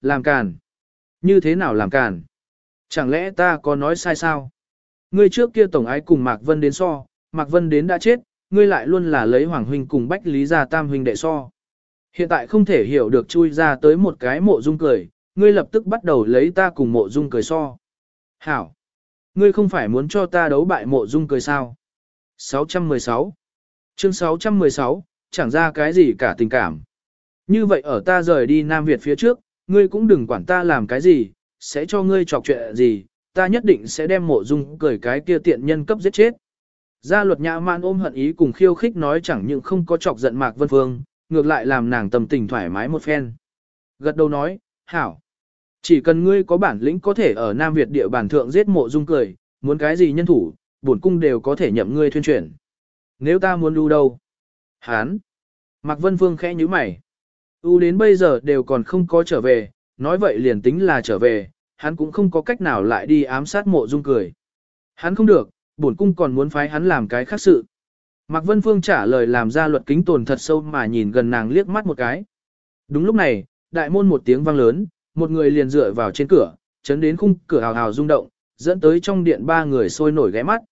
làm càn. Như thế nào làm càn? Chẳng lẽ ta có nói sai sao? Ngươi trước kia tổng ái cùng Mạc Vân đến so, Mạc Vân đến đã chết, ngươi lại luôn là lấy Hoàng Huynh cùng Bách Lý ra tam huynh đệ so. Hiện tại không thể hiểu được chui ra tới một cái mộ dung cười, ngươi lập tức bắt đầu lấy ta cùng mộ dung cười so. Hảo! Ngươi không phải muốn cho ta đấu bại mộ dung cười sao? 616 Chương 616, chẳng ra cái gì cả tình cảm. Như vậy ở ta rời đi Nam Việt phía trước, ngươi cũng đừng quản ta làm cái gì, sẽ cho ngươi chọc chuyện gì, ta nhất định sẽ đem mộ dung cười cái kia tiện nhân cấp giết chết. Gia luật nhã man ôm hận ý cùng khiêu khích nói chẳng những không có chọc giận Mạc Vân Phương, ngược lại làm nàng tâm tình thoải mái một phen. Gật đầu nói, hảo. Chỉ cần ngươi có bản lĩnh có thể ở Nam Việt địa bản thượng giết mộ dung cười, muốn cái gì nhân thủ, bổn cung đều có thể nhậm ngươi thuyên chuyển. Nếu ta muốn đu đâu? Hán. Mạc Vân Phương khẽ nhíu mày. U đến bây giờ đều còn không có trở về, nói vậy liền tính là trở về, hắn cũng không có cách nào lại đi ám sát mộ dung cười. Hắn không được, bổn cung còn muốn phái hắn làm cái khác sự. Mạc Vân Phương trả lời làm ra luật kính tồn thật sâu mà nhìn gần nàng liếc mắt một cái. Đúng lúc này, đại môn một tiếng vang lớn, một người liền dựa vào trên cửa, chấn đến khung cửa hào hào rung động, dẫn tới trong điện ba người sôi nổi ghé mắt.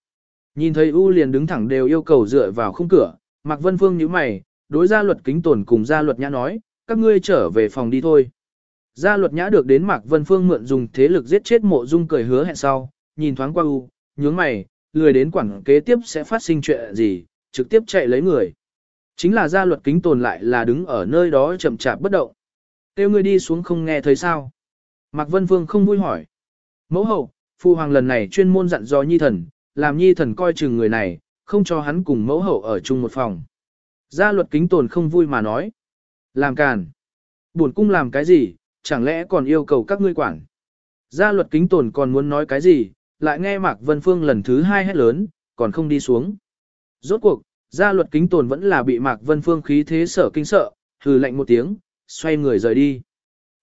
Nhìn thấy U liền đứng thẳng đều yêu cầu dựa vào khung cửa, Mạc Vân Phương nhíu mày, đối gia luật kính tồn cùng gia luật nhã nói, các ngươi trở về phòng đi thôi. Gia luật nhã được đến Mạc Vân Phương mượn dùng thế lực giết chết mộ dung cười hứa hẹn sau, nhìn thoáng qua U, nhướng mày, lười đến quảng kế tiếp sẽ phát sinh chuyện gì, trực tiếp chạy lấy người. Chính là gia luật kính tồn lại là đứng ở nơi đó chậm chạp bất động. Tiêu ngươi đi xuống không nghe thấy sao? Mạc Vân Phương không vui hỏi. Mẫu hậu, phu hoàng lần này chuyên môn dặn dò nhi thần, làm nhi thần coi chừng người này, không cho hắn cùng mẫu hậu ở chung một phòng. Gia luật kính tồn không vui mà nói. Làm càn. Buồn cung làm cái gì, chẳng lẽ còn yêu cầu các ngươi quản. Gia luật kính tồn còn muốn nói cái gì, lại nghe Mạc Vân Phương lần thứ hai hét lớn, còn không đi xuống. Rốt cuộc, gia luật kính tồn vẫn là bị Mạc Vân Phương khí thế sở kinh sợ, hừ lạnh một tiếng, xoay người rời đi.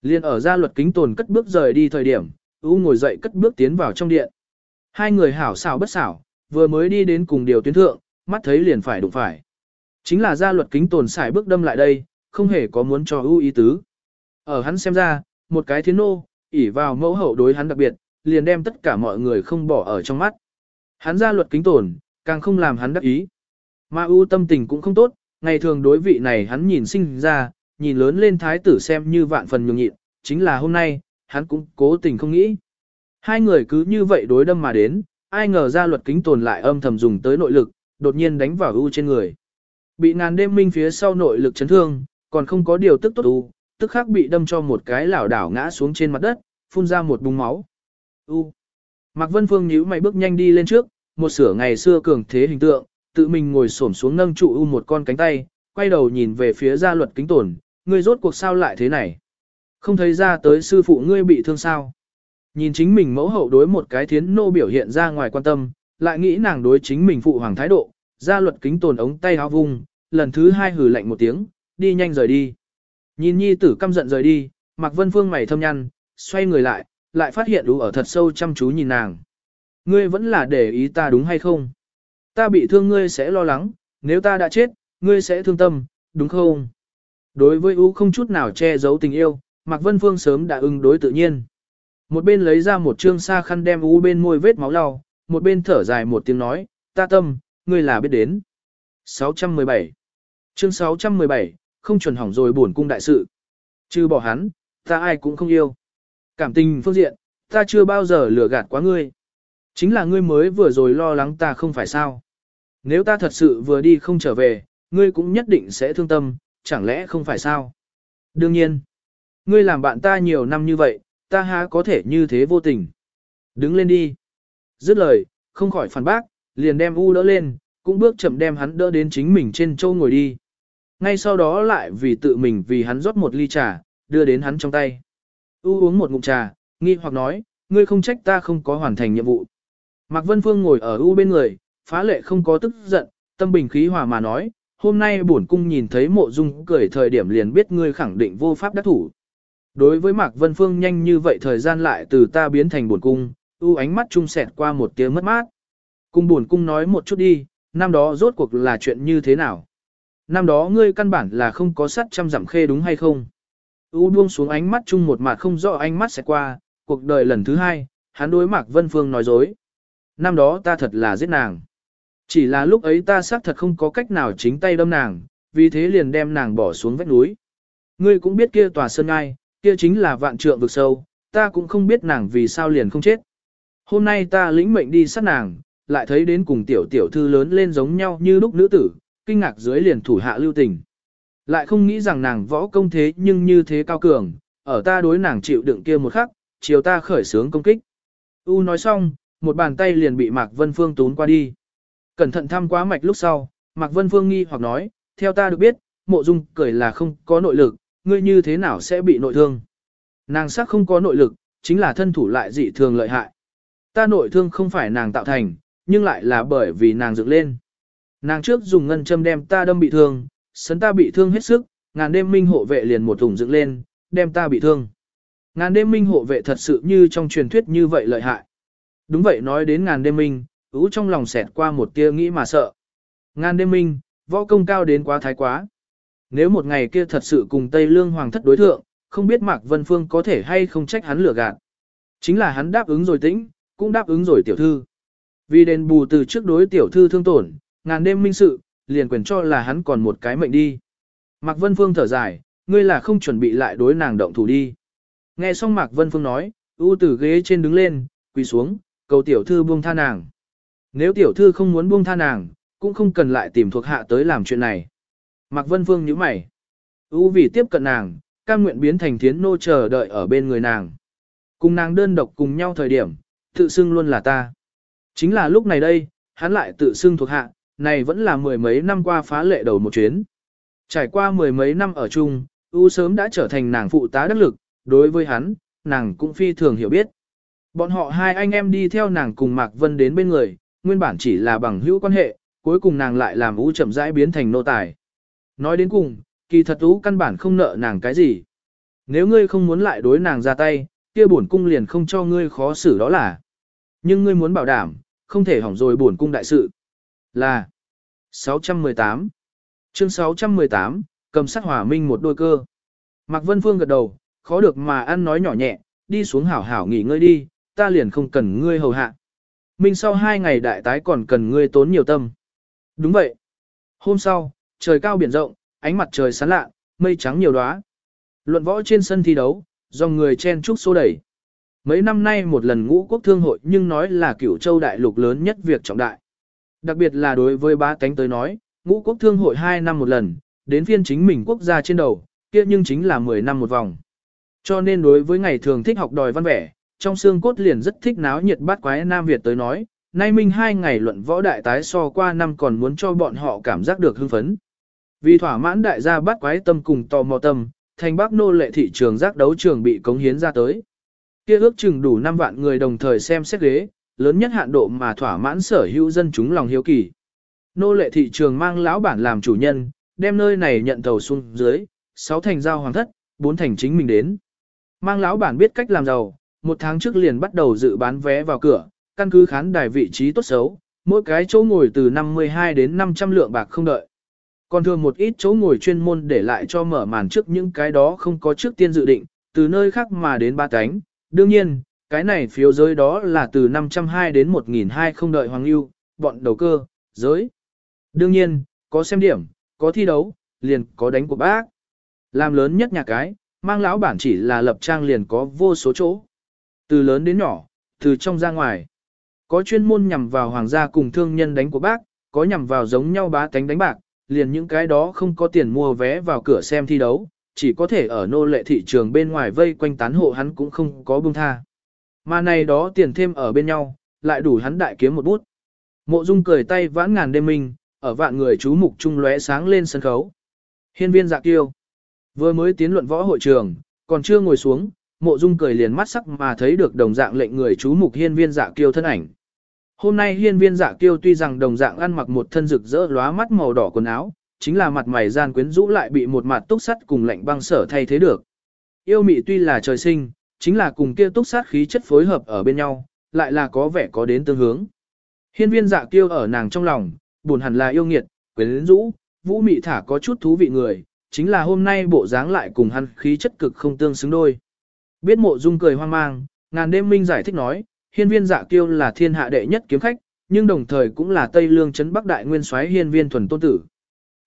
Liên ở gia luật kính tồn cất bước rời đi thời điểm, U ngồi dậy cất bước tiến vào trong điện. Hai người hảo xảo bất xảo, vừa mới đi đến cùng điều tuyến thượng, mắt thấy liền phải đụng phải. Chính là gia luật kính tồn xài bước đâm lại đây, không hề có muốn cho ưu ý tứ. Ở hắn xem ra, một cái thiên nô, ỉ vào mẫu hậu đối hắn đặc biệt, liền đem tất cả mọi người không bỏ ở trong mắt. Hắn gia luật kính tổn, càng không làm hắn đắc ý. Mà ưu tâm tình cũng không tốt, ngày thường đối vị này hắn nhìn sinh ra, nhìn lớn lên thái tử xem như vạn phần nhường nhịn, chính là hôm nay, hắn cũng cố tình không nghĩ. Hai người cứ như vậy đối đâm mà đến, ai ngờ ra luật kính tồn lại âm thầm dùng tới nội lực, đột nhiên đánh vào ưu trên người. Bị ngàn đêm minh phía sau nội lực chấn thương, còn không có điều tức tốt u tức khắc bị đâm cho một cái lảo đảo ngã xuống trên mặt đất, phun ra một búng máu. U. Mạc Vân Phương nhíu mày bước nhanh đi lên trước, một sửa ngày xưa cường thế hình tượng, tự mình ngồi xổm xuống nâng trụ u một con cánh tay, quay đầu nhìn về phía gia luật kính tồn, ngươi rốt cuộc sao lại thế này? Không thấy ra tới sư phụ ngươi bị thương sao? Nhìn chính mình mẫu hậu đối một cái thiến nô biểu hiện ra ngoài quan tâm, lại nghĩ nàng đối chính mình phụ hoàng thái độ, gia luật kính tồn ống tay háo vung, lần thứ hai hử lạnh một tiếng, đi nhanh rời đi. Nhìn nhi tử căm giận rời đi, Mạc Vân Phương mày thâm nhăn, xoay người lại, lại phát hiện đủ ở thật sâu chăm chú nhìn nàng. Ngươi vẫn là để ý ta đúng hay không? Ta bị thương ngươi sẽ lo lắng, nếu ta đã chết, ngươi sẽ thương tâm, đúng không? Đối với U không chút nào che giấu tình yêu, Mạc Vân Phương sớm đã ứng đối tự nhiên. Một bên lấy ra một trương sa khăn đem U bên môi vết máu lau, một bên thở dài một tiếng nói, ta tâm, ngươi là biết đến. 617 Chương 617, không chuẩn hỏng rồi buồn cung đại sự. Chứ bỏ hắn, ta ai cũng không yêu. Cảm tình phương diện, ta chưa bao giờ lừa gạt quá ngươi. Chính là ngươi mới vừa rồi lo lắng ta không phải sao. Nếu ta thật sự vừa đi không trở về, ngươi cũng nhất định sẽ thương tâm, chẳng lẽ không phải sao? Đương nhiên, ngươi làm bạn ta nhiều năm như vậy, ta há có thể như thế vô tình. Đứng lên đi. Dứt lời, không khỏi phản bác, liền đem U đỡ lên, cũng bước chậm đem hắn đỡ đến chính mình trên châu ngồi đi. Ngay sau đó lại vì tự mình vì hắn rót một ly trà, đưa đến hắn trong tay. U uống một ngụm trà, nghi hoặc nói, ngươi không trách ta không có hoàn thành nhiệm vụ. Mạc Vân Phương ngồi ở U bên người, phá lệ không có tức giận, tâm bình khí hòa mà nói, hôm nay bổn cung nhìn thấy mộ dung cười thời điểm liền biết ngươi khẳng định vô pháp đắc thủ. Đối với Mạc Vân Phương nhanh như vậy thời gian lại từ ta biến thành bổn cung, U ánh mắt trung sẹt qua một tiếng mất mát. Cung bổn cung nói một chút đi, năm đó rốt cuộc là chuyện như thế nào? Năm đó ngươi căn bản là không có sắt trăm giảm khê đúng hay không? U buông xuống ánh mắt chung một mặt không rõ ánh mắt sẽ qua, cuộc đời lần thứ hai, hắn đối Mạc Vân Phương nói dối. Năm đó ta thật là giết nàng. Chỉ là lúc ấy ta xác thật không có cách nào chính tay đâm nàng, vì thế liền đem nàng bỏ xuống vách núi. Ngươi cũng biết kia tòa sơn ngai, kia chính là vạn trượng vực sâu, ta cũng không biết nàng vì sao liền không chết. Hôm nay ta lĩnh mệnh đi sát nàng, lại thấy đến cùng tiểu tiểu thư lớn lên giống nhau như lúc nữ tử, kinh ngạc dưới liền thủ hạ lưu tình. Lại không nghĩ rằng nàng võ công thế nhưng như thế cao cường, ở ta đối nàng chịu đựng kia một khắc, chiều ta khởi sướng công kích. U nói xong, một bàn tay liền bị Mạc Vân Phương tún qua đi. Cẩn thận thăm quá mạch lúc sau, Mạc Vân Phương nghi hoặc nói, theo ta được biết, mộ dung cười là không có nội lực, ngươi như thế nào sẽ bị nội thương. Nàng sắc không có nội lực, chính là thân thủ lại dị thường lợi hại. Ta nội thương không phải nàng tạo thành, nhưng lại là bởi vì nàng dựng lên. Nàng trước dùng ngân châm đem ta đâm bị thương, sấn ta bị thương hết sức, ngàn đêm minh hộ vệ liền một thùng dựng lên, đem ta bị thương. Ngàn đêm minh hộ vệ thật sự như trong truyền thuyết như vậy lợi hại. Đúng vậy nói đến ngàn đêm minh, ú trong lòng xẹt qua một tia nghĩ mà sợ. Ngàn đêm minh, võ công cao đến quá thái quá. Nếu một ngày kia thật sự cùng Tây Lương Hoàng thất đối thượng, không biết Mạc Vân Phương có thể hay không trách hắn lừa gạt. Chính là hắn đáp ứng rồi tĩnh, cũng đáp ứng rồi tiểu thư. Vì đền bù từ trước đối tiểu thư thương tổn, ngàn đêm minh sự, liền quyền cho là hắn còn một cái mệnh đi. Mạc Vân Phương thở dài, ngươi là không chuẩn bị lại đối nàng động thủ đi. Nghe xong Mạc Vân Phương nói, ưu từ ghế trên đứng lên, quỳ xuống, cầu tiểu thư buông tha nàng. Nếu tiểu thư không muốn buông tha nàng, cũng không cần lại tìm thuộc hạ tới làm chuyện này. Mạc Vân Phương nhíu mày. ưu vì tiếp cận nàng, cam nguyện biến thành thiến nô chờ đợi ở bên người nàng. Cùng nàng đơn độc cùng nhau thời điểm, tự xưng luôn là ta. Chính là lúc này đây, hắn lại tự xưng thuộc hạ, này vẫn là mười mấy năm qua phá lệ đầu một chuyến. Trải qua mười mấy năm ở chung, U sớm đã trở thành nàng phụ tá đắc lực, đối với hắn, nàng cũng phi thường hiểu biết. Bọn họ hai anh em đi theo nàng cùng Mạc Vân đến bên người, nguyên bản chỉ là bằng hữu quan hệ, cuối cùng nàng lại làm U chậm rãi biến thành nô tài. Nói đến cùng, kỳ thật U căn bản không nợ nàng cái gì. Nếu ngươi không muốn lại đối nàng ra tay, kia bổn cung liền không cho ngươi khó xử đó là. Nhưng ngươi muốn bảo đảm, không thể hỏng rồi bổn cung đại sự. Là 618 Chương 618, cầm sắc hỏa minh một đôi cơ. Mạc Vân Phương gật đầu, khó được mà ăn nói nhỏ nhẹ, đi xuống hảo hảo nghỉ ngơi đi, ta liền không cần ngươi hầu hạ. Minh sau hai ngày đại tái còn cần ngươi tốn nhiều tâm. Đúng vậy. Hôm sau, trời cao biển rộng, ánh mặt trời sáng lạ, mây trắng nhiều đóa. Luận võ trên sân thi đấu, dòng người chen chúc xô đẩy. Mấy năm nay một lần ngũ quốc thương hội nhưng nói là cửu châu đại lục lớn nhất việc trọng đại. Đặc biệt là đối với ba cánh tới nói, ngũ quốc thương hội 2 năm một lần, đến phiên chính mình quốc gia trên đầu, kia nhưng chính là 10 năm một vòng. Cho nên đối với ngày thường thích học đòi văn vẻ, trong xương cốt liền rất thích náo nhiệt bát quái Nam Việt tới nói, nay minh hai ngày luận võ đại tái so qua năm còn muốn cho bọn họ cảm giác được hưng phấn. Vì thỏa mãn đại gia bát quái tâm cùng tò mò tâm, thành bác nô lệ thị trường giác đấu trường bị cống hiến ra tới. Kia ước chừng đủ 5 vạn người đồng thời xem xét ghế, lớn nhất hạn độ mà thỏa mãn sở hữu dân chúng lòng hiếu kỳ. Nô lệ thị trường mang lão bản làm chủ nhân, đem nơi này nhận tàu xuống dưới, 6 thành giao hoàng thất, 4 thành chính mình đến. Mang lão bản biết cách làm giàu, một tháng trước liền bắt đầu dự bán vé vào cửa, căn cứ khán đài vị trí tốt xấu, mỗi cái chỗ ngồi từ 52 đến 500 lượng bạc không đợi. Còn thường một ít chỗ ngồi chuyên môn để lại cho mở màn trước những cái đó không có trước tiên dự định, từ nơi khác mà đến ba cánh. Đương nhiên, cái này phiếu giới đó là từ 502 đến 1002 không đợi hoàng lưu, bọn đầu cơ, giới. Đương nhiên, có xem điểm, có thi đấu, liền có đánh của bác. Làm lớn nhất nhà cái, mang lão bản chỉ là lập trang liền có vô số chỗ. Từ lớn đến nhỏ, từ trong ra ngoài. Có chuyên môn nhằm vào hoàng gia cùng thương nhân đánh của bác, có nhằm vào giống nhau bá tánh đánh bạc, liền những cái đó không có tiền mua vé vào cửa xem thi đấu, chỉ có thể ở nô lệ thị trường bên ngoài vây quanh tán hộ hắn cũng không có buông tha. Mà này đó tiền thêm ở bên nhau, lại đủ hắn đại kiếm một bút. Mộ Dung cười tay vãn ngàn đêm minh, ở vạn người chú mục trung lóe sáng lên sân khấu. Hiên viên dạ kiêu. Vừa mới tiến luận võ hội trường, còn chưa ngồi xuống, mộ dung cười liền mắt sắc mà thấy được đồng dạng lệnh người chú mục hiên viên dạ kiêu thân ảnh. Hôm nay hiên viên dạ kiêu tuy rằng đồng dạng ăn mặc một thân rực rỡ lóa mắt màu đỏ quần áo, chính là mặt mày gian quyến rũ lại bị một mặt túc sắt cùng lạnh băng sở thay thế được. Yêu mị tuy là trời sinh, chính là cùng kia túc sát khí chất phối hợp ở bên nhau, lại là có vẻ có đến tương hướng. Hiên viên dạ kiêu ở nàng trong lòng, buồn hẳn là yêu nghiệt, quyến rũ, vũ mị thả có chút thú vị người, chính là hôm nay bộ dáng lại cùng hắn khí chất cực không tương xứng đôi. Biết mộ dung cười hoang mang, ngàn đêm minh giải thích nói, hiên viên dạ kiêu là thiên hạ đệ nhất kiếm khách, nhưng đồng thời cũng là Tây Lương trấn Bắc Đại Nguyên soái hiên viên thuần tôn tử.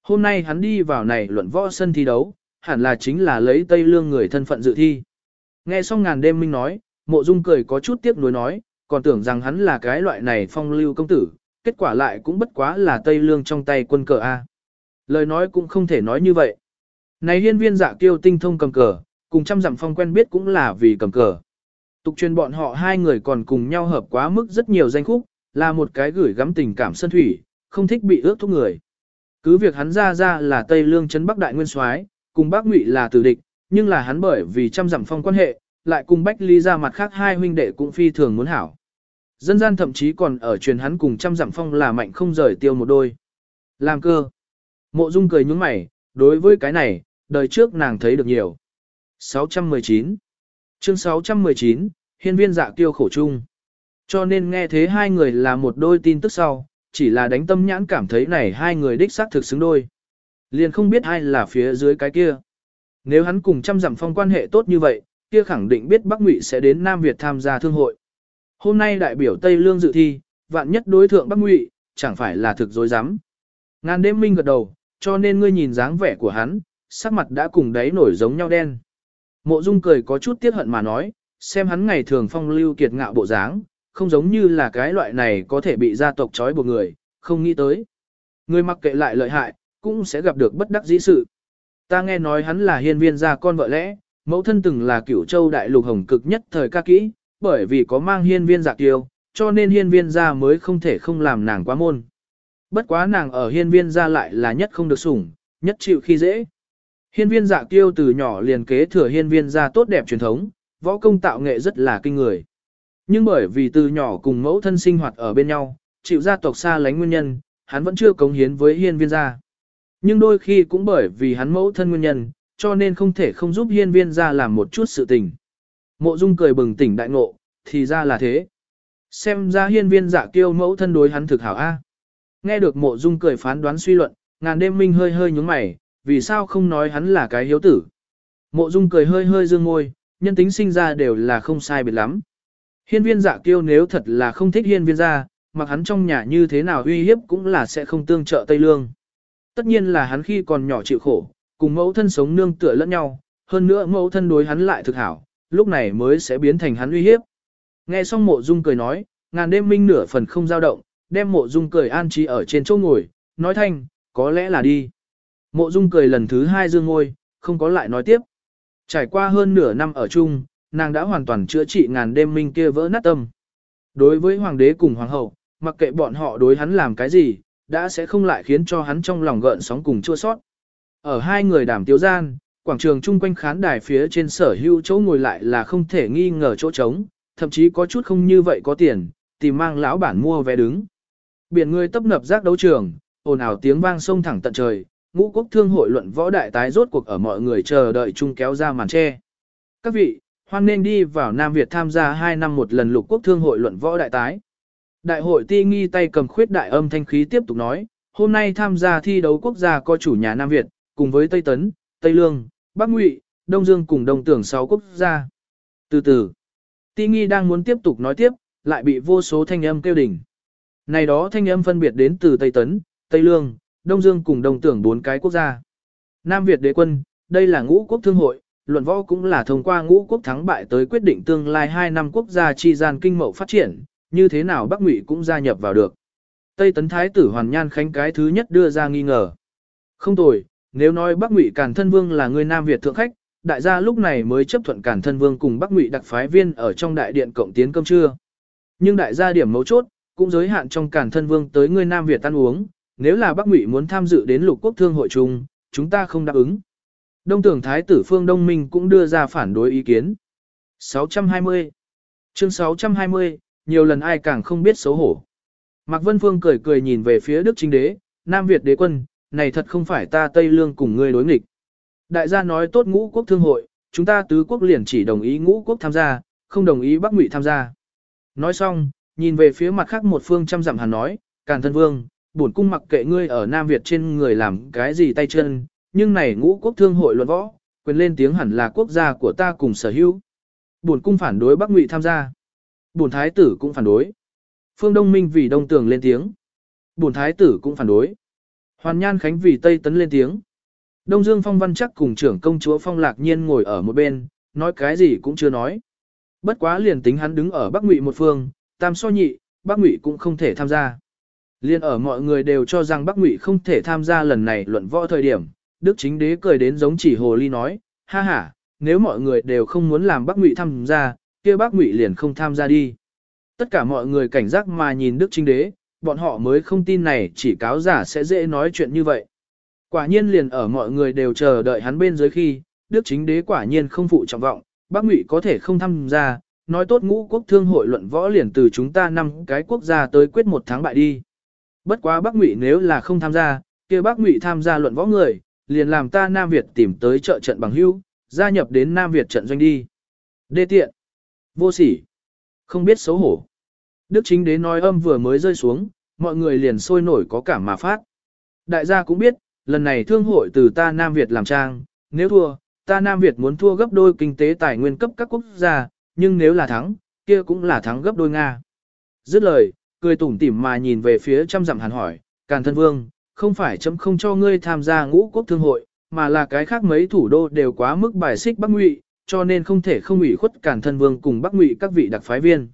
Hôm nay hắn đi vào này luận võ sân thi đấu, hẳn là chính là lấy Tây Lương người thân phận dự thi. Nghe xong ngàn đêm minh nói, mộ dung cười có chút tiếc nuối nói, còn tưởng rằng hắn là cái loại này phong lưu công tử, kết quả lại cũng bất quá là Tây Lương trong tay quân cờ A. Lời nói cũng không thể nói như vậy. Này hiên viên dạ kiêu tinh thông cầm cờ, cùng trăm dặm phong quen biết cũng là vì cầm cờ. Tục truyền bọn họ hai người còn cùng nhau hợp quá mức rất nhiều danh khúc, là một cái gửi gắm tình cảm sân thủy, không thích bị ước thúc người. Cứ việc hắn ra ra là Tây Lương trấn Bắc Đại Nguyên Soái, cùng Bắc Ngụy là tử địch, nhưng là hắn bởi vì trăm dặm phong quan hệ, lại cùng Bách Ly ra mặt khác hai huynh đệ cũng phi thường muốn hảo. Dân gian thậm chí còn ở truyền hắn cùng trăm dặm phong là mạnh không rời tiêu một đôi. Làm cơ. Mộ Dung cười nhướng mày, đối với cái này, đời trước nàng thấy được nhiều. 619 Chương 619, Hiên viên dạ tiêu khổ chung. Cho nên nghe thế hai người là một đôi tin tức sau, chỉ là đánh tâm nhãn cảm thấy này hai người đích xác thực xứng đôi. Liền không biết ai là phía dưới cái kia. Nếu hắn cùng trăm dặm phong quan hệ tốt như vậy, kia khẳng định biết Bắc Ngụy sẽ đến Nam Việt tham gia thương hội. Hôm nay đại biểu Tây Lương dự thi, vạn nhất đối thượng Bắc Ngụy, chẳng phải là thực dối rắm Ngàn đêm minh gật đầu, cho nên ngươi nhìn dáng vẻ của hắn, sắc mặt đã cùng đáy nổi giống nhau đen. Mộ Dung cười có chút tiếc hận mà nói, xem hắn ngày thường phong lưu kiệt ngạo bộ dáng, không giống như là cái loại này có thể bị gia tộc trói buộc người, không nghĩ tới. Người mặc kệ lại lợi hại, cũng sẽ gặp được bất đắc dĩ sự. Ta nghe nói hắn là hiên viên gia con vợ lẽ, mẫu thân từng là cửu châu đại lục hồng cực nhất thời ca kỹ, bởi vì có mang hiên viên dạ Tiêu, cho nên hiên viên gia mới không thể không làm nàng quá môn. Bất quá nàng ở hiên viên gia lại là nhất không được sủng, nhất chịu khi dễ. Hiên viên dạ kiêu từ nhỏ liền kế thừa hiên viên gia tốt đẹp truyền thống, võ công tạo nghệ rất là kinh người. Nhưng bởi vì từ nhỏ cùng mẫu thân sinh hoạt ở bên nhau, chịu gia tộc xa lánh nguyên nhân, hắn vẫn chưa cống hiến với hiên viên gia. Nhưng đôi khi cũng bởi vì hắn mẫu thân nguyên nhân, cho nên không thể không giúp hiên viên gia làm một chút sự tình. Mộ dung cười bừng tỉnh đại ngộ, thì ra là thế. Xem ra hiên viên giả kiêu mẫu thân đối hắn thực hảo A. Nghe được mộ dung cười phán đoán suy luận, ngàn đêm minh hơi hơi nhúng mày, vì sao không nói hắn là cái hiếu tử. Mộ dung cười hơi hơi dương ngôi, nhân tính sinh ra đều là không sai biệt lắm. Hiên viên giả kiêu nếu thật là không thích hiên viên gia, mặc hắn trong nhà như thế nào uy hiếp cũng là sẽ không tương trợ Tây Lương. Tất nhiên là hắn khi còn nhỏ chịu khổ, cùng mẫu thân sống nương tựa lẫn nhau, hơn nữa mẫu thân đối hắn lại thực hảo, lúc này mới sẽ biến thành hắn uy hiếp. Nghe xong mộ dung cười nói, ngàn đêm minh nửa phần không dao động, đem mộ dung cười an trí ở trên chỗ ngồi, nói thanh, có lẽ là đi. Mộ dung cười lần thứ hai dương ngôi, không có lại nói tiếp. Trải qua hơn nửa năm ở chung, nàng đã hoàn toàn chữa trị ngàn đêm minh kia vỡ nát tâm. Đối với hoàng đế cùng hoàng hậu, mặc kệ bọn họ đối hắn làm cái gì, đã sẽ không lại khiến cho hắn trong lòng gợn sóng cùng chua sót. Ở hai người đàm tiếu gian, quảng trường chung quanh khán đài phía trên sở hữu chỗ ngồi lại là không thể nghi ngờ chỗ trống, thậm chí có chút không như vậy có tiền, tìm mang lão bản mua vé đứng. Biển người tấp nập rác đấu trường, ồn ào tiếng vang sông thẳng tận trời, ngũ quốc thương hội luận võ đại tái rốt cuộc ở mọi người chờ đợi chung kéo ra màn che. Các vị, hoan nên đi vào Nam Việt tham gia 2 năm một lần lục quốc thương hội luận võ đại tái. Đại hội ti nghi tay cầm khuyết đại âm thanh khí tiếp tục nói, hôm nay tham gia thi đấu quốc gia có chủ nhà Nam Việt, cùng với Tây Tấn, Tây Lương, Bắc Ngụy, Đông Dương cùng Đông Tưởng 6 quốc gia. Từ từ, ti nghi đang muốn tiếp tục nói tiếp, lại bị vô số thanh âm kêu đỉnh. Này đó thanh âm phân biệt đến từ Tây Tấn, Tây Lương, Đông Dương cùng Đông Tưởng bốn cái quốc gia. Nam Việt đế quân, đây là ngũ quốc thương hội, luận võ cũng là thông qua ngũ quốc thắng bại tới quyết định tương lai 2 năm quốc gia chi gian kinh mậu phát triển, như thế nào Bắc Ngụy cũng gia nhập vào được. Tây Tấn Thái tử Hoàn Nhan Khánh cái thứ nhất đưa ra nghi ngờ. Không tồi, nếu nói Bắc Ngụy Càn Thân Vương là người Nam Việt thượng khách, đại gia lúc này mới chấp thuận Càn Thân Vương cùng Bắc Ngụy đặc phái viên ở trong đại điện cộng tiến cơm trưa. Nhưng đại gia điểm mấu chốt, cũng giới hạn trong Càn Thân Vương tới người Nam Việt ăn uống, nếu là Bắc Ngụy muốn tham dự đến lục quốc thương hội chung, chúng ta không đáp ứng. Đông tưởng Thái tử Phương Đông Minh cũng đưa ra phản đối ý kiến. 620 Chương 620, nhiều lần ai càng không biết xấu hổ. Mạc Vân Phương cười cười nhìn về phía Đức Chính Đế, Nam Việt đế quân, này thật không phải ta Tây Lương cùng ngươi đối nghịch. Đại gia nói tốt ngũ quốc thương hội, chúng ta tứ quốc liền chỉ đồng ý ngũ quốc tham gia, không đồng ý Bắc Ngụy tham gia. Nói xong, nhìn về phía mặt khác một phương trăm dặm hàn nói, Càn thân vương, bổn cung mặc kệ ngươi ở Nam Việt trên người làm cái gì tay chân, nhưng này ngũ quốc thương hội luận võ, quyền lên tiếng hẳn là quốc gia của ta cùng sở hữu. Bổn cung phản đối Bắc Ngụy tham gia. Bổn thái tử cũng phản đối. Phương Đông Minh vì Đông Tường lên tiếng. Bổn thái tử cũng phản đối. Hoàn Nhan Khánh vì Tây Tấn lên tiếng. Đông Dương Phong Văn chắc cùng trưởng công chúa Phong Lạc Nhiên ngồi ở một bên, nói cái gì cũng chưa nói. Bất quá liền tính hắn đứng ở Bắc Ngụy một phương, tam so nhị, Bắc Ngụy cũng không thể tham gia. Liên ở mọi người đều cho rằng Bắc Ngụy không thể tham gia lần này luận võ thời điểm, Đức Chính Đế cười đến giống chỉ hồ ly nói, ha ha, nếu mọi người đều không muốn làm Bắc Ngụy tham gia, kia bác Ngụy liền không tham gia đi. Tất cả mọi người cảnh giác mà nhìn Đức Chính Đế, bọn họ mới không tin này chỉ cáo giả sẽ dễ nói chuyện như vậy. Quả nhiên liền ở mọi người đều chờ đợi hắn bên dưới khi, Đức Chính Đế quả nhiên không phụ trọng vọng, bác Ngụy có thể không tham gia, nói tốt ngũ quốc thương hội luận võ liền từ chúng ta năm cái quốc gia tới quyết một tháng bại đi. Bất quá bác Ngụy nếu là không tham gia, kia bác Ngụy tham gia luận võ người, liền làm ta Nam Việt tìm tới trợ trận bằng hữu, gia nhập đến Nam Việt trận doanh đi. Đê tiện, vô sỉ, không biết xấu hổ. Đức chính đế nói âm vừa mới rơi xuống, mọi người liền sôi nổi có cảm mà phát. Đại gia cũng biết, lần này thương hội từ ta Nam Việt làm trang, nếu thua, ta Nam Việt muốn thua gấp đôi kinh tế tài nguyên cấp các quốc gia, nhưng nếu là thắng, kia cũng là thắng gấp đôi Nga. Dứt lời, cười tủm tỉm mà nhìn về phía trăm dặm hàn hỏi, Càn thân vương, không phải chấm không cho ngươi tham gia ngũ quốc thương hội, mà là cái khác mấy thủ đô đều quá mức bài xích Bắc Ngụy, cho nên không thể không ủy khuất Càn thân vương cùng Bắc Ngụy các vị đặc phái viên.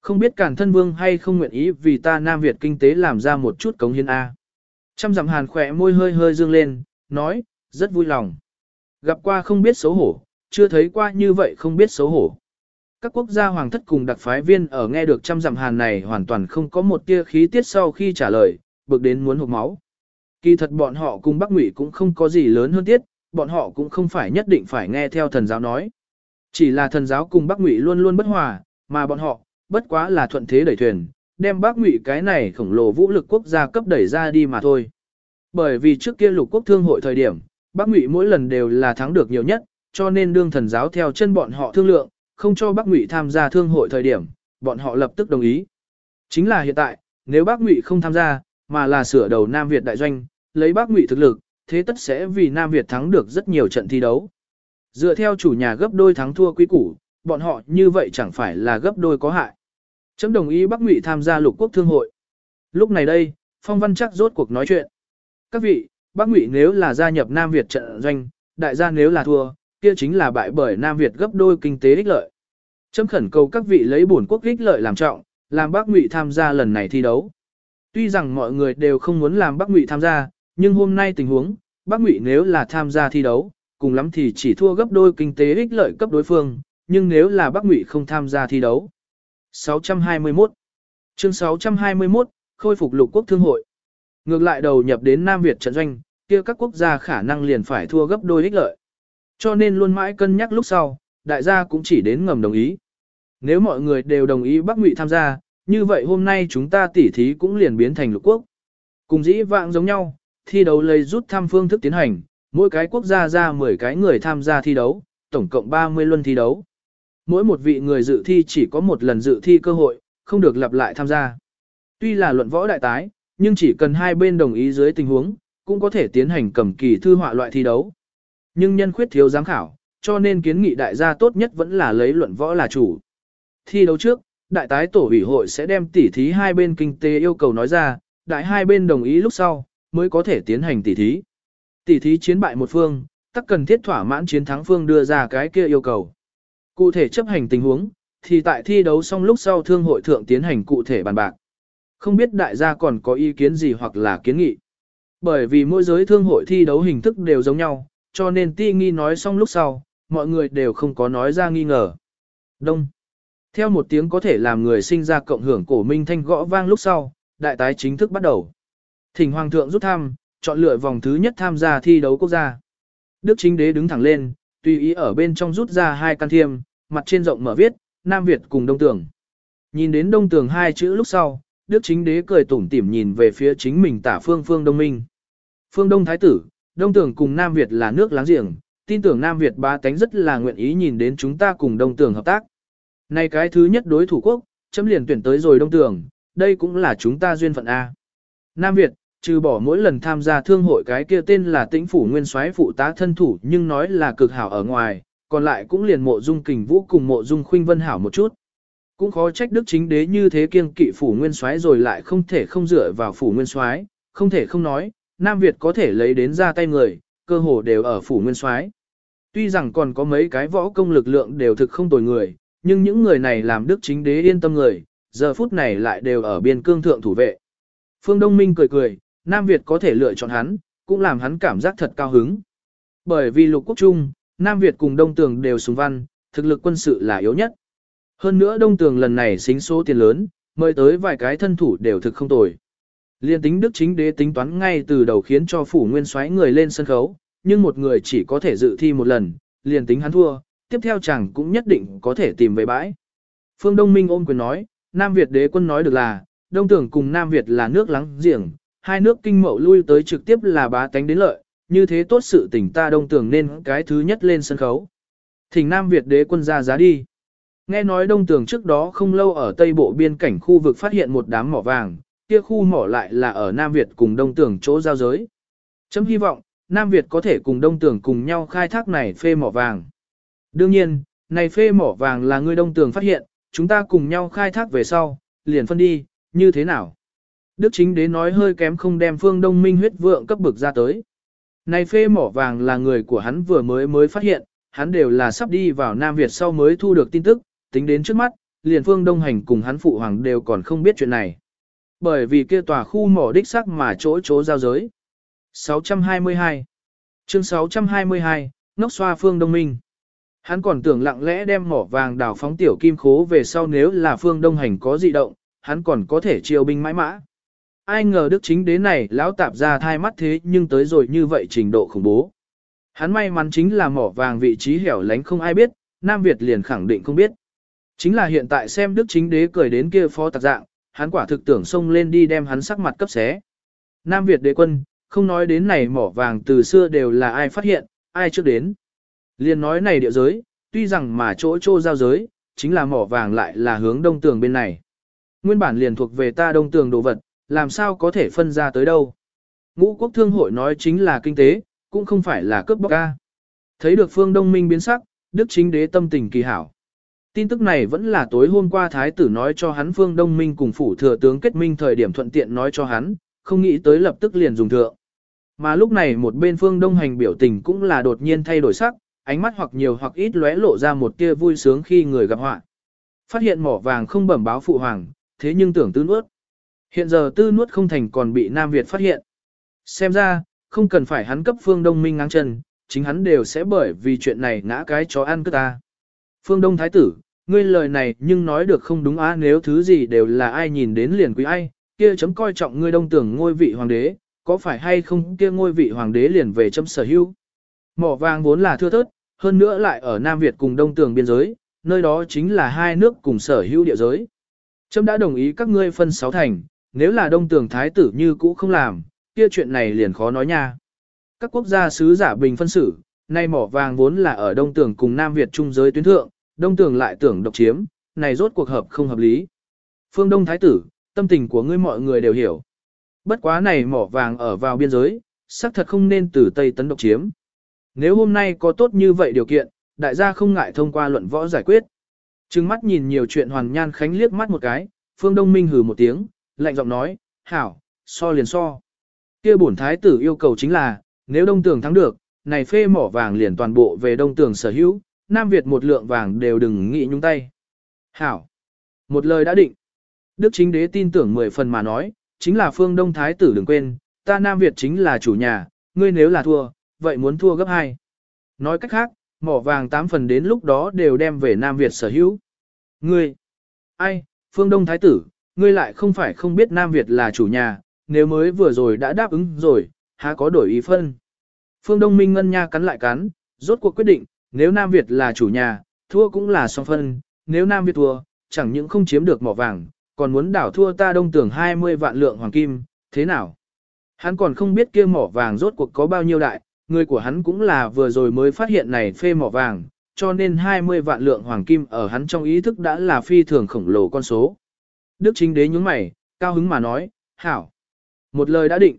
Không biết Càn thân vương hay không nguyện ý vì ta Nam Việt kinh tế làm ra một chút cống hiến A. Trăm dặm hàn khỏe môi hơi hơi dương lên, nói, rất vui lòng. Gặp qua không biết xấu hổ, chưa thấy qua như vậy không biết xấu hổ. Các quốc gia hoàng thất cùng đặc phái viên ở nghe được trăm dặm hàn này hoàn toàn không có một tia khí tiết sau khi trả lời, bực đến muốn hụt máu. Kỳ thật bọn họ cùng Bắc Ngụy cũng không có gì lớn hơn tiết, bọn họ cũng không phải nhất định phải nghe theo thần giáo nói. Chỉ là thần giáo cùng Bắc Ngụy luôn luôn bất hòa, mà bọn họ, bất quá là thuận thế đẩy thuyền, đem Bắc Ngụy cái này khổng lồ vũ lực quốc gia cấp đẩy ra đi mà thôi. Bởi vì trước kia lục quốc thương hội thời điểm, Bắc Ngụy mỗi lần đều là thắng được nhiều nhất, cho nên đương thần giáo theo chân bọn họ thương lượng, không cho Bắc Ngụy tham gia thương hội thời điểm, bọn họ lập tức đồng ý. Chính là hiện tại, nếu Bắc Ngụy không tham gia, mà là sửa đầu Nam Việt đại doanh, lấy Bắc Ngụy thực lực, thế tất sẽ vì Nam Việt thắng được rất nhiều trận thi đấu. Dựa theo chủ nhà gấp đôi thắng thua quý củ, bọn họ như vậy chẳng phải là gấp đôi có hại. Chấm đồng ý Bắc Ngụy tham gia lục quốc thương hội. Lúc này đây, Phong Văn chắc rốt cuộc nói chuyện. Các vị, Bắc Ngụy nếu là gia nhập Nam Việt trận doanh, đại gia nếu là thua, kia chính là bại bởi Nam Việt gấp đôi kinh tế ích lợi. Chấm khẩn cầu các vị lấy bổn quốc ích lợi làm trọng, làm Bắc Ngụy tham gia lần này thi đấu. Tuy rằng mọi người đều không muốn làm Bắc Ngụy tham gia, nhưng hôm nay tình huống, Bắc Ngụy nếu là tham gia thi đấu, cùng lắm thì chỉ thua gấp đôi kinh tế ích lợi cấp đối phương, nhưng nếu là Bắc Ngụy không tham gia thi đấu. 621 Chương 621, khôi phục lục quốc thương hội. Ngược lại đầu nhập đến Nam Việt trận doanh, kia các quốc gia khả năng liền phải thua gấp đôi ích lợi. Cho nên luôn mãi cân nhắc lúc sau, đại gia cũng chỉ đến ngầm đồng ý. Nếu mọi người đều đồng ý Bắc Ngụy tham gia, như vậy hôm nay chúng ta tỉ thí cũng liền biến thành lục quốc. Cùng dĩ vãng giống nhau, thi đấu lấy rút thăm phương thức tiến hành, mỗi cái quốc gia ra 10 cái người tham gia thi đấu, tổng cộng 30 luân thi đấu. Mỗi một vị người dự thi chỉ có một lần dự thi cơ hội, không được lặp lại tham gia. Tuy là luận võ đại tái, nhưng chỉ cần hai bên đồng ý dưới tình huống, cũng có thể tiến hành cầm kỳ thư họa loại thi đấu. Nhưng nhân khuyết thiếu giám khảo, cho nên kiến nghị đại gia tốt nhất vẫn là lấy luận võ là chủ. Thi đấu trước, đại tái tổ ủy hội sẽ đem tỉ thí hai bên kinh tế yêu cầu nói ra, đại hai bên đồng ý lúc sau, mới có thể tiến hành tỉ thí. Tỉ thí chiến bại một phương, tắc cần thiết thỏa mãn chiến thắng phương đưa ra cái kia yêu cầu. Cụ thể chấp hành tình huống, thì tại thi đấu xong lúc sau thương hội thượng tiến hành cụ thể bàn bạc. Không biết đại gia còn có ý kiến gì hoặc là kiến nghị. Bởi vì mỗi giới thương hội thi đấu hình thức đều giống nhau, cho nên ti nghi nói xong lúc sau, mọi người đều không có nói ra nghi ngờ. Đông. Theo một tiếng có thể làm người sinh ra cộng hưởng cổ minh thanh gõ vang lúc sau, đại tái chính thức bắt đầu. Thỉnh Hoàng thượng rút thăm, chọn lựa vòng thứ nhất tham gia thi đấu quốc gia. Đức chính đế đứng thẳng lên, tùy ý ở bên trong rút ra hai căn thiêm, mặt trên rộng mở viết, Nam Việt cùng Đông Tường. Nhìn đến Đông Tường hai chữ lúc sau, Đức chính đế cười tủm tỉm nhìn về phía chính mình tả phương phương Đông Minh. Phương Đông Thái tử, Đông Tường cùng Nam Việt là nước láng giềng, tin tưởng Nam Việt ba tánh rất là nguyện ý nhìn đến chúng ta cùng Đông Tường hợp tác. Này cái thứ nhất đối thủ quốc, chấm liền tuyển tới rồi Đông Tường, đây cũng là chúng ta duyên phận A. Nam Việt, Trừ bỏ mỗi lần tham gia thương hội cái kia tên là tĩnh phủ nguyên soái phụ tá thân thủ nhưng nói là cực hảo ở ngoài, còn lại cũng liền mộ dung kình vũ cùng mộ dung khuynh vân hảo một chút. Cũng khó trách đức chính đế như thế kiêng kỵ phủ nguyên soái rồi lại không thể không dựa vào phủ nguyên soái, không thể không nói, Nam Việt có thể lấy đến ra tay người, cơ hồ đều ở phủ nguyên soái. Tuy rằng còn có mấy cái võ công lực lượng đều thực không tồi người, nhưng những người này làm đức chính đế yên tâm người, giờ phút này lại đều ở biên cương thượng thủ vệ. Phương Đông Minh cười cười, Nam Việt có thể lựa chọn hắn, cũng làm hắn cảm giác thật cao hứng. Bởi vì lục quốc trung, Nam Việt cùng Đông Tường đều súng văn, thực lực quân sự là yếu nhất. Hơn nữa Đông Tường lần này xính số tiền lớn, mời tới vài cái thân thủ đều thực không tồi. Liên tính đức chính đế tính toán ngay từ đầu khiến cho phủ nguyên soái người lên sân khấu, nhưng một người chỉ có thể dự thi một lần, liền tính hắn thua, tiếp theo chẳng cũng nhất định có thể tìm về bãi. Phương Đông Minh ôm quyền nói, Nam Việt đế quân nói được là, Đông Tưởng cùng Nam Việt là nước láng giềng, hai nước kinh mậu lui tới trực tiếp là bá tánh đến lợi, như thế tốt sự tình ta Đông Tưởng nên cái thứ nhất lên sân khấu. Thỉnh Nam Việt đế quân ra giá đi. Nghe nói Đông tường trước đó không lâu ở Tây Bộ biên cảnh khu vực phát hiện một đám mỏ vàng, kia khu mỏ lại là ở Nam Việt cùng Đông tường chỗ giao giới. Chấm hy vọng, Nam Việt có thể cùng Đông tường cùng nhau khai thác này phê mỏ vàng. Đương nhiên, này phê mỏ vàng là người Đông tường phát hiện, chúng ta cùng nhau khai thác về sau, liền phân đi, như thế nào? Đức chính đế nói hơi kém không đem phương đông minh huyết vượng cấp bực ra tới. Này phê mỏ vàng là người của hắn vừa mới mới phát hiện, hắn đều là sắp đi vào Nam Việt sau mới thu được tin tức, tính đến trước mắt, liền phương đông hành cùng hắn phụ hoàng đều còn không biết chuyện này. Bởi vì kia tòa khu mỏ đích sắc mà chỗ chỗ giao giới. 622 Chương 622, Nóc xoa phương đông minh. Hắn còn tưởng lặng lẽ đem mỏ vàng đào phóng tiểu kim khố về sau nếu là phương đông hành có dị động, hắn còn có thể chiêu binh mãi mã. Ai ngờ đức chính đế này lão tạp ra thai mắt thế nhưng tới rồi như vậy trình độ khủng bố. Hắn may mắn chính là mỏ vàng vị trí hẻo lánh không ai biết, Nam Việt liền khẳng định không biết. Chính là hiện tại xem đức chính đế cười đến kia phó tạc dạng, hắn quả thực tưởng xông lên đi đem hắn sắc mặt cấp xé. Nam Việt đế quân, không nói đến này mỏ vàng từ xưa đều là ai phát hiện, ai trước đến. Liên nói này địa giới, tuy rằng mà chỗ chỗ giao giới, chính là mỏ vàng lại là hướng đông tường bên này. Nguyên bản liền thuộc về ta đông tường đồ vật, làm sao có thể phân ra tới đâu. Ngũ quốc thương hội nói chính là kinh tế, cũng không phải là cướp bóc ca. Thấy được phương đông minh biến sắc, đức chính đế tâm tình kỳ hảo. Tin tức này vẫn là tối hôm qua thái tử nói cho hắn phương đông minh cùng phủ thừa tướng kết minh thời điểm thuận tiện nói cho hắn, không nghĩ tới lập tức liền dùng thượng. Mà lúc này một bên phương đông hành biểu tình cũng là đột nhiên thay đổi sắc, ánh mắt hoặc nhiều hoặc ít lóe lộ ra một tia vui sướng khi người gặp họa. Phát hiện mỏ vàng không bẩm báo phụ hoàng, thế nhưng tưởng tư nuốt. Hiện giờ tư nuốt không thành còn bị Nam Việt phát hiện. Xem ra, không cần phải hắn cấp phương đông minh ngang chân, chính hắn đều sẽ bởi vì chuyện này ngã cái chó ăn cơ ta. Phương Đông Thái tử, ngươi lời này nhưng nói được không đúng á nếu thứ gì đều là ai nhìn đến liền quý ai, kia chấm coi trọng ngươi đông tưởng ngôi vị hoàng đế, có phải hay không kia ngôi vị hoàng đế liền về chấm sở hữu. Mỏ vàng vốn là thưa thớt, hơn nữa lại ở Nam Việt cùng Đông Tường biên giới, nơi đó chính là hai nước cùng sở hữu địa giới. Chấm đã đồng ý các ngươi phân sáu thành, nếu là Đông Tường Thái tử như cũ không làm, kia chuyện này liền khó nói nha. Các quốc gia sứ giả bình phân xử, nay mỏ vàng vốn là ở Đông Tường cùng Nam Việt trung giới tuyến thượng, Đông Tường lại tưởng độc chiếm, này rốt cuộc hợp không hợp lý. Phương Đông Thái tử, tâm tình của ngươi mọi người đều hiểu. Bất quá này mỏ vàng ở vào biên giới, xác thật không nên từ Tây tấn độc chiếm. Nếu hôm nay có tốt như vậy điều kiện, đại gia không ngại thông qua luận võ giải quyết. Trừng mắt nhìn nhiều chuyện Hoàn Nhan Khánh liếc mắt một cái, Phương Đông Minh hừ một tiếng, lạnh giọng nói, hảo, so liền so. kia bổn thái tử yêu cầu chính là, nếu Đông Tường thắng được, này phê mỏ vàng liền toàn bộ về Đông Tường sở hữu, Nam Việt một lượng vàng đều đừng nghĩ nhúng tay. Hảo, một lời đã định. Đức chính đế tin tưởng mười phần mà nói, chính là phương Đông Thái tử đừng quên, ta Nam Việt chính là chủ nhà, ngươi nếu là thua, vậy muốn thua gấp hai. Nói cách khác, mỏ vàng tám phần đến lúc đó đều đem về Nam Việt sở hữu. Ngươi, ai, phương Đông Thái tử, ngươi lại không phải không biết Nam Việt là chủ nhà, nếu mới vừa rồi đã đáp ứng rồi, há có đổi ý phân. Phương Đông Minh Ngân Nha cắn lại cắn, rốt cuộc quyết định, nếu Nam Việt là chủ nhà, thua cũng là song phân, nếu Nam Việt thua, chẳng những không chiếm được mỏ vàng, còn muốn đảo thua ta đông tưởng 20 vạn lượng hoàng kim, thế nào? Hắn còn không biết kia mỏ vàng rốt cuộc có bao nhiêu đại, người của hắn cũng là vừa rồi mới phát hiện này phê mỏ vàng, cho nên 20 vạn lượng hoàng kim ở hắn trong ý thức đã là phi thường khổng lồ con số. Đức chính đế nhướng mày, cao hứng mà nói, hảo. Một lời đã định,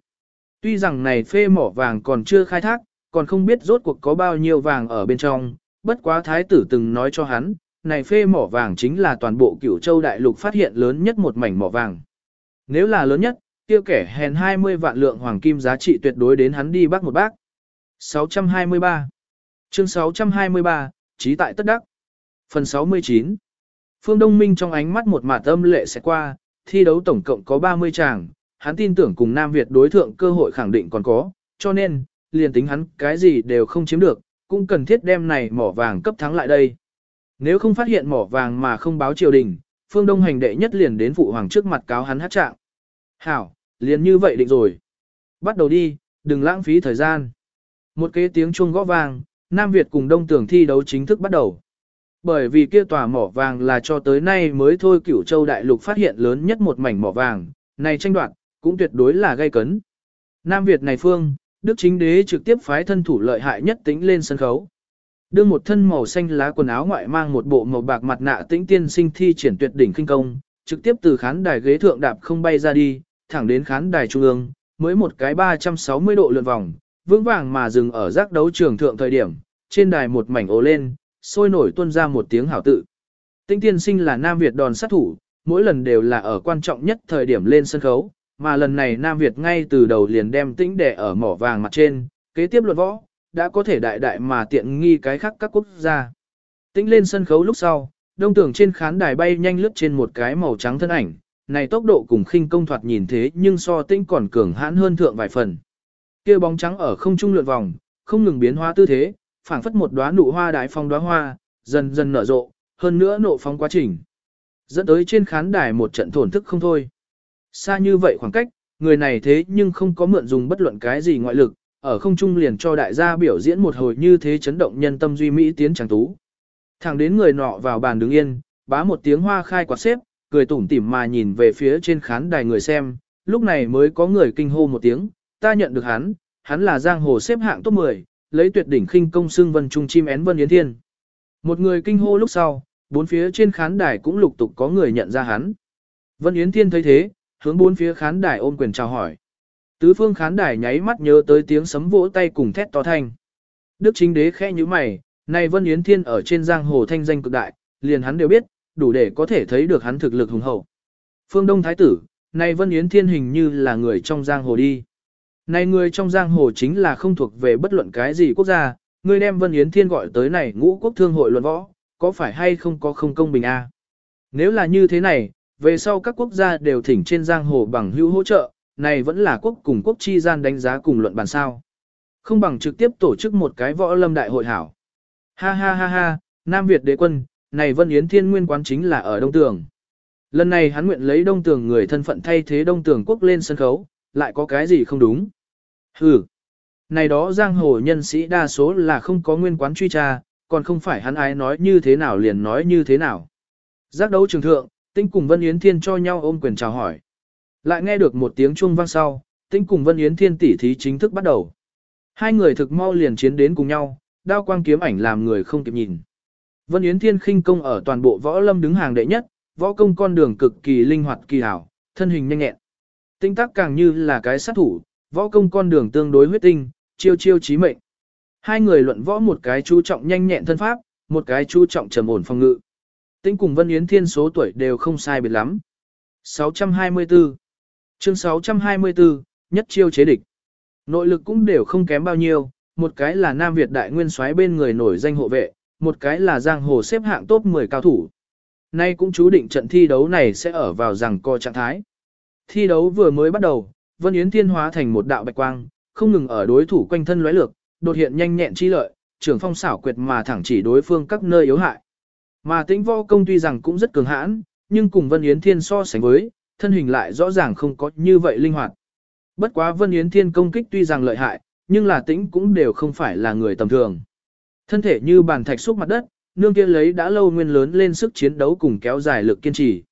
Tuy rằng này phê mỏ vàng còn chưa khai thác, còn không biết rốt cuộc có bao nhiêu vàng ở bên trong, bất quá thái tử từng nói cho hắn, này phê mỏ vàng chính là toàn bộ cửu châu đại lục phát hiện lớn nhất một mảnh mỏ vàng. Nếu là lớn nhất, tiêu kẻ hèn 20 vạn lượng hoàng kim giá trị tuyệt đối đến hắn đi bác một bác. 623 Chương 623, Trí tại tất đắc Phần 69 Phương Đông Minh trong ánh mắt một mà tâm lệ sẽ qua, thi đấu tổng cộng có 30 tràng, hắn tin tưởng cùng Nam Việt đối thượng cơ hội khẳng định còn có, cho nên, liền tính hắn cái gì đều không chiếm được, cũng cần thiết đem này mỏ vàng cấp thắng lại đây. Nếu không phát hiện mỏ vàng mà không báo triều đình, Phương Đông hành đệ nhất liền đến phụ hoàng trước mặt cáo hắn hát trạng. Hảo, liền như vậy định rồi. Bắt đầu đi, đừng lãng phí thời gian. Một cái tiếng chuông gõ vang, Nam Việt cùng Đông Tưởng thi đấu chính thức bắt đầu. Bởi vì kia tòa mỏ vàng là cho tới nay mới thôi cửu châu đại lục phát hiện lớn nhất một mảnh mỏ vàng, này tranh đoạt, cũng tuyệt đối là gây cấn. Nam Việt này phương, Đức chính đế trực tiếp phái thân thủ lợi hại nhất tính lên sân khấu. Đưa một thân màu xanh lá quần áo ngoại mang một bộ màu bạc mặt nạ tĩnh tiên sinh thi triển tuyệt đỉnh kinh công, trực tiếp từ khán đài ghế thượng đạp không bay ra đi, thẳng đến khán đài trung ương, mới một cái 360 độ lượn vòng, vững vàng mà dừng ở giác đấu trường thượng thời điểm, trên đài một mảnh ố lên, sôi nổi tuôn ra một tiếng hảo tự. Tĩnh tiên sinh là Nam Việt đòn sát thủ, mỗi lần đều là ở quan trọng nhất thời điểm lên sân khấu, mà lần này Nam Việt ngay từ đầu liền đem tĩnh đẻ ở mỏ vàng mặt trên, kế tiếp luận võ, đã có thể đại đại mà tiện nghi cái khác các quốc gia. Tĩnh lên sân khấu lúc sau, đông tưởng trên khán đài bay nhanh lướt trên một cái màu trắng thân ảnh, này tốc độ cùng khinh công thoạt nhìn thế nhưng so tĩnh còn cường hãn hơn thượng vài phần. kia bóng trắng ở không trung lượn vòng, không ngừng biến hóa tư thế, phảng phất một đóa nụ hoa đại phong đóa hoa, dần dần nở rộ, hơn nữa nộ phong quá trình. Dẫn tới trên khán đài một trận thổn thức không thôi. Xa như vậy khoảng cách, người này thế nhưng không có mượn dùng bất luận cái gì ngoại lực, ở không trung liền cho đại gia biểu diễn một hồi như thế chấn động nhân tâm duy mỹ tiến chẳng tú. Thẳng đến người nọ vào bàn đứng yên, bá một tiếng hoa khai quạt xếp, cười tủm tỉm mà nhìn về phía trên khán đài người xem, lúc này mới có người kinh hô một tiếng, ta nhận được hắn, hắn là giang hồ xếp hạng top 10, lấy tuyệt đỉnh khinh công xương vân trung chim én vân yến thiên. Một người kinh hô lúc sau, bốn phía trên khán đài cũng lục tục có người nhận ra hắn. Vân Yến Thiên thấy thế, hướng bốn phía khán đài ôm quyền chào hỏi. Tứ phương khán đài nháy mắt nhớ tới tiếng sấm vỗ tay cùng thét to thanh. Đức chính đế khẽ như mày, này Vân Yến Thiên ở trên giang hồ thanh danh cực đại, liền hắn đều biết, đủ để có thể thấy được hắn thực lực hùng hậu. Phương Đông Thái tử, này Vân Yến Thiên hình như là người trong giang hồ đi. Này người trong giang hồ chính là không thuộc về bất luận cái gì quốc gia, người đem Vân Yến Thiên gọi tới này ngũ quốc thương hội luận võ, có phải hay không có không công bình a? Nếu là như thế này, về sau các quốc gia đều thỉnh trên giang hồ bằng hữu hỗ trợ, này vẫn là quốc cùng quốc chi gian đánh giá cùng luận bàn sao. Không bằng trực tiếp tổ chức một cái võ lâm đại hội hảo. Ha ha ha ha, Nam Việt đế quân, này Vân Yến Thiên nguyên quán chính là ở Đông Tường. Lần này hắn nguyện lấy Đông Tường người thân phận thay thế Đông Tường quốc lên sân khấu, lại có cái gì không đúng. Hừ, này đó giang hồ nhân sĩ đa số là không có nguyên quán truy tra, còn không phải hắn ái nói như thế nào liền nói như thế nào. Giác đấu trường thượng, tinh cùng Vân Yến Thiên cho nhau ôm quyền chào hỏi. Lại nghe được một tiếng chuông vang sau, tinh cùng Vân Yến Thiên tỉ thí chính thức bắt đầu. Hai người thực mau liền chiến đến cùng nhau, đao quang kiếm ảnh làm người không kịp nhìn. Vân Yến Thiên khinh công ở toàn bộ võ lâm đứng hàng đệ nhất, võ công con đường cực kỳ linh hoạt kỳ hảo, thân hình nhanh nhẹn. Tinh tác càng như là cái sát thủ, võ công con đường tương đối huyết tinh, chiêu chiêu chí mệnh. Hai người luận võ một cái chú trọng nhanh nhẹn thân pháp, một cái chú trọng trầm ổn phòng ngự. Tinh cùng Vân Yến Thiên số tuổi đều không sai biệt lắm. 624 Chương 624, nhất chiêu chế địch. Nội lực cũng đều không kém bao nhiêu, một cái là Nam Việt đại nguyên soái bên người nổi danh hộ vệ, một cái là giang hồ xếp hạng top 10 cao thủ. Nay cũng chú định trận thi đấu này sẽ ở vào rằng co trạng thái. Thi đấu vừa mới bắt đầu, Vân Yến Thiên hóa thành một đạo bạch quang, không ngừng ở đối thủ quanh thân lóe lược, đột hiện nhanh nhẹn chi lợi, trưởng phong xảo quyệt mà thẳng chỉ đối phương các nơi yếu hại. Mà tĩnh võ công tuy rằng cũng rất cường hãn, nhưng cùng Vân Yến Thiên so sánh với, thân hình lại rõ ràng không có như vậy linh hoạt. Bất quá Vân Yến Thiên công kích tuy rằng lợi hại, nhưng là tĩnh cũng đều không phải là người tầm thường. Thân thể như bàn thạch xúc mặt đất, nương kia lấy đã lâu nguyên lớn lên sức chiến đấu cùng kéo dài lực kiên trì.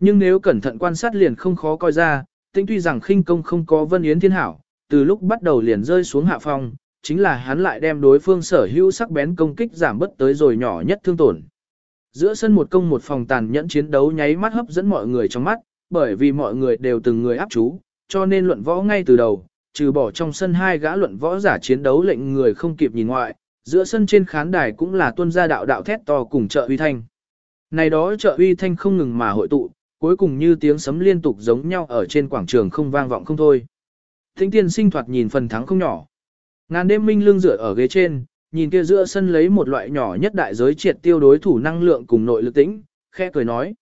Nhưng nếu cẩn thận quan sát liền không khó coi ra, tinh tuy rằng khinh công không có Vân Yến Thiên hảo, từ lúc bắt đầu liền rơi xuống hạ phong, chính là hắn lại đem đối phương sở hữu sắc bén công kích giảm bất tới rồi nhỏ nhất thương tổn. Giữa sân một công một phòng tàn nhẫn chiến đấu nháy mắt hấp dẫn mọi người trong mắt, bởi vì mọi người đều từng người áp chú, cho nên luận võ ngay từ đầu, trừ bỏ trong sân hai gã luận võ giả chiến đấu lệnh người không kịp nhìn ngoại, giữa sân trên khán đài cũng là tuân gia đạo đạo thét to cùng trợ uy thanh. Này đó trợ uy thanh không ngừng mà hội tụ, cuối cùng như tiếng sấm liên tục giống nhau ở trên quảng trường không vang vọng không thôi. Thính tiên sinh thoạt nhìn phần thắng không nhỏ. Ngàn đêm minh lưng dựa ở ghế trên, nhìn kia giữa sân lấy một loại nhỏ nhất đại giới triệt tiêu đối thủ năng lượng cùng nội lực tĩnh, khẽ cười nói.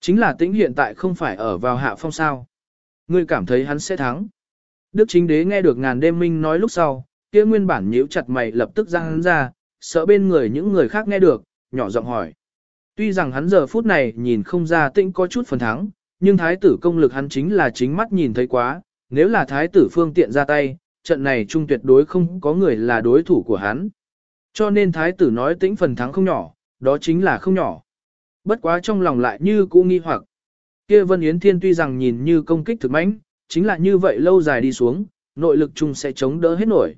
Chính là tĩnh hiện tại không phải ở vào hạ phong sao. Ngươi cảm thấy hắn sẽ thắng. Đức chính đế nghe được ngàn đêm minh nói lúc sau, kia nguyên bản nhíu chặt mày lập tức ra hắn ra, sợ bên người những người khác nghe được, nhỏ giọng hỏi. Tuy rằng hắn giờ phút này nhìn không ra tĩnh có chút phần thắng, nhưng thái tử công lực hắn chính là chính mắt nhìn thấy quá, nếu là thái tử phương tiện ra tay, trận này trung tuyệt đối không có người là đối thủ của hắn. Cho nên thái tử nói tĩnh phần thắng không nhỏ, đó chính là không nhỏ. Bất quá trong lòng lại như cũ nghi hoặc. Kia Vân Yến Thiên tuy rằng nhìn như công kích thực mãnh, chính là như vậy lâu dài đi xuống, nội lực chung sẽ chống đỡ hết nổi.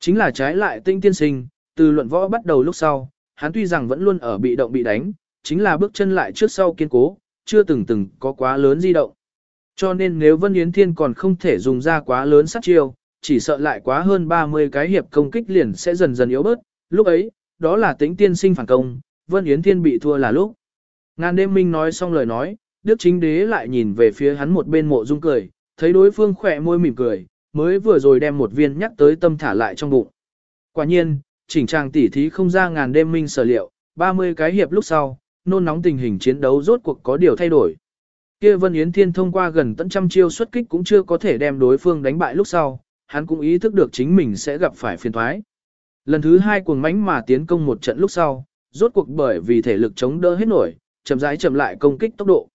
Chính là trái lại tinh tiên sinh, từ luận võ bắt đầu lúc sau, hắn tuy rằng vẫn luôn ở bị động bị đánh, chính là bước chân lại trước sau kiên cố, chưa từng từng có quá lớn di động. Cho nên nếu Vân Yến Thiên còn không thể dùng ra quá lớn sát chiêu, chỉ sợ lại quá hơn 30 cái hiệp công kích liền sẽ dần dần yếu bớt, lúc ấy, đó là tính tiên sinh phản công, Vân Yến Thiên bị thua là lúc. Ngàn đêm minh nói xong lời nói, Đức Chính Đế lại nhìn về phía hắn một bên mộ dung cười, thấy đối phương khỏe môi mỉm cười, mới vừa rồi đem một viên nhắc tới tâm thả lại trong bụng. Quả nhiên, chỉnh trang tỉ thí không ra ngàn đêm minh sở liệu, 30 cái hiệp lúc sau, nôn nóng tình hình chiến đấu rốt cuộc có điều thay đổi. Kia Vân Yến Thiên thông qua gần tận trăm chiêu xuất kích cũng chưa có thể đem đối phương đánh bại lúc sau, hắn cũng ý thức được chính mình sẽ gặp phải phiền thoái. Lần thứ hai cuồng mãnh mà tiến công một trận lúc sau, rốt cuộc bởi vì thể lực chống đỡ hết nổi, chậm rãi chậm lại công kích tốc độ.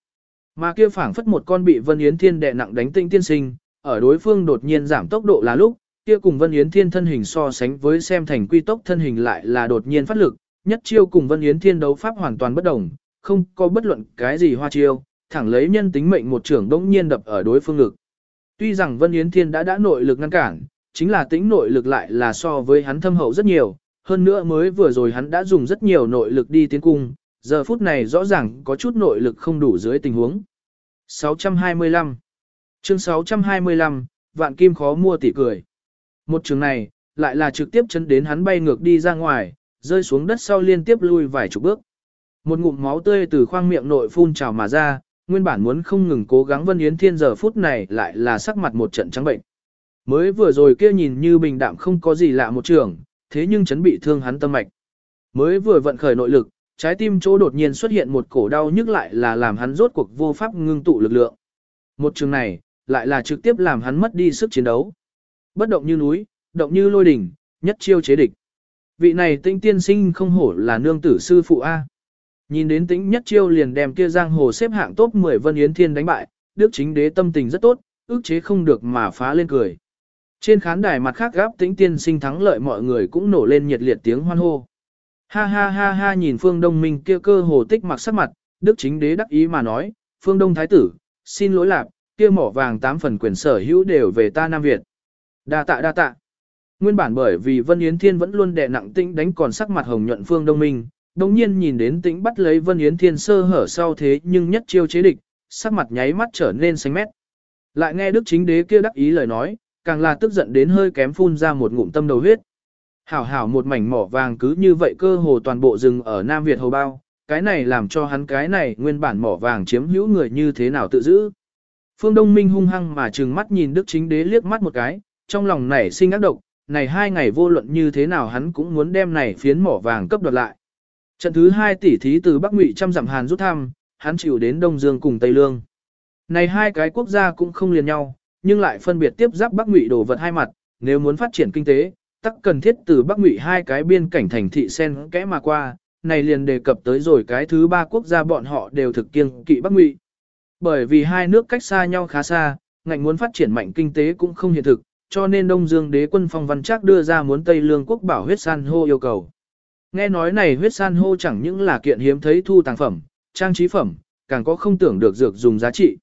Mà kia phảng phất một con bị Vân Yến Thiên đè nặng đánh tinh tiên sinh, ở đối phương đột nhiên giảm tốc độ là lúc, kia cùng Vân Yến Thiên thân hình so sánh với xem thành quy tốc thân hình lại là đột nhiên phát lực, nhất chiêu cùng Vân Yến Thiên đấu pháp hoàn toàn bất đồng, không có bất luận cái gì hoa chiêu, thẳng lấy nhân tính mệnh một trưởng đống nhiên đập ở đối phương ngực. Tuy rằng Vân Yến Thiên đã đã nội lực ngăn cản, chính là tính nội lực lại là so với hắn thâm hậu rất nhiều, hơn nữa mới vừa rồi hắn đã dùng rất nhiều nội lực đi tiến cung, giờ phút này rõ ràng có chút nội lực không đủ dưới tình huống. 625 Chương 625, vạn kim khó mua tỷ cười. Một trường này, lại là trực tiếp chấn đến hắn bay ngược đi ra ngoài, rơi xuống đất sau liên tiếp lui vài chục bước. Một ngụm máu tươi từ khoang miệng nội phun trào mà ra, nguyên bản muốn không ngừng cố gắng Vân Yến Thiên giờ phút này lại là sắc mặt một trận trắng bệnh. Mới vừa rồi kia nhìn như bình đạm không có gì lạ một trường, thế nhưng chấn bị thương hắn tâm mạch. Mới vừa vận khởi nội lực, trái tim chỗ đột nhiên xuất hiện một cổ đau nhức lại là làm hắn rốt cuộc vô pháp ngưng tụ lực lượng. Một trường này, lại là trực tiếp làm hắn mất đi sức chiến đấu. Bất động như núi, động như lôi đỉnh, nhất chiêu chế địch. Vị này tinh tiên sinh không hổ là nương tử sư phụ A. Nhìn đến tĩnh nhất chiêu liền đem kia giang hồ xếp hạng top 10 Vân Yến Thiên đánh bại, Đức chính đế tâm tình rất tốt, ước chế không được mà phá lên cười. Trên khán đài mặt khác gáp tĩnh tiên sinh thắng lợi mọi người cũng nổ lên nhiệt liệt tiếng hoan hô. Ha ha ha ha nhìn phương đông minh kia cơ hồ tích mặc sắc mặt, Đức chính đế đắc ý mà nói, phương đông thái tử, xin lỗi lạc, kia mỏ vàng tám phần quyền sở hữu đều về ta Nam Việt. Đa tạ đa tạ. Nguyên bản bởi vì Vân Yến Thiên vẫn luôn đè nặng tĩnh đánh còn sắc mặt hồng nhuận phương đông minh, đồng nhiên nhìn đến tĩnh bắt lấy Vân Yến Thiên sơ hở sau thế nhưng nhất chiêu chế địch, sắc mặt nháy mắt trở nên xanh mét. Lại nghe Đức chính đế kia đắc ý lời nói, càng là tức giận đến hơi kém phun ra một ngụm tâm đầu huyết. Hảo hảo một mảnh mỏ vàng cứ như vậy cơ hồ toàn bộ rừng ở Nam Việt hầu bao, cái này làm cho hắn cái này nguyên bản mỏ vàng chiếm hữu người như thế nào tự giữ. Phương Đông Minh hung hăng mà trừng mắt nhìn Đức Chính Đế liếc mắt một cái, trong lòng nảy sinh ác độc, này hai ngày vô luận như thế nào hắn cũng muốn đem này phiến mỏ vàng cấp đoạt lại. Trận thứ hai tỷ thí từ Bắc Ngụy trăm dặm Hàn rút thăm, hắn chịu đến Đông Dương cùng Tây Lương. Này hai cái quốc gia cũng không liền nhau, nhưng lại phân biệt tiếp giáp Bắc Ngụy đồ vật hai mặt, nếu muốn phát triển kinh tế, tắc cần thiết từ Bắc Ngụy hai cái biên cảnh thành thị sen kẽ mà qua, này liền đề cập tới rồi cái thứ ba quốc gia bọn họ đều thực kiêng kỵ Bắc Ngụy. Bởi vì hai nước cách xa nhau khá xa, ngành muốn phát triển mạnh kinh tế cũng không hiện thực, cho nên Đông Dương đế quân phong văn trác đưa ra muốn Tây Lương quốc bảo huyết san hô yêu cầu. Nghe nói này huyết san hô chẳng những là kiện hiếm thấy thu tàng phẩm, trang trí phẩm, càng có không tưởng được dược dùng giá trị.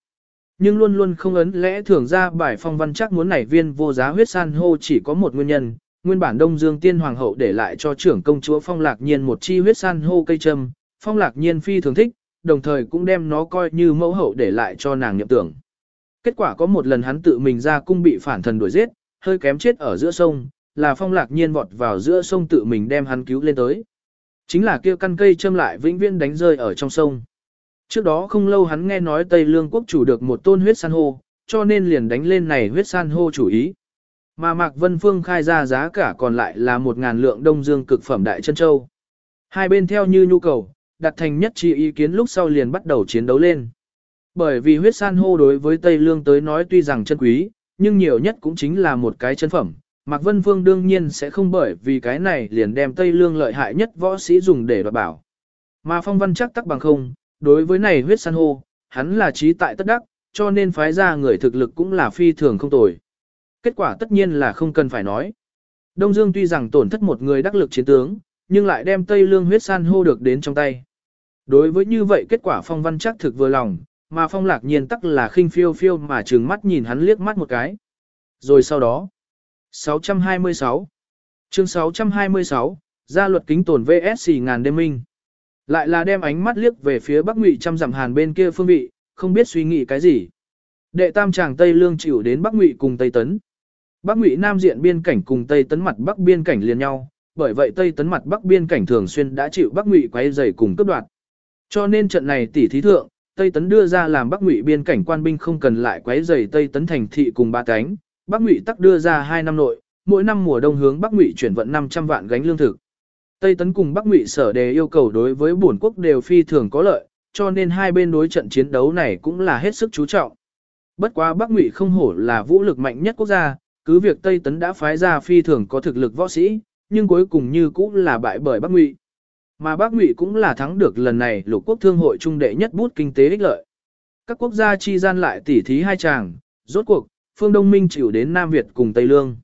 Nhưng luôn luôn không ấn lẽ thường ra bài phong văn chắc muốn này viên vô giá huyết san hô chỉ có một nguyên nhân, nguyên bản Đông Dương Tiên Hoàng hậu để lại cho trưởng công chúa Phong Lạc Nhiên một chi huyết san hô cây trâm, Phong Lạc Nhiên phi thường thích, đồng thời cũng đem nó coi như mẫu hậu để lại cho nàng nhậm tưởng. Kết quả có một lần hắn tự mình ra cung bị phản thần đuổi giết, hơi kém chết ở giữa sông, là phong lạc nhiên vọt vào giữa sông tự mình đem hắn cứu lên tới. Chính là kia căn cây châm lại vĩnh viễn đánh rơi ở trong sông. Trước đó không lâu hắn nghe nói Tây Lương quốc chủ được một tôn huyết san hô, cho nên liền đánh lên này huyết san hô chủ ý. Mà Mạc Vân Phương khai ra giá cả còn lại là một ngàn lượng đông dương cực phẩm đại chân châu. Hai bên theo như nhu cầu, đặt thành nhất trí ý kiến lúc sau liền bắt đầu chiến đấu lên. Bởi vì huyết san hô đối với Tây Lương tới nói tuy rằng chân quý, nhưng nhiều nhất cũng chính là một cái chân phẩm. Mạc Vân Phương đương nhiên sẽ không bởi vì cái này liền đem Tây Lương lợi hại nhất võ sĩ dùng để đoạt bảo. Mà phong văn chắc tắc bằng không, đối với này huyết san hô, hắn là trí tại tất đắc, cho nên phái ra người thực lực cũng là phi thường không tồi. Kết quả tất nhiên là không cần phải nói. Đông Dương tuy rằng tổn thất một người đắc lực chiến tướng, nhưng lại đem Tây Lương huyết san hô được đến trong tay. Đối với như vậy kết quả phong văn chắc thực vừa lòng, mà phong lạc nhiên tắc là khinh phiêu phiêu mà trừng mắt nhìn hắn liếc mắt một cái. Rồi sau đó, 626 chương 626, gia luật kính tổn VSC ngàn đêm minh. Lại là đem ánh mắt liếc về phía Bắc Ngụy trăm dặm hàn bên kia phương vị, không biết suy nghĩ cái gì. Đệ tam chàng Tây Lương chịu đến Bắc Ngụy cùng Tây Tấn. Bắc Ngụy Nam diện biên cảnh cùng Tây Tấn mặt Bắc biên cảnh liền nhau, bởi vậy Tây Tấn mặt Bắc biên cảnh thường xuyên đã chịu Bắc Ngụy quấy rầy cùng cấp đoạt. Cho nên trận này tỷ thí thượng, Tây Tấn đưa ra làm Bắc Ngụy biên cảnh quan binh không cần lại quấy rầy Tây Tấn thành thị cùng ba cánh, Bắc Ngụy tắc đưa ra 2 năm nội, mỗi năm mùa đông hướng Bắc Ngụy chuyển vận 500 vạn gánh lương thực. Tây Tấn cùng Bắc Ngụy sở đề yêu cầu đối với bổn quốc đều phi thường có lợi, cho nên hai bên đối trận chiến đấu này cũng là hết sức chú trọng. Bất quá Bắc Ngụy không hổ là vũ lực mạnh nhất quốc gia, cứ việc Tây Tấn đã phái ra phi thường có thực lực võ sĩ, nhưng cuối cùng như cũng là bại bởi Bắc Ngụy. Mà Bắc Ngụy cũng là thắng được lần này lục quốc thương hội trung đệ nhất bút kinh tế ích lợi. Các quốc gia chi gian lại tỉ thí hai chàng, rốt cuộc, phương Đông Minh chịu đến Nam Việt cùng Tây Lương.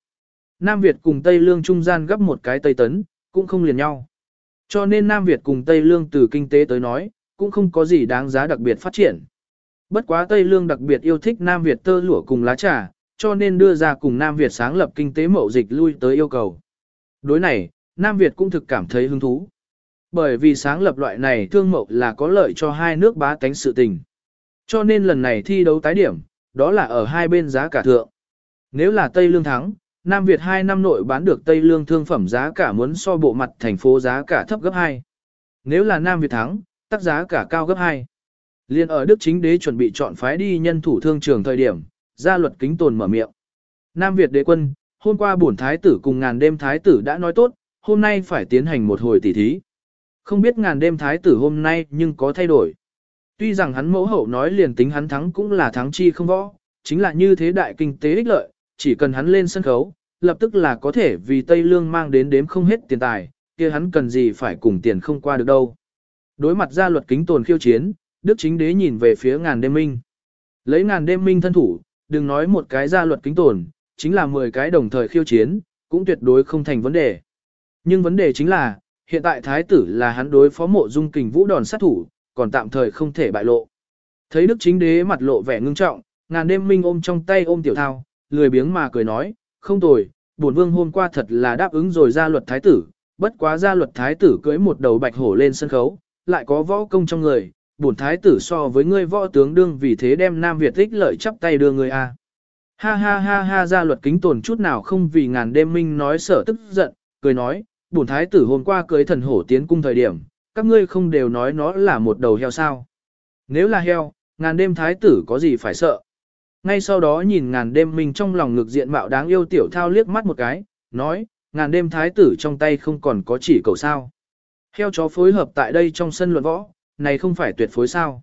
Nam Việt cùng Tây Lương trung gian gấp một cái Tây Tấn, cũng không liền nhau. Cho nên Nam Việt cùng Tây Lương từ kinh tế tới nói, cũng không có gì đáng giá đặc biệt phát triển. Bất quá Tây Lương đặc biệt yêu thích Nam Việt tơ lụa cùng lá trà, cho nên đưa ra cùng Nam Việt sáng lập kinh tế mậu dịch lui tới yêu cầu. Đối này, Nam Việt cũng thực cảm thấy hứng thú. Bởi vì sáng lập loại này thương mậu là có lợi cho hai nước bá tánh sự tình. Cho nên lần này thi đấu tái điểm, đó là ở hai bên giá cả thượng. Nếu là Tây Lương thắng, Nam Việt 2 năm nội bán được Tây Lương thương phẩm giá cả muốn so bộ mặt thành phố giá cả thấp gấp 2. Nếu là Nam Việt thắng, tắc giá cả cao gấp 2. Liên ở Đức chính đế chuẩn bị chọn phái đi nhân thủ thương trường thời điểm, ra luật kính tồn mở miệng. Nam Việt đế quân, hôm qua bổn thái tử cùng ngàn đêm thái tử đã nói tốt, hôm nay phải tiến hành một hồi tỉ thí. Không biết ngàn đêm thái tử hôm nay nhưng có thay đổi. Tuy rằng hắn mẫu hậu nói liền tính hắn thắng cũng là thắng chi không võ, chính là như thế đại kinh tế ích lợi, chỉ cần hắn lên sân khấu, lập tức là có thể vì Tây Lương mang đến đếm không hết tiền tài, kia hắn cần gì phải cùng tiền không qua được đâu. Đối mặt ra luật kính tồn khiêu chiến, Đức chính đế nhìn về phía ngàn đêm minh. Lấy ngàn đêm minh thân thủ, đừng nói một cái ra luật kính tồn, chính là 10 cái đồng thời khiêu chiến, cũng tuyệt đối không thành vấn đề. Nhưng vấn đề chính là, hiện tại thái tử là hắn đối phó mộ dung kình vũ đòn sát thủ, còn tạm thời không thể bại lộ. Thấy đức chính đế mặt lộ vẻ ngưng trọng, ngàn đêm minh ôm trong tay ôm tiểu thao, lười biếng mà cười nói, không tồi, bổn vương hôm qua thật là đáp ứng rồi ra luật thái tử, bất quá ra luật thái tử cưỡi một đầu bạch hổ lên sân khấu, lại có võ công trong người, bổn thái tử so với ngươi võ tướng đương vì thế đem Nam Việt ích lợi chắp tay đưa ngươi a. Ha ha ha ha ra luật kính tồn chút nào không vì ngàn đêm minh nói sở tức giận, cười nói, bổn thái tử hôm qua cưới thần hổ tiến cung thời điểm, các ngươi không đều nói nó là một đầu heo sao. Nếu là heo, ngàn đêm thái tử có gì phải sợ. Ngay sau đó nhìn ngàn đêm mình trong lòng ngực diện mạo đáng yêu tiểu thao liếc mắt một cái, nói, ngàn đêm thái tử trong tay không còn có chỉ cầu sao. Heo chó phối hợp tại đây trong sân luận võ, này không phải tuyệt phối sao.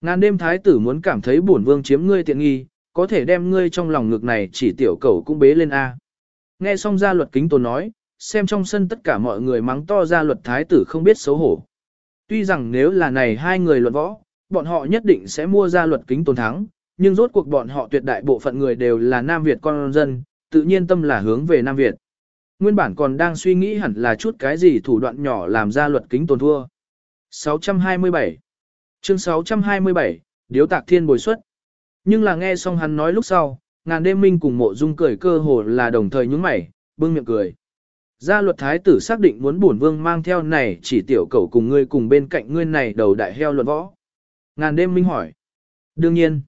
Ngàn đêm thái tử muốn cảm thấy bổn vương chiếm ngươi tiện nghi, có thể đem ngươi trong lòng ngực này chỉ tiểu cầu cũng bế lên A. Nghe xong ra luật kính tồn nói, xem trong sân tất cả mọi người mắng to ra luật thái tử không biết xấu hổ. Tuy rằng nếu là này hai người luận võ, bọn họ nhất định sẽ mua ra luật kính tồn thắng, nhưng rốt cuộc bọn họ tuyệt đại bộ phận người đều là Nam Việt con dân, tự nhiên tâm là hướng về Nam Việt. Nguyên bản còn đang suy nghĩ hẳn là chút cái gì thủ đoạn nhỏ làm ra luật kính tồn thua. 627 Chương 627, Điếu Tạc Thiên bồi xuất. Nhưng là nghe xong hắn nói lúc sau, ngàn đêm minh cùng mộ dung cười cơ hồ là đồng thời nhướng mày, bưng miệng cười. Gia luật thái tử xác định muốn bổn vương mang theo này chỉ tiểu cầu cùng ngươi cùng bên cạnh ngươi này đầu đại heo luận võ. Ngàn đêm minh hỏi. Đương nhiên.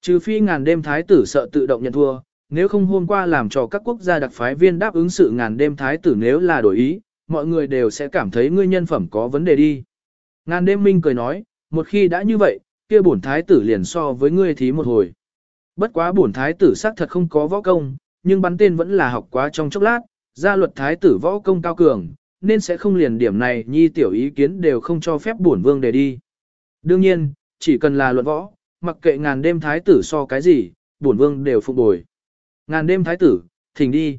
Trừ phi ngàn đêm thái tử sợ tự động nhận thua, nếu không hôm qua làm cho các quốc gia đặc phái viên đáp ứng sự ngàn đêm thái tử nếu là đổi ý, mọi người đều sẽ cảm thấy ngươi nhân phẩm có vấn đề đi. Ngàn đêm minh cười nói, một khi đã như vậy, kia bổn thái tử liền so với ngươi thí một hồi. Bất quá bổn thái tử xác thật không có võ công, nhưng bắn tên vẫn là học quá trong chốc lát, gia luật thái tử võ công cao cường, nên sẽ không liền điểm này nhi tiểu ý kiến đều không cho phép bổn vương để đi. Đương nhiên, chỉ cần là luận võ, mặc kệ ngàn đêm thái tử so cái gì, bổn vương đều phục bồi. Ngàn đêm thái tử, thỉnh đi.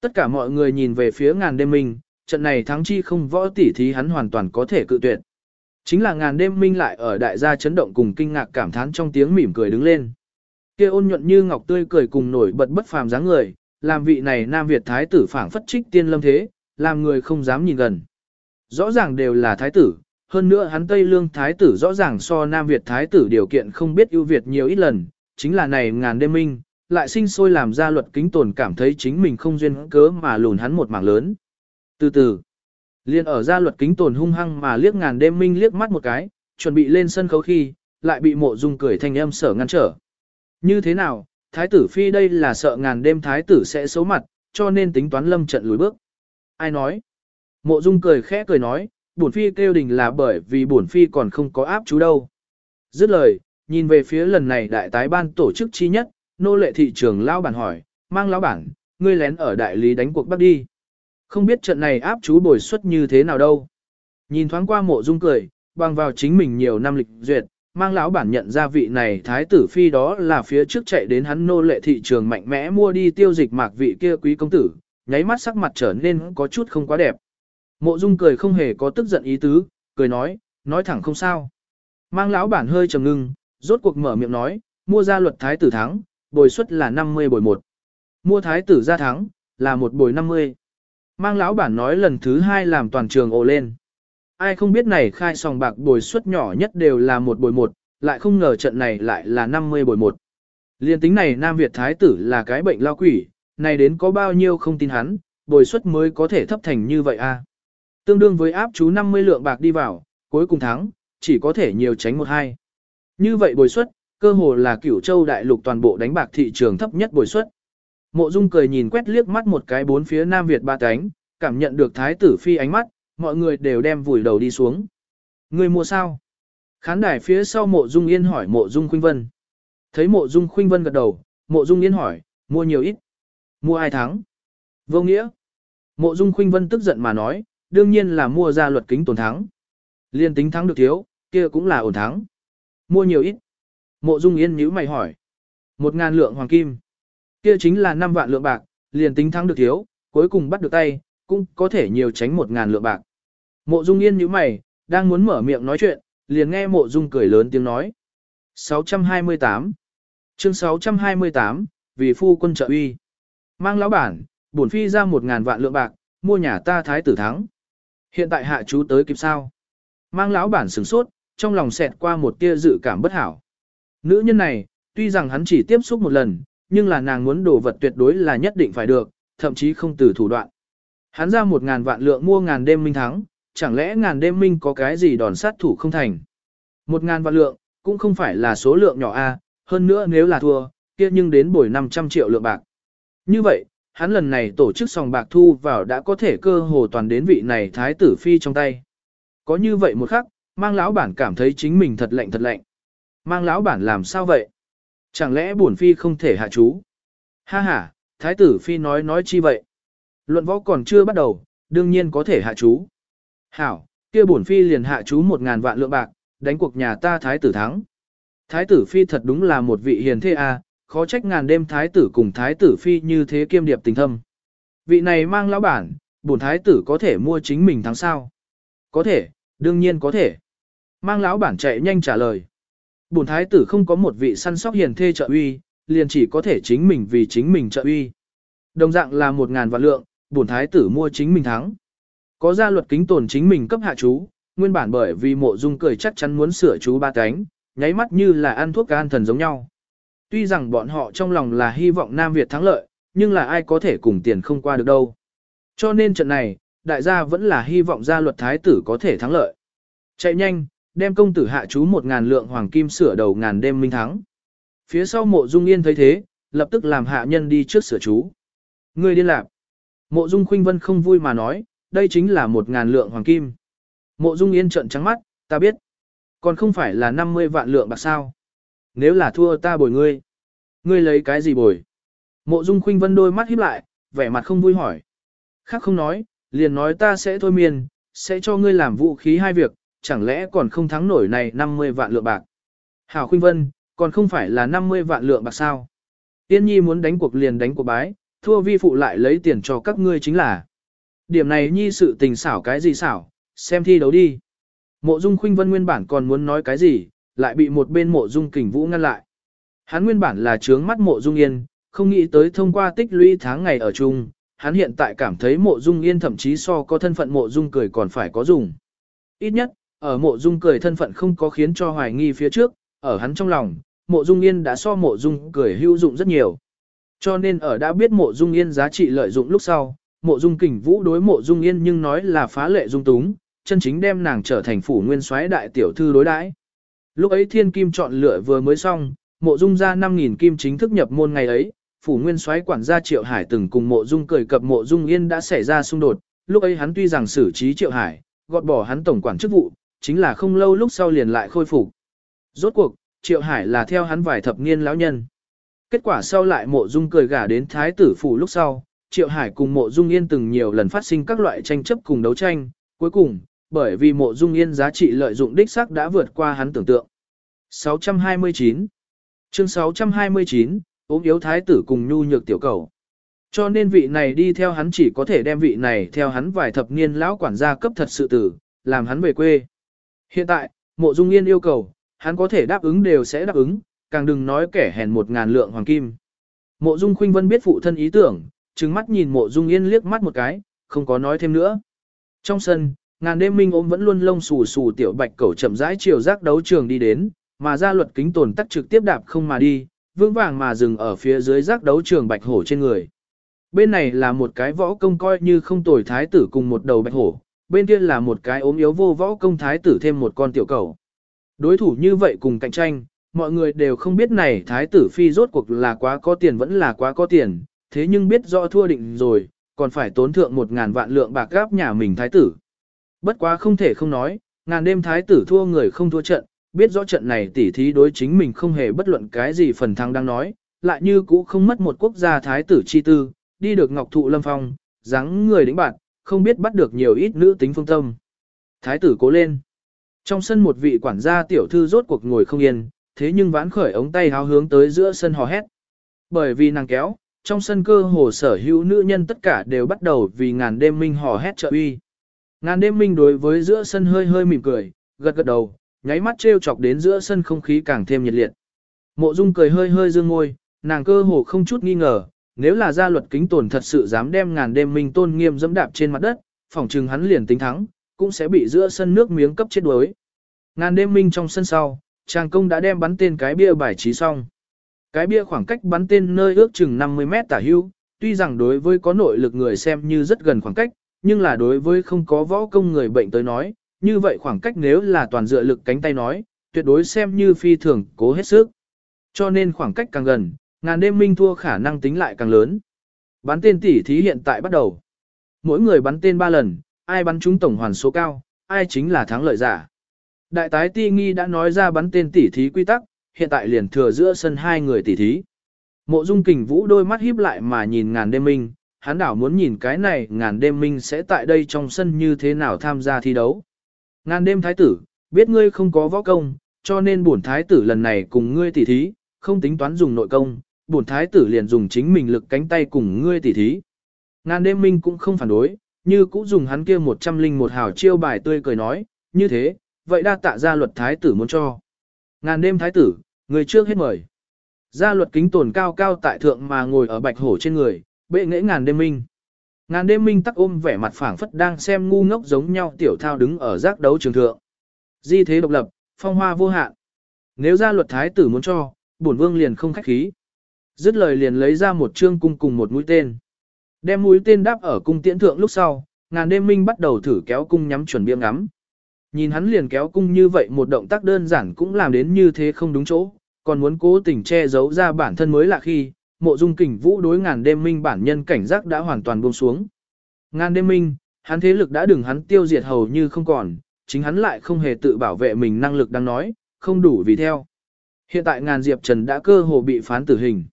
Tất cả mọi người nhìn về phía ngàn đêm minh, trận này thắng chi không võ tỉ thí hắn hoàn toàn có thể cự tuyệt. Chính là ngàn đêm minh lại ở đại gia chấn động cùng kinh ngạc cảm thán trong tiếng mỉm cười đứng lên. Kia ôn nhuận như ngọc tươi cười cùng nổi bật bất phàm dáng người, làm vị này Nam Việt thái tử phảng phất trích tiên lâm thế, làm người không dám nhìn gần. Rõ ràng đều là thái tử, hơn nữa hắn Tây Lương thái tử rõ ràng so Nam Việt thái tử điều kiện không biết ưu việt nhiều ít lần, chính là này ngàn đêm minh, lại sinh sôi làm ra luật kính tồn cảm thấy chính mình không duyên cớ mà lùn hắn một mảng lớn. Từ từ, liền ở ra luật kính tồn hung hăng mà liếc ngàn đêm minh liếc mắt một cái, chuẩn bị lên sân khấu khi, lại bị mộ dung cười thanh âm sở ngăn trở. Như thế nào, thái tử phi đây là sợ ngàn đêm thái tử sẽ xấu mặt, cho nên tính toán lâm trận lùi bước. Ai nói? Mộ dung cười khẽ cười nói, bổn phi kêu đình là bởi vì bổn phi còn không có áp chú đâu. Dứt lời, nhìn về phía lần này đại tái ban tổ chức chi nhất, nô lệ thị trường lao bản hỏi, mang lão bản, ngươi lén ở đại lý đánh cuộc bắt đi. Không biết trận này áp chú bồi suất như thế nào đâu. Nhìn thoáng qua mộ dung cười, bằng vào chính mình nhiều năm lịch duyệt, mang lão bản nhận ra vị này thái tử phi đó là phía trước chạy đến hắn nô lệ thị trường mạnh mẽ mua đi tiêu dịch mạc vị kia quý công tử, nháy mắt sắc mặt trở nên có chút không quá đẹp. Mộ dung cười không hề có tức giận ý tứ, cười nói, nói thẳng không sao. Mang lão bản hơi trầm ngưng, rốt cuộc mở miệng nói, mua ra luật thái tử thắng, bồi suất là 50 bồi một. Mua thái tử ra thắng, là một bồi 50. Mang lão bản nói lần thứ hai làm toàn trường ồ lên. Ai không biết này khai sòng bạc bồi suất nhỏ nhất đều là một bồi một, lại không ngờ trận này lại là 50 bồi một. Liên tính này Nam Việt Thái tử là cái bệnh lao quỷ, này đến có bao nhiêu không tin hắn, bồi suất mới có thể thấp thành như vậy a. Tương đương với áp chú 50 lượng bạc đi vào, cuối cùng thắng, chỉ có thể nhiều tránh một hai. Như vậy bồi suất, cơ hồ là cửu châu đại lục toàn bộ đánh bạc thị trường thấp nhất bồi suất. Mộ Dung cười nhìn quét liếc mắt một cái bốn phía Nam Việt ba cánh, cảm nhận được thái tử phi ánh mắt, mọi người đều đem vùi đầu đi xuống. Người mua sao? Khán đài phía sau Mộ Dung Yên hỏi Mộ Dung Khuynh Vân. Thấy Mộ Dung Khuynh Vân gật đầu, Mộ Dung Yên hỏi, mua nhiều ít? Mua ai thắng? Vô nghĩa. Mộ Dung Khuynh Vân tức giận mà nói, đương nhiên là mua ra luật kính tổn thắng. Liên tính thắng được thiếu, kia cũng là ổn thắng. Mua nhiều ít. Mộ Dung Yên nhíu mày hỏi. Một ngàn lượng hoàng kim. Kia chính là 5 vạn lượng bạc, liền tính thắng được thiếu, cuối cùng bắt được tay, cũng có thể nhiều tránh một ngàn lượng bạc. Mộ Dung Yên như mày, đang muốn mở miệng nói chuyện, liền nghe Mộ Dung cười lớn tiếng nói. 628 Chương 628, vì phu quân trợ uy. Mang lão bản, bổn phi ra một ngàn vạn lượng bạc, mua nhà ta thái tử thắng. Hiện tại hạ chú tới kịp sao? Mang lão bản sửng sốt, trong lòng xẹt qua một tia dự cảm bất hảo. Nữ nhân này, tuy rằng hắn chỉ tiếp xúc một lần, nhưng là nàng muốn đồ vật tuyệt đối là nhất định phải được, thậm chí không từ thủ đoạn. Hắn ra một ngàn vạn lượng mua ngàn đêm minh thắng, chẳng lẽ ngàn đêm minh có cái gì đòn sát thủ không thành. Một ngàn vạn lượng, cũng không phải là số lượng nhỏ a, hơn nữa nếu là thua, kia nhưng đến bồi 500 triệu lượng bạc. Như vậy, hắn lần này tổ chức sòng bạc thu vào đã có thể cơ hồ toàn đến vị này thái tử phi trong tay. Có như vậy một khắc, mang lão bản cảm thấy chính mình thật lạnh thật lạnh. Mang lão bản làm sao vậy? Chẳng lẽ bổn phi không thể hạ chú? Ha ha, thái tử phi nói nói chi vậy? Luận võ còn chưa bắt đầu, đương nhiên có thể hạ chú. Hảo, kia bổn phi liền hạ chú một ngàn vạn lượng bạc, đánh cuộc nhà ta thái tử thắng. Thái tử phi thật đúng là một vị hiền thế a, khó trách ngàn đêm thái tử cùng thái tử phi như thế kiêm điệp tình thâm. Vị này mang lão bản, bổn thái tử có thể mua chính mình thắng sao? Có thể, đương nhiên có thể. Mang lão bản chạy nhanh trả lời. Bổn thái tử không có một vị săn sóc hiền thê trợ uy, liền chỉ có thể chính mình vì chính mình trợ uy. Đồng dạng là một ngàn vạn lượng, bổn thái tử mua chính mình thắng. Có gia luật kính tồn chính mình cấp hạ chú, nguyên bản bởi vì mộ dung cười chắc chắn muốn sửa chú ba cánh, nháy mắt như là ăn thuốc gan thần giống nhau. Tuy rằng bọn họ trong lòng là hy vọng Nam Việt thắng lợi, nhưng là ai có thể cùng tiền không qua được đâu. Cho nên trận này, đại gia vẫn là hy vọng gia luật thái tử có thể thắng lợi. Chạy nhanh, đem công tử hạ chú một ngàn lượng hoàng kim sửa đầu ngàn đêm minh thắng. Phía sau mộ dung yên thấy thế, lập tức làm hạ nhân đi trước sửa chú. Ngươi điên lạc. Mộ Dung Khuynh Vân không vui mà nói, đây chính là một ngàn lượng hoàng kim. Mộ Dung Yên trợn trắng mắt, ta biết. Còn không phải là 50 vạn lượng bạc sao. Nếu là thua ta bồi ngươi. Ngươi lấy cái gì bồi? Mộ Dung Khuynh Vân đôi mắt híp lại, vẻ mặt không vui hỏi. Khác không nói, liền nói ta sẽ thôi miên, sẽ cho ngươi làm vũ khí hai việc, chẳng lẽ còn không thắng nổi này 50 vạn lượng bạc. Hảo Khuynh Vân, còn không phải là 50 vạn lượng bạc sao. Tiên nhi muốn đánh cuộc liền đánh cuộc bái, thua vi phụ lại lấy tiền cho các ngươi chính là. Điểm này nhi sự tình xảo cái gì xảo, xem thi đấu đi. Mộ Dung Khuynh Vân nguyên bản còn muốn nói cái gì, lại bị một bên Mộ Dung Kình Vũ ngăn lại. Hắn nguyên bản là trướng mắt Mộ Dung Yên, không nghĩ tới thông qua tích lũy tháng ngày ở chung, hắn hiện tại cảm thấy Mộ Dung Yên thậm chí so có thân phận Mộ Dung cười còn phải có dùng. Ít nhất, ở Mộ Dung cười thân phận không có khiến cho hoài nghi phía trước, ở hắn trong lòng, Mộ Dung Yên đã so Mộ Dung cười hữu dụng rất nhiều. Cho nên ở đã biết Mộ Dung Yên giá trị lợi dụng lúc sau, Mộ Dung Kình Vũ đối Mộ Dung Yên nhưng nói là phá lệ dung túng, chân chính đem nàng trở thành phủ nguyên soái đại tiểu thư đối đãi. Lúc ấy thiên kim chọn lựa vừa mới xong, mộ dung ra 5.000 kim chính thức nhập môn ngày ấy, phủ nguyên soái quản gia Triệu Hải từng cùng mộ dung cười cập mộ dung yên đã xảy ra xung đột, lúc ấy hắn tuy rằng xử trí Triệu Hải, gọt bỏ hắn tổng quản chức vụ, chính là không lâu lúc sau liền lại khôi phục. Rốt cuộc, Triệu Hải là theo hắn vài thập niên lão nhân. Kết quả sau lại mộ dung cười gả đến thái tử phủ lúc sau, Triệu Hải cùng mộ dung yên từng nhiều lần phát sinh các loại tranh chấp cùng đấu tranh, cuối cùng, bởi vì mộ dung yên giá trị lợi dụng đích sắc đã vượt qua hắn tưởng tượng. 629 Chương 629, ốm yếu thái tử cùng nhu nhược tiểu cầu. Cho nên vị này đi theo hắn chỉ có thể đem vị này theo hắn vài thập niên lão quản gia cấp thật sự tử, làm hắn về quê. Hiện tại, mộ dung yên yêu cầu, hắn có thể đáp ứng đều sẽ đáp ứng, càng đừng nói kẻ hèn một ngàn lượng hoàng kim. Mộ dung khuynh vân biết phụ thân ý tưởng, trừng mắt nhìn mộ dung yên liếc mắt một cái, không có nói thêm nữa. Trong sân, Ngàn đêm minh ôm vẫn luôn lông xù xù tiểu bạch cẩu chậm rãi chiều giác đấu trường đi đến, mà ra luật kính tồn tắc trực tiếp đạp không mà đi, vững vàng mà dừng ở phía dưới giác đấu trường bạch hổ trên người. Bên này là một cái võ công coi như không tồi thái tử cùng một đầu bạch hổ, bên kia là một cái ốm yếu vô võ công thái tử thêm một con tiểu cẩu. Đối thủ như vậy cùng cạnh tranh, mọi người đều không biết này thái tử phi rốt cuộc là quá có tiền vẫn là quá có tiền, thế nhưng biết rõ thua định rồi, còn phải tốn thượng một ngàn vạn lượng bạc gáp nhà mình thái tử. Bất quá không thể không nói, ngàn đêm thái tử thua người không thua trận, biết rõ trận này tỉ thí đối chính mình không hề bất luận cái gì phần thắng đang nói, lại như cũ không mất một quốc gia thái tử chi tư, đi được ngọc thụ lâm phong, dáng người đĩnh bạn, không biết bắt được nhiều ít nữ tính phương tâm. Thái tử cố lên. Trong sân một vị quản gia tiểu thư rốt cuộc ngồi không yên, thế nhưng vãn khởi ống tay háo hướng tới giữa sân hò hét. Bởi vì nàng kéo, trong sân cơ hồ sở hữu nữ nhân tất cả đều bắt đầu vì ngàn đêm minh hò hét trợ uy. Ngàn đêm minh đối với giữa sân hơi hơi mỉm cười, gật gật đầu, nháy mắt trêu chọc đến giữa sân không khí càng thêm nhiệt liệt. Mộ Dung cười hơi hơi dương ngôi, nàng cơ hồ không chút nghi ngờ, nếu là gia luật kính tổn thật sự dám đem ngàn đêm minh tôn nghiêm dẫm đạp trên mặt đất, phỏng chừng hắn liền tính thắng, cũng sẽ bị giữa sân nước miếng cấp chết đuối. Ngàn đêm minh trong sân sau, chàng công đã đem bắn tên cái bia bài trí xong. Cái bia khoảng cách bắn tên nơi ước chừng 50 mét tả hưu, tuy rằng đối với có nội lực người xem như rất gần khoảng cách, nhưng là đối với không có võ công người bệnh tới nói, như vậy khoảng cách nếu là toàn dựa lực cánh tay nói, tuyệt đối xem như phi thường cố hết sức. Cho nên khoảng cách càng gần, ngàn đêm minh thua khả năng tính lại càng lớn. Bắn tên tỉ thí hiện tại bắt đầu. Mỗi người bắn tên 3 lần, ai bắn trúng tổng hoàn số cao, ai chính là thắng lợi giả. Đại tái ti nghi đã nói ra bắn tên tỉ thí quy tắc, hiện tại liền thừa giữa sân hai người tỉ thí. Mộ Dung Kình Vũ đôi mắt híp lại mà nhìn ngàn đêm minh, hắn đảo muốn nhìn cái này ngàn đêm minh sẽ tại đây trong sân như thế nào tham gia thi đấu. Ngàn đêm thái tử, biết ngươi không có võ công, cho nên bổn thái tử lần này cùng ngươi tỉ thí, không tính toán dùng nội công, bổn thái tử liền dùng chính mình lực cánh tay cùng ngươi tỉ thí. Ngàn đêm minh cũng không phản đối, như cũng dùng hắn kia một trăm linh một hào chiêu bài tươi cười nói, như thế, vậy đa tạ gia luật thái tử muốn cho. Ngàn đêm thái tử, người trước hết mời. Gia luật kính tồn cao cao tại thượng mà ngồi ở bạch hổ trên người, bệ nghễ ngàn đêm minh. Ngàn đêm minh tắc ôm vẻ mặt phảng phất đang xem ngu ngốc giống nhau tiểu thao đứng ở giác đấu trường thượng. Di thế độc lập, phong hoa vô hạn. Nếu gia luật thái tử muốn cho, bổn vương liền không khách khí. Dứt lời liền lấy ra một chương cung cùng một mũi tên. Đem mũi tên đáp ở cung tiễn thượng lúc sau, ngàn đêm minh bắt đầu thử kéo cung nhắm chuẩn bia ngắm. Nhìn hắn liền kéo cung như vậy một động tác đơn giản cũng làm đến như thế không đúng chỗ, còn muốn cố tình che giấu ra bản thân mới là khi, mộ dung kình vũ đối ngàn đêm minh bản nhân cảnh giác đã hoàn toàn buông xuống. Ngàn đêm minh, hắn thế lực đã đừng hắn tiêu diệt hầu như không còn, chính hắn lại không hề tự bảo vệ mình năng lực đang nói, không đủ vì theo. Hiện tại ngàn diệp trần đã cơ hồ bị phán tử hình.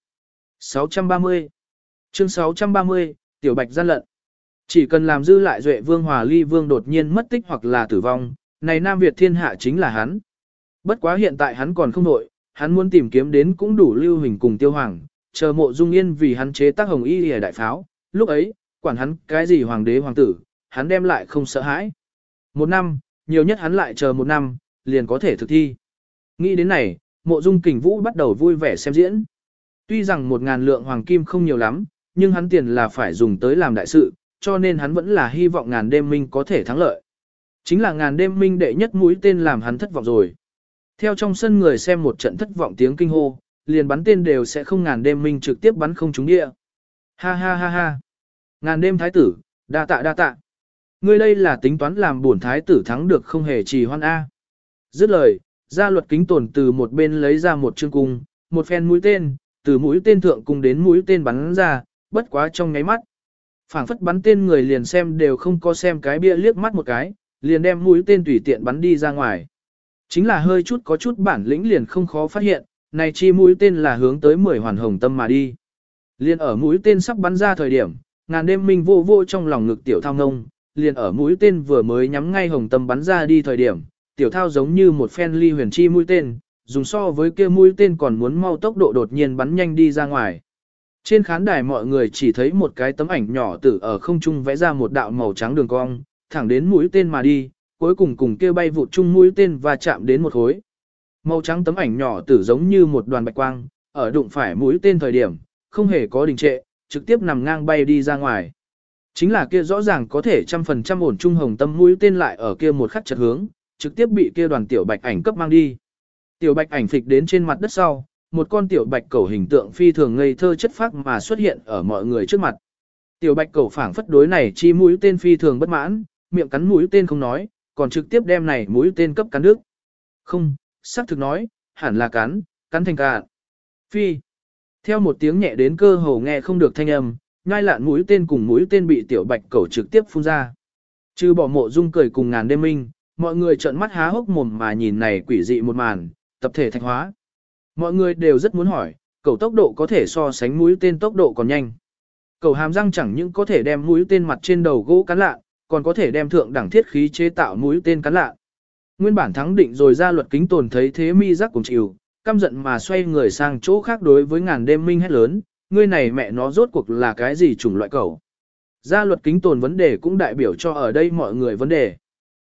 630 Chương 630, Tiểu Bạch gian lận. Chỉ cần làm dư lại duệ vương hòa ly vương đột nhiên mất tích hoặc là tử vong, này Nam Việt thiên hạ chính là hắn. Bất quá hiện tại hắn còn không nội, hắn muốn tìm kiếm đến cũng đủ lưu hình cùng tiêu hoàng, chờ mộ dung yên vì hắn chế tác hồng y hề đại pháo, lúc ấy, quản hắn cái gì hoàng đế hoàng tử, hắn đem lại không sợ hãi. Một năm, nhiều nhất hắn lại chờ một năm, liền có thể thực thi. Nghĩ đến này, mộ dung kình vũ bắt đầu vui vẻ xem diễn. Tuy rằng một ngàn lượng hoàng kim không nhiều lắm, nhưng hắn tiền là phải dùng tới làm đại sự, cho nên hắn vẫn là hy vọng ngàn đêm minh có thể thắng lợi. Chính là ngàn đêm minh đệ nhất mũi tên làm hắn thất vọng rồi. Theo trong sân người xem một trận thất vọng tiếng kinh hô, liền bắn tên đều sẽ không ngàn đêm minh trực tiếp bắn không trúng địa. Ha ha ha ha. Ngàn đêm thái tử, đa tạ đa tạ. Ngươi đây là tính toán làm bổn thái tử thắng được không hề trì hoan A. Dứt lời, gia luật kính tồn từ một bên lấy ra một chương cung, một phen mũi tên, từ mũi tên thượng cung đến mũi tên bắn ra, bất quá trong nháy mắt. phảng phất bắn tên người liền xem đều không có xem cái bia liếc mắt một cái, liền đem mũi tên tùy tiện bắn đi ra ngoài. Chính là hơi chút có chút bản lĩnh liền không khó phát hiện, này chi mũi tên là hướng tới mười hoàn hồng tâm mà đi. Liền ở mũi tên sắp bắn ra thời điểm, ngàn đêm minh vô vô trong lòng ngực tiểu thao ngông, liền ở mũi tên vừa mới nhắm ngay hồng tâm bắn ra đi thời điểm, tiểu thao giống như một phen ly huyền chi mũi tên, dùng so với kia mũi tên còn muốn mau tốc độ đột nhiên bắn nhanh đi ra ngoài. Trên khán đài mọi người chỉ thấy một cái tấm ảnh nhỏ tử ở không trung vẽ ra một đạo màu trắng đường cong, thẳng đến mũi tên mà đi, cuối cùng cùng kia bay vụt chung mũi tên và chạm đến một khối. Màu trắng tấm ảnh nhỏ tử giống như một đoàn bạch quang, ở đụng phải mũi tên thời điểm, không hề có đình trệ, trực tiếp nằm ngang bay đi ra ngoài. Chính là kia rõ ràng có thể trăm phần trăm ổn trung hồng tâm mũi tên lại ở kia một khắc chật hướng, trực tiếp bị kia đoàn tiểu bạch ảnh cấp mang đi. Tiểu bạch ảnh phịch đến trên mặt đất sau, một con tiểu bạch cầu hình tượng phi thường ngây thơ chất phác mà xuất hiện ở mọi người trước mặt. Tiểu bạch cầu phảng phất đối này chi mũi tên phi thường bất mãn, miệng cắn mũi tên không nói, còn trực tiếp đem này mũi tên cấp cắn nước. Không, xác thực nói, hẳn là cắn, cắn thành cả. Phi. Theo một tiếng nhẹ đến cơ hồ nghe không được thanh âm, ngai lạn mũi tên cùng mũi tên bị tiểu bạch cẩu trực tiếp phun ra. Chứ bỏ mộ dung cười cùng ngàn đêm minh, mọi người trợn mắt há hốc mồm mà nhìn này quỷ dị một màn, tập thể thạch hóa. Mọi người đều rất muốn hỏi, cầu tốc độ có thể so sánh mũi tên tốc độ còn nhanh. Cầu hàm răng chẳng những có thể đem mũi tên mặt trên đầu gỗ cắn lạ, còn có thể đem thượng đẳng thiết khí chế tạo mũi tên cắn lạ. Nguyên bản thắng định rồi ra luật kính tồn thấy thế mi giác cùng chịu, căm giận mà xoay người sang chỗ khác đối với ngàn đêm minh hét lớn, ngươi này mẹ nó rốt cuộc là cái gì chủng loại cẩu. Gia luật kính tồn vấn đề cũng đại biểu cho ở đây mọi người vấn đề.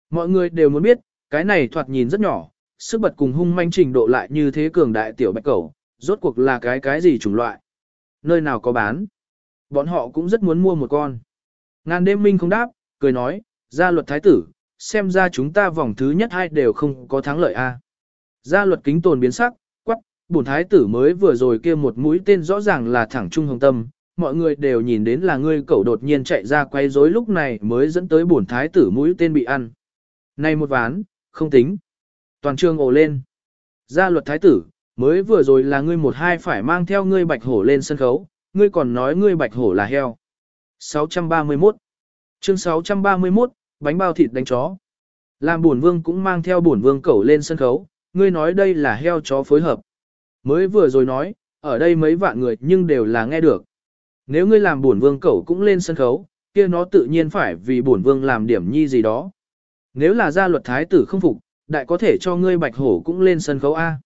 Mọi người đều muốn biết, cái này thoạt nhìn rất nhỏ, sức bật cùng hung manh trình độ lại như thế cường đại tiểu bạch cẩu, rốt cuộc là cái cái gì chủng loại. Nơi nào có bán. Bọn họ cũng rất muốn mua một con. Ngàn đêm minh không đáp, cười nói, gia luật thái tử, xem ra chúng ta vòng thứ nhất hai đều không có thắng lợi a. Gia luật kính tồn biến sắc, quắc, bổn thái tử mới vừa rồi kia một mũi tên rõ ràng là thẳng trung hồng tâm, mọi người đều nhìn đến là ngươi cẩu đột nhiên chạy ra quay rối lúc này mới dẫn tới bổn thái tử mũi tên bị ăn. nay một ván, không tính. Toàn trường ồ lên. Gia luật thái tử, mới vừa rồi là ngươi một hai phải mang theo ngươi bạch hổ lên sân khấu, ngươi còn nói ngươi bạch hổ là heo. 631 Chương 631, bánh bao thịt đánh chó. Làm bổn vương cũng mang theo bổn vương cẩu lên sân khấu, ngươi nói đây là heo chó phối hợp. Mới vừa rồi nói, ở đây mấy vạn người nhưng đều là nghe được. Nếu ngươi làm bổn vương cẩu cũng lên sân khấu, kia nó tự nhiên phải vì bổn vương làm điểm nhi gì đó. Nếu là gia luật thái tử không phục, đại có thể cho ngươi bạch hổ cũng lên sân khấu A.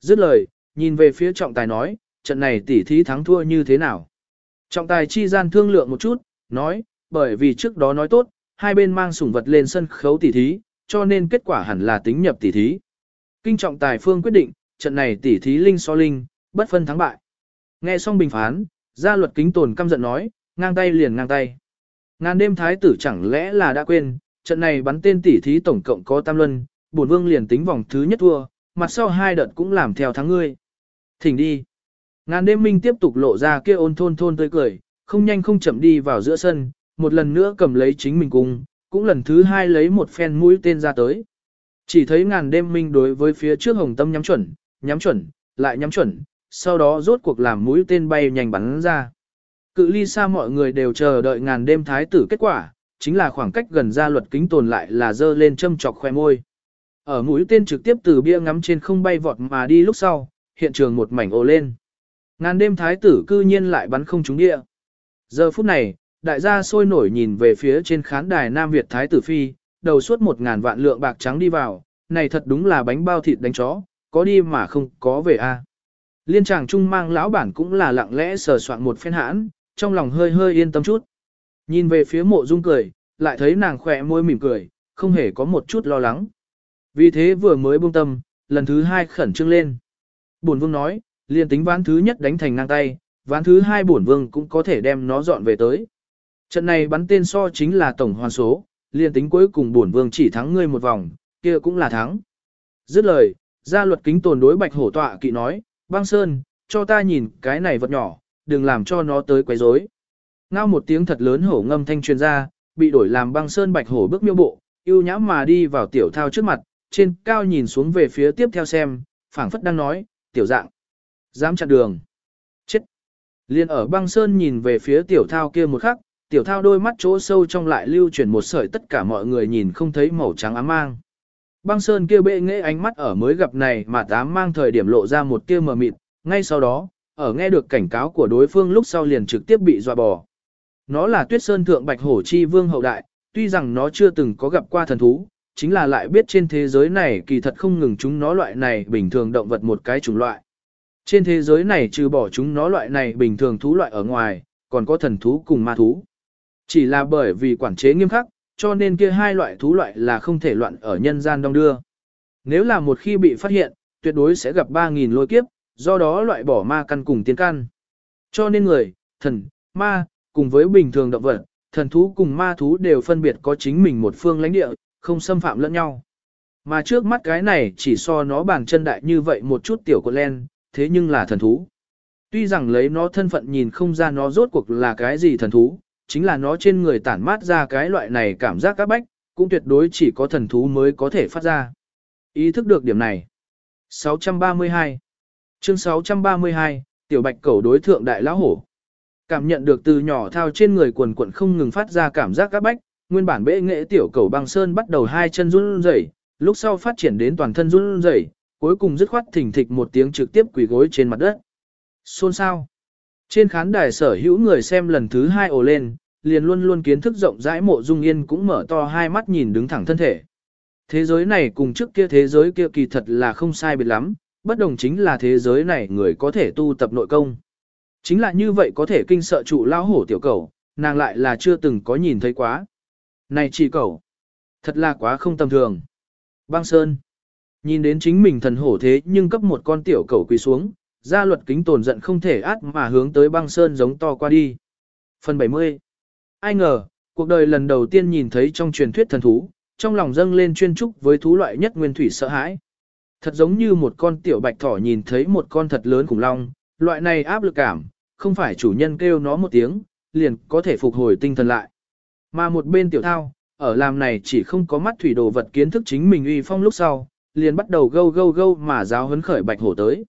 Dứt lời, nhìn về phía trọng tài nói, trận này tỉ thí thắng thua như thế nào. Trọng tài chi gian thương lượng một chút, nói, bởi vì trước đó nói tốt, hai bên mang sủng vật lên sân khấu tỉ thí, cho nên kết quả hẳn là tính nhập tỉ thí. Kinh trọng tài phương quyết định, trận này tỉ thí linh so linh, bất phân thắng bại. Nghe xong bình phán, gia luật kính tồn căm giận nói, ngang tay liền ngang tay. Ngàn đêm thái tử chẳng lẽ là đã quên, trận này bắn tên tỉ thí tổng cộng có tam luân, bổn vương liền tính vòng thứ nhất thua, mặt sau hai đợt cũng làm theo thắng ngươi. Thỉnh đi. Ngàn đêm minh tiếp tục lộ ra kia ôn thôn thôn tươi cười, không nhanh không chậm đi vào giữa sân, một lần nữa cầm lấy chính mình cung, cũng lần thứ hai lấy một phen mũi tên ra tới. Chỉ thấy ngàn đêm minh đối với phía trước hồng tâm nhắm chuẩn, nhắm chuẩn, lại nhắm chuẩn, sau đó rốt cuộc làm mũi tên bay nhanh bắn ra. Cự ly xa mọi người đều chờ đợi ngàn đêm thái tử kết quả, chính là khoảng cách gần ra luật kính tồn lại là dơ lên châm chọc khoe môi. Ở mũi tên trực tiếp từ bia ngắm trên không bay vọt mà đi lúc sau, hiện trường một mảnh ồ lên. Ngàn đêm thái tử cư nhiên lại bắn không trúng địa. Giờ phút này, đại gia sôi nổi nhìn về phía trên khán đài Nam Việt thái tử phi, đầu suốt một ngàn vạn lượng bạc trắng đi vào, này thật đúng là bánh bao thịt đánh chó, có đi mà không có về a. Liên tràng trung mang lão bản cũng là lặng lẽ sờ soạn một phen hãn, trong lòng hơi hơi yên tâm chút. Nhìn về phía mộ dung cười, lại thấy nàng khỏe môi mỉm cười, không hề có một chút lo lắng. Vì thế vừa mới buông tâm, lần thứ hai khẩn trương lên. Bổn vương nói, liền tính ván thứ nhất đánh thành ngang tay, ván thứ hai bổn vương cũng có thể đem nó dọn về tới. Trận này bắn tên so chính là tổng hoàn số, liền tính cuối cùng bổn vương chỉ thắng ngươi một vòng, kia cũng là thắng. Dứt lời, gia luật kính tồn đối bạch hổ tọa kỵ nói, băng sơn, cho ta nhìn cái này vật nhỏ, đừng làm cho nó tới quấy rối. Ngao một tiếng thật lớn hổ ngâm thanh truyền ra, bị đổi làm băng sơn bạch hổ bước miêu bộ, yêu nhã mà đi vào tiểu thao trước mặt, trên cao nhìn xuống về phía tiếp theo xem, phảng phất đang nói, tiểu dạng, dám chặn đường. Chết! Liên ở băng sơn nhìn về phía tiểu thao kia một khắc, tiểu thao đôi mắt chỗ sâu trong lại lưu chuyển một sợi tất cả mọi người nhìn không thấy màu trắng ám mang. Băng sơn kia bệ nghệ ánh mắt ở mới gặp này mà tám mang thời điểm lộ ra một tia mờ mịt, ngay sau đó, ở nghe được cảnh cáo của đối phương lúc sau liền trực tiếp bị dọa bò. Nó là tuyết sơn thượng bạch hổ chi vương hậu đại, tuy rằng nó chưa từng có gặp qua thần thú, chính là lại biết trên thế giới này kỳ thật không ngừng chúng nó loại này bình thường động vật một cái chủng loại. Trên thế giới này trừ bỏ chúng nó loại này bình thường thú loại ở ngoài, còn có thần thú cùng ma thú. Chỉ là bởi vì quản chế nghiêm khắc, cho nên kia hai loại thú loại là không thể loạn ở nhân gian đông đưa. Nếu là một khi bị phát hiện, tuyệt đối sẽ gặp 3.000 lôi kiếp, do đó loại bỏ ma căn cùng tiên căn. Cho nên người, thần, ma, cùng với bình thường động vật, thần thú cùng ma thú đều phân biệt có chính mình một phương lãnh địa, không xâm phạm lẫn nhau. Mà trước mắt cái này chỉ so nó bằng chân đại như vậy một chút tiểu con len, thế nhưng là thần thú. Tuy rằng lấy nó thân phận nhìn không ra nó rốt cuộc là cái gì thần thú, chính là nó trên người tản mát ra cái loại này cảm giác các bách, cũng tuyệt đối chỉ có thần thú mới có thể phát ra. Ý thức được điểm này. 632 Chương 632, Tiểu Bạch Cẩu đối thượng đại lão hổ. Cảm nhận được từ nhỏ thao trên người quần quần không ngừng phát ra cảm giác các bách, nguyên bản bệ nghệ tiểu cẩu băng sơn bắt đầu hai chân run rẩy, lúc sau phát triển đến toàn thân run rẩy, cuối cùng dứt khoát thỉnh thịch một tiếng trực tiếp quỳ gối trên mặt đất. Xôn sao? Trên khán đài sở hữu người xem lần thứ hai ồ lên, liền luôn luôn kiến thức rộng rãi mộ dung yên cũng mở to hai mắt nhìn đứng thẳng thân thể. Thế giới này cùng trước kia thế giới kia kỳ thật là không sai biệt lắm, bất đồng chính là thế giới này người có thể tu tập nội công. Chính là như vậy có thể kinh sợ trụ lao hổ tiểu cầu, nàng lại là chưa từng có nhìn thấy quá. Này chỉ cầu, thật là quá không tầm thường. Băng Sơn, nhìn đến chính mình thần hổ thế nhưng cấp một con tiểu cầu quỳ xuống, gia luật kính tồn giận không thể át mà hướng tới băng Sơn giống to qua đi. Phần 70 Ai ngờ, cuộc đời lần đầu tiên nhìn thấy trong truyền thuyết thần thú, trong lòng dâng lên chuyên trúc với thú loại nhất nguyên thủy sợ hãi. Thật giống như một con tiểu bạch thỏ nhìn thấy một con thật lớn khủng long, loại này áp lực cảm, không phải chủ nhân kêu nó một tiếng, liền có thể phục hồi tinh thần lại. Mà một bên tiểu thao, ở làm này chỉ không có mắt thủy đồ vật kiến thức chính mình uy phong lúc sau, liền bắt đầu gâu gâu gâu mà giáo hấn khởi bạch hổ tới.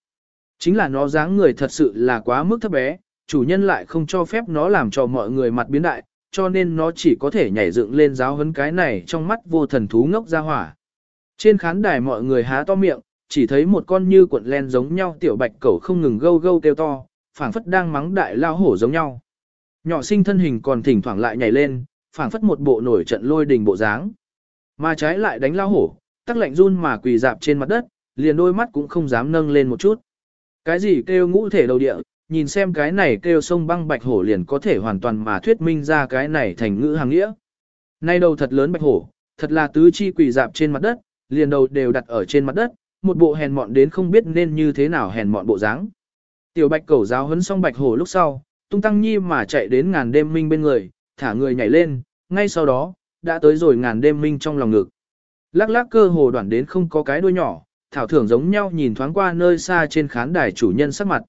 Chính là nó dáng người thật sự là quá mức thấp bé, chủ nhân lại không cho phép nó làm cho mọi người mặt biến đại, cho nên nó chỉ có thể nhảy dựng lên giáo hấn cái này trong mắt vô thần thú ngốc ra hỏa. Trên khán đài mọi người há to miệng, chỉ thấy một con như cuộn len giống nhau tiểu bạch cẩu không ngừng gâu gâu kêu to, phảng phất đang mắng đại lao hổ giống nhau. Nhỏ sinh thân hình còn thỉnh thoảng lại nhảy lên, phảng phất một bộ nổi trận lôi đình bộ dáng. Mà trái lại đánh lao hổ, tắc lạnh run mà quỳ dạp trên mặt đất, liền đôi mắt cũng không dám nâng lên một chút. Cái gì kêu ngũ thể đầu địa, nhìn xem cái này kêu sông băng bạch hổ liền có thể hoàn toàn mà thuyết minh ra cái này thành ngữ hàng nghĩa. Nay đầu thật lớn bạch hổ, thật là tứ chi quỳ dạp trên mặt đất, liền đầu đều đặt ở trên mặt đất, một bộ hèn mọn đến không biết nên như thế nào hèn mọn bộ dáng. Tiểu bạch cẩu giáo huấn xong bạch hổ lúc sau, tung tăng nhi mà chạy đến ngàn đêm minh bên người, thả người nhảy lên, ngay sau đó, đã tới rồi ngàn đêm minh trong lòng ngực. Lắc lắc cơ hồ đoạn đến không có cái đuôi nhỏ, thảo thưởng giống nhau nhìn thoáng qua nơi xa trên khán đài chủ nhân sắc mặt.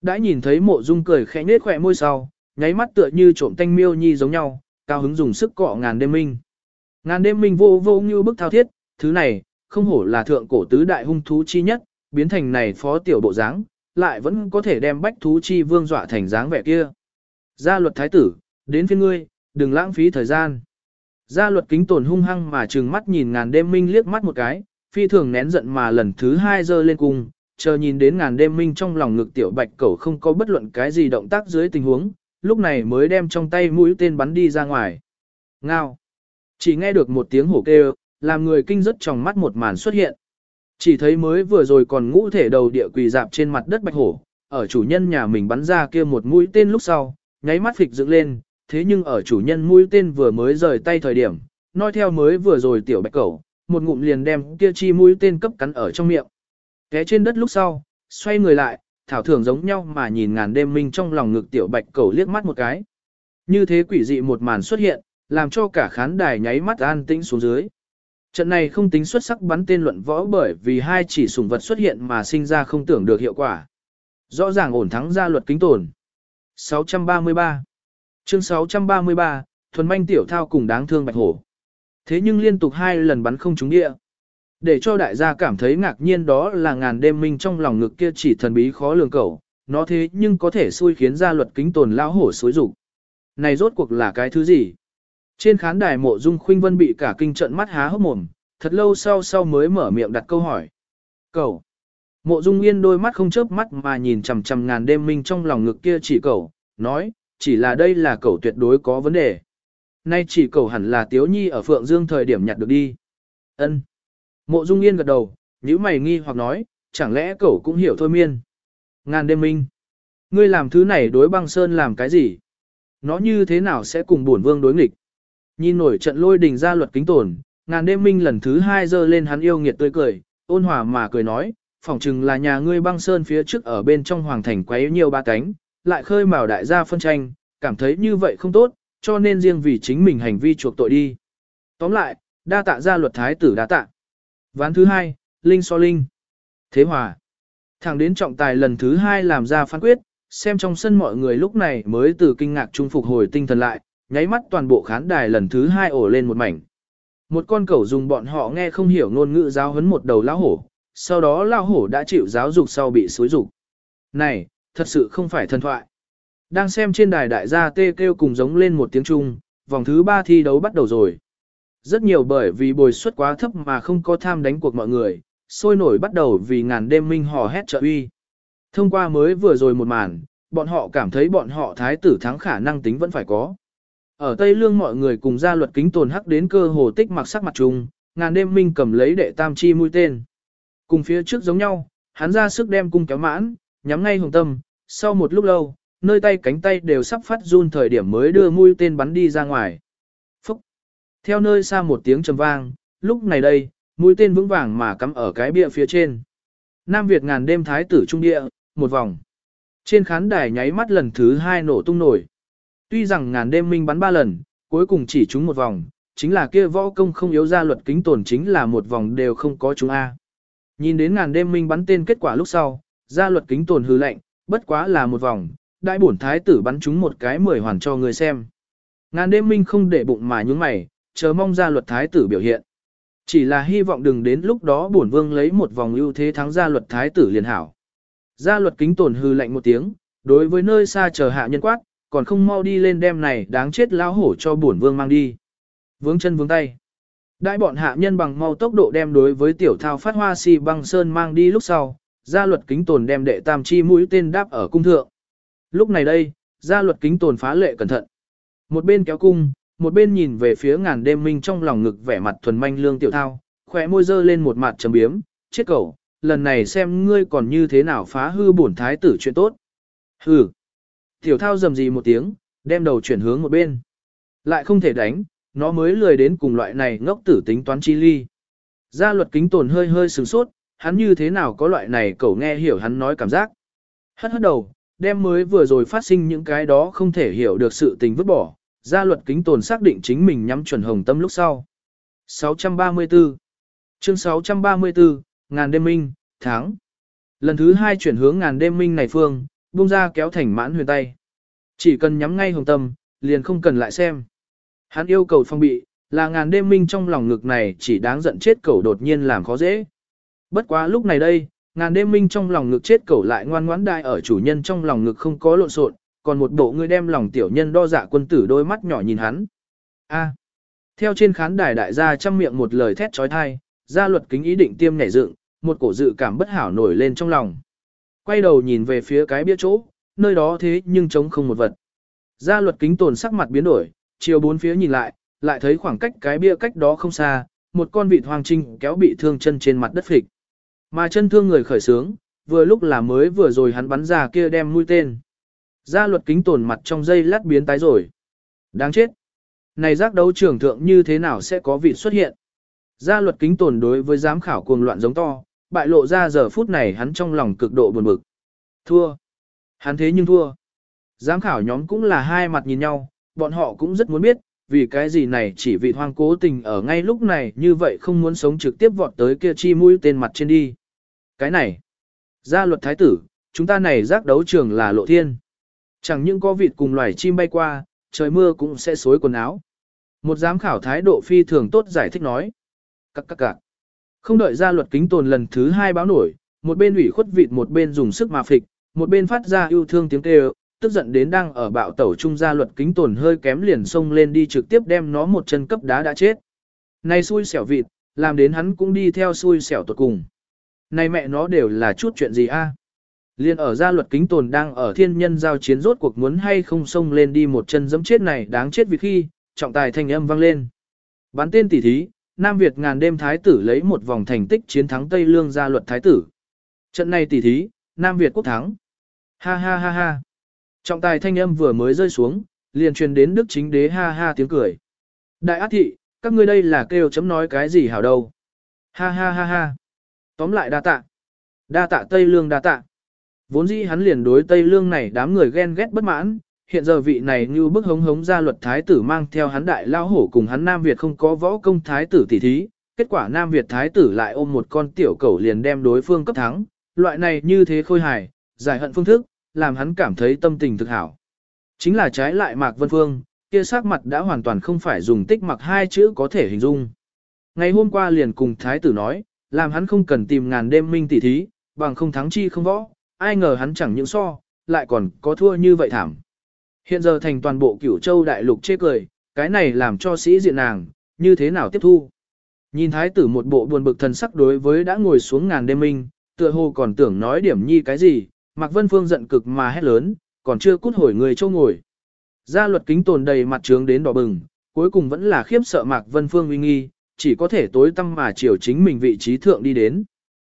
Đã nhìn thấy mộ dung cười khẽ nết khỏe môi sau, nháy mắt tựa như trộm tanh miêu nhi giống nhau, cao hứng dùng sức cọ ngàn đêm minh. Ngàn đêm minh vô vô như bức thao thiết, thứ này, không hổ là thượng cổ tứ đại hung thú chi nhất, biến thành này phó tiểu bộ dáng, lại vẫn có thể đem bách thú chi vương dọa thành dáng vẻ kia. Gia luật thái tử, đến phía ngươi, đừng lãng phí thời gian. Gia luật kính tồn hung hăng mà trừng mắt nhìn ngàn đêm minh liếc mắt một cái, phi thường nén giận mà lần thứ hai giơ lên cung, chờ nhìn đến ngàn đêm minh trong lòng ngực tiểu bạch cẩu không có bất luận cái gì động tác dưới tình huống, lúc này mới đem trong tay mũi tên bắn đi ra ngoài. Ngao! Chỉ nghe được một tiếng hổ kêu, làm người kinh rất trong mắt một màn xuất hiện. Chỉ thấy mới vừa rồi còn ngũ thể đầu địa quỳ dạp trên mặt đất bạch hổ, ở chủ nhân nhà mình bắn ra kia một mũi tên lúc sau, nháy mắt phịch dựng lên, thế nhưng ở chủ nhân mũi tên vừa mới rời tay thời điểm, nói theo mới vừa rồi tiểu bạch cẩu, một ngụm liền đem kia chi mũi tên cấp cắn ở trong miệng. Té trên đất lúc sau, xoay người lại, thảo thường giống nhau mà nhìn ngàn đêm minh trong lòng ngực tiểu bạch cầu liếc mắt một cái. Như thế quỷ dị một màn xuất hiện, làm cho cả khán đài nháy mắt an tĩnh xuống dưới. Trận này không tính xuất sắc bắn tên luận võ bởi vì hai chỉ sủng vật xuất hiện mà sinh ra không tưởng được hiệu quả. Rõ ràng ổn thắng ra luật kính tổn. 633 Chương 633, thuần manh tiểu thao cùng đáng thương bạch hổ. Thế nhưng liên tục hai lần bắn không trúng địa. Để cho đại gia cảm thấy ngạc nhiên đó là ngàn đêm minh trong lòng ngực kia chỉ thần bí khó lường cầu, nó thế nhưng có thể xui khiến ra luật kính tồn lao hổ xối rụng. Này rốt cuộc là cái thứ gì? Trên khán đài mộ dung khuynh vân bị cả kinh trận mắt há hốc mồm, thật lâu sau sau mới mở miệng đặt câu hỏi. Cầu. Mộ dung yên đôi mắt không chớp mắt mà nhìn chằm chằm ngàn đêm minh trong lòng ngực kia chỉ cầu, nói, chỉ là đây là cầu tuyệt đối có vấn đề. Nay chỉ cầu hẳn là tiếu nhi ở phượng dương thời điểm nhặt được đi. ân Mộ dung yên gật đầu, nhíu mày nghi hoặc nói, chẳng lẽ cậu cũng hiểu thôi miên. Ngàn đêm minh. Ngươi làm thứ này đối băng sơn làm cái gì? Nó như thế nào sẽ cùng bổn vương đối nghịch? Nhìn nổi trận lôi đình ra luật kính tổn, ngàn đêm minh lần thứ hai giơ lên hắn yêu nghiệt tươi cười, ôn hòa mà cười nói, phỏng chừng là nhà ngươi băng sơn phía trước ở bên trong hoàng thành quấy nhiều ba cánh, lại khơi mào đại gia phân tranh, cảm thấy như vậy không tốt, cho nên riêng vì chính mình hành vi chuộc tội đi. Tóm lại, đa tạ ra luật thái tử đa tạ. Ván thứ hai, Linh so Linh. Thế hòa. Thẳng đến trọng tài lần thứ hai làm ra phán quyết, xem trong sân mọi người lúc này mới từ kinh ngạc trung phục hồi tinh thần lại, nháy mắt toàn bộ khán đài lần thứ hai ổ lên một mảnh. Một con cẩu dùng bọn họ nghe không hiểu ngôn ngữ giáo huấn một đầu lão hổ, sau đó lão hổ đã chịu giáo dục sau bị xối dục. Này, thật sự không phải thần thoại. Đang xem trên đài đại gia tê kêu cùng giống lên một tiếng chung, vòng thứ ba thi đấu bắt đầu rồi. Rất nhiều bởi vì bồi suất quá thấp mà không có tham đánh cuộc mọi người, sôi nổi bắt đầu vì ngàn đêm minh hò hét trợ uy. Thông qua mới vừa rồi một màn, bọn họ cảm thấy bọn họ thái tử thắng khả năng tính vẫn phải có. Ở Tây Lương mọi người cùng ra luật kính tồn hắc đến cơ hồ tích mặc sắc mặt trùng, ngàn đêm minh cầm lấy đệ tam chi mũi tên. Cùng phía trước giống nhau, hắn ra sức đem cung kéo mãn, nhắm ngay hồng tâm, sau một lúc lâu, nơi tay cánh tay đều sắp phát run thời điểm mới đưa mũi tên bắn đi ra ngoài. Phúc! Theo nơi xa một tiếng trầm vang, lúc này đây, mũi tên vững vàng mà cắm ở cái bia phía trên. Nam Việt ngàn đêm thái tử trung địa, một vòng. Trên khán đài nháy mắt lần thứ hai nổ tung nổi. Tuy rằng ngàn đêm minh bắn ba lần, cuối cùng chỉ trúng một vòng, chính là kia võ công không yếu ra luật kính tổn chính là một vòng đều không có chúng A. Nhìn đến ngàn đêm minh bắn tên kết quả lúc sau, ra luật kính tổn hư lệnh, bất quá là một vòng, đại bổn thái tử bắn chúng một cái mười hoàn cho người xem. Ngàn đêm minh không để bụng mà nhúng mày, chờ mong ra luật thái tử biểu hiện. Chỉ là hy vọng đừng đến lúc đó bổn vương lấy một vòng ưu thế thắng ra luật thái tử liền hảo. Gia luật kính tồn hư lạnh một tiếng, đối với nơi xa chờ hạ nhân quát, còn không mau đi lên đem này đáng chết lao hổ cho bổn vương mang đi. Vướng chân vướng tay. Đại bọn hạ nhân bằng mau tốc độ đem đối với tiểu thao phát hoa si băng sơn mang đi lúc sau, gia luật kính tồn đem đệ tam chi mũi tên đáp ở cung thượng. Lúc này đây, gia luật kính tồn phá lệ cẩn thận. Một bên kéo cung, một bên nhìn về phía ngàn đêm minh trong lòng ngực vẻ mặt thuần manh lương tiểu thao, khỏe môi dơ lên một mặt trầm biếm, chết cẩu, lần này xem ngươi còn như thế nào phá hư bổn thái tử chuyện tốt. Hừ. Tiểu thao dầm gì một tiếng, đem đầu chuyển hướng một bên. Lại không thể đánh, nó mới lười đến cùng loại này ngốc tử tính toán chi ly. Gia luật kính tồn hơi hơi sửng sốt, hắn như thế nào có loại này cậu nghe hiểu hắn nói cảm giác. Hất hất đầu, đem mới vừa rồi phát sinh những cái đó không thể hiểu được sự tình vứt bỏ. Gia luật kính tồn xác định chính mình nhắm chuẩn hồng tâm lúc sau. 634 Chương 634, ngàn đêm minh, tháng. Lần thứ hai chuyển hướng ngàn đêm minh này phương, buông ra kéo thành mãn huyền tay. Chỉ cần nhắm ngay hồng tâm, liền không cần lại xem. Hắn yêu cầu phong bị, là ngàn đêm minh trong lòng ngực này chỉ đáng giận chết cầu đột nhiên làm khó dễ. Bất quá lúc này đây, ngàn đêm minh trong lòng ngực chết cẩu lại ngoan ngoãn đại ở chủ nhân trong lòng ngực không có lộn xộn, còn một bộ người đem lòng tiểu nhân đo dạ quân tử đôi mắt nhỏ nhìn hắn. A. À. Theo trên khán đài đại gia trăm miệng một lời thét trói thai, gia luật kính ý định tiêm nhảy dựng, một cổ dự cảm bất hảo nổi lên trong lòng. Quay đầu nhìn về phía cái bia chỗ, nơi đó thế nhưng trống không một vật. Gia luật kính tồn sắc mặt biến đổi, chiều bốn phía nhìn lại, lại thấy khoảng cách cái bia cách đó không xa, một con vịt hoang trinh kéo bị thương chân trên mặt đất phịch. Mà chân thương người khởi sướng, vừa lúc là mới vừa rồi hắn bắn ra kia đem mũi tên. Gia luật kính tổn mặt trong dây lát biến tái rồi. Đáng chết. Này giác đấu trưởng thượng như thế nào sẽ có vị xuất hiện? Gia luật kính tổn đối với giám khảo cuồng loạn giống to, bại lộ ra giờ phút này hắn trong lòng cực độ buồn bực. Thua. Hắn thế nhưng thua. Giám khảo nhóm cũng là hai mặt nhìn nhau, bọn họ cũng rất muốn biết, vì cái gì này chỉ vị hoang cố tình ở ngay lúc này như vậy không muốn sống trực tiếp vọt tới kia chi mũi tên mặt trên đi. Cái này, gia luật thái tử, chúng ta này giác đấu trường là lộ thiên. Chẳng những có vịt cùng loài chim bay qua, trời mưa cũng sẽ xối quần áo. Một giám khảo thái độ phi thường tốt giải thích nói. Các các các. Không đợi ra luật kính tồn lần thứ hai báo nổi, một bên ủy khuất vịt một bên dùng sức mà phịch, một bên phát ra yêu thương tiếng kêu, tức giận đến đang ở bạo tẩu trung gia luật kính tồn hơi kém liền xông lên đi trực tiếp đem nó một chân cấp đá đã chết. Này xui xẻo vịt, làm đến hắn cũng đi theo xui xẻo tuột cùng. Này mẹ nó đều là chút chuyện gì a? Liên ở gia luật kính tồn đang ở thiên nhân giao chiến rốt cuộc muốn hay không xông lên đi một chân giẫm chết này đáng chết vì khi, trọng tài thanh âm vang lên. Bắn tên tỉ thí, Nam Việt ngàn đêm thái tử lấy một vòng thành tích chiến thắng Tây Lương gia luật thái tử. Trận này tỉ thí, Nam Việt quốc thắng. Ha ha ha ha. Trọng tài thanh âm vừa mới rơi xuống, liền truyền đến đức chính đế ha ha tiếng cười. Đại ác thị, các ngươi đây là kêu chấm nói cái gì hảo đâu. Ha ha ha ha. Tóm lại đa tạ. Đa tạ Tây Lương đa tạ. Vốn dĩ hắn liền đối Tây Lương này đám người ghen ghét bất mãn, hiện giờ vị này như bức hống hống ra luật thái tử mang theo hắn đại lao hổ cùng hắn Nam Việt không có võ công thái tử tỷ thí, kết quả Nam Việt thái tử lại ôm một con tiểu cẩu liền đem đối phương cấp thắng, loại này như thế khôi hài, giải hận phương thức, làm hắn cảm thấy tâm tình thực hảo. Chính là trái lại Mạc Vân Phương, kia sắc mặt đã hoàn toàn không phải dùng tích mặc hai chữ có thể hình dung. Ngày hôm qua liền cùng thái tử nói, làm hắn không cần tìm ngàn đêm minh tỷ thí, bằng không thắng chi không võ, ai ngờ hắn chẳng những so, lại còn có thua như vậy thảm. Hiện giờ thành toàn bộ cửu châu đại lục chê cười, cái này làm cho sĩ diện nàng, như thế nào tiếp thu. Nhìn thái tử một bộ buồn bực thần sắc đối với đã ngồi xuống ngàn đêm minh, tựa hồ còn tưởng nói điểm nhi cái gì, Mạc Vân Phương giận cực mà hét lớn, còn chưa cút hồi người châu ngồi. Gia luật kính tồn đầy mặt trướng đến đỏ bừng, cuối cùng vẫn là khiếp sợ Mạc Vân Phương uy nghi, chỉ có thể tối tăm mà chiều chính mình vị trí thượng đi đến.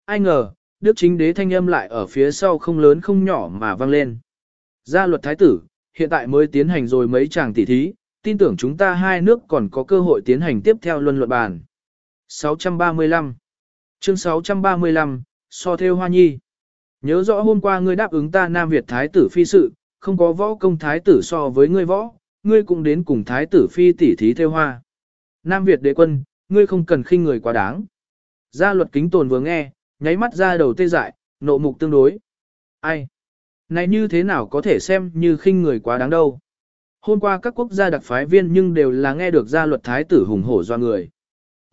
Ai ngờ, Đức chính đế thanh âm lại ở phía sau không lớn không nhỏ mà vang lên. Gia luật thái tử, hiện tại mới tiến hành rồi mấy chàng tỉ thí, tin tưởng chúng ta hai nước còn có cơ hội tiến hành tiếp theo luân luận bàn. 635 Chương 635, So theo Hoa Nhi Nhớ rõ hôm qua ngươi đáp ứng ta Nam Việt Thái tử phi sự, không có võ công Thái tử so với ngươi võ, ngươi cũng đến cùng Thái tử phi tỉ thí theo hoa. Nam Việt đế quân, ngươi không cần khinh người quá đáng. Gia luật kính tồn vừa nghe, nháy mắt ra đầu tê dại, nộ mục tương đối. Ai? Này như thế nào có thể xem như khinh người quá đáng đâu. Hôm qua các quốc gia đặc phái viên nhưng đều là nghe được gia luật thái tử hùng hổ do người.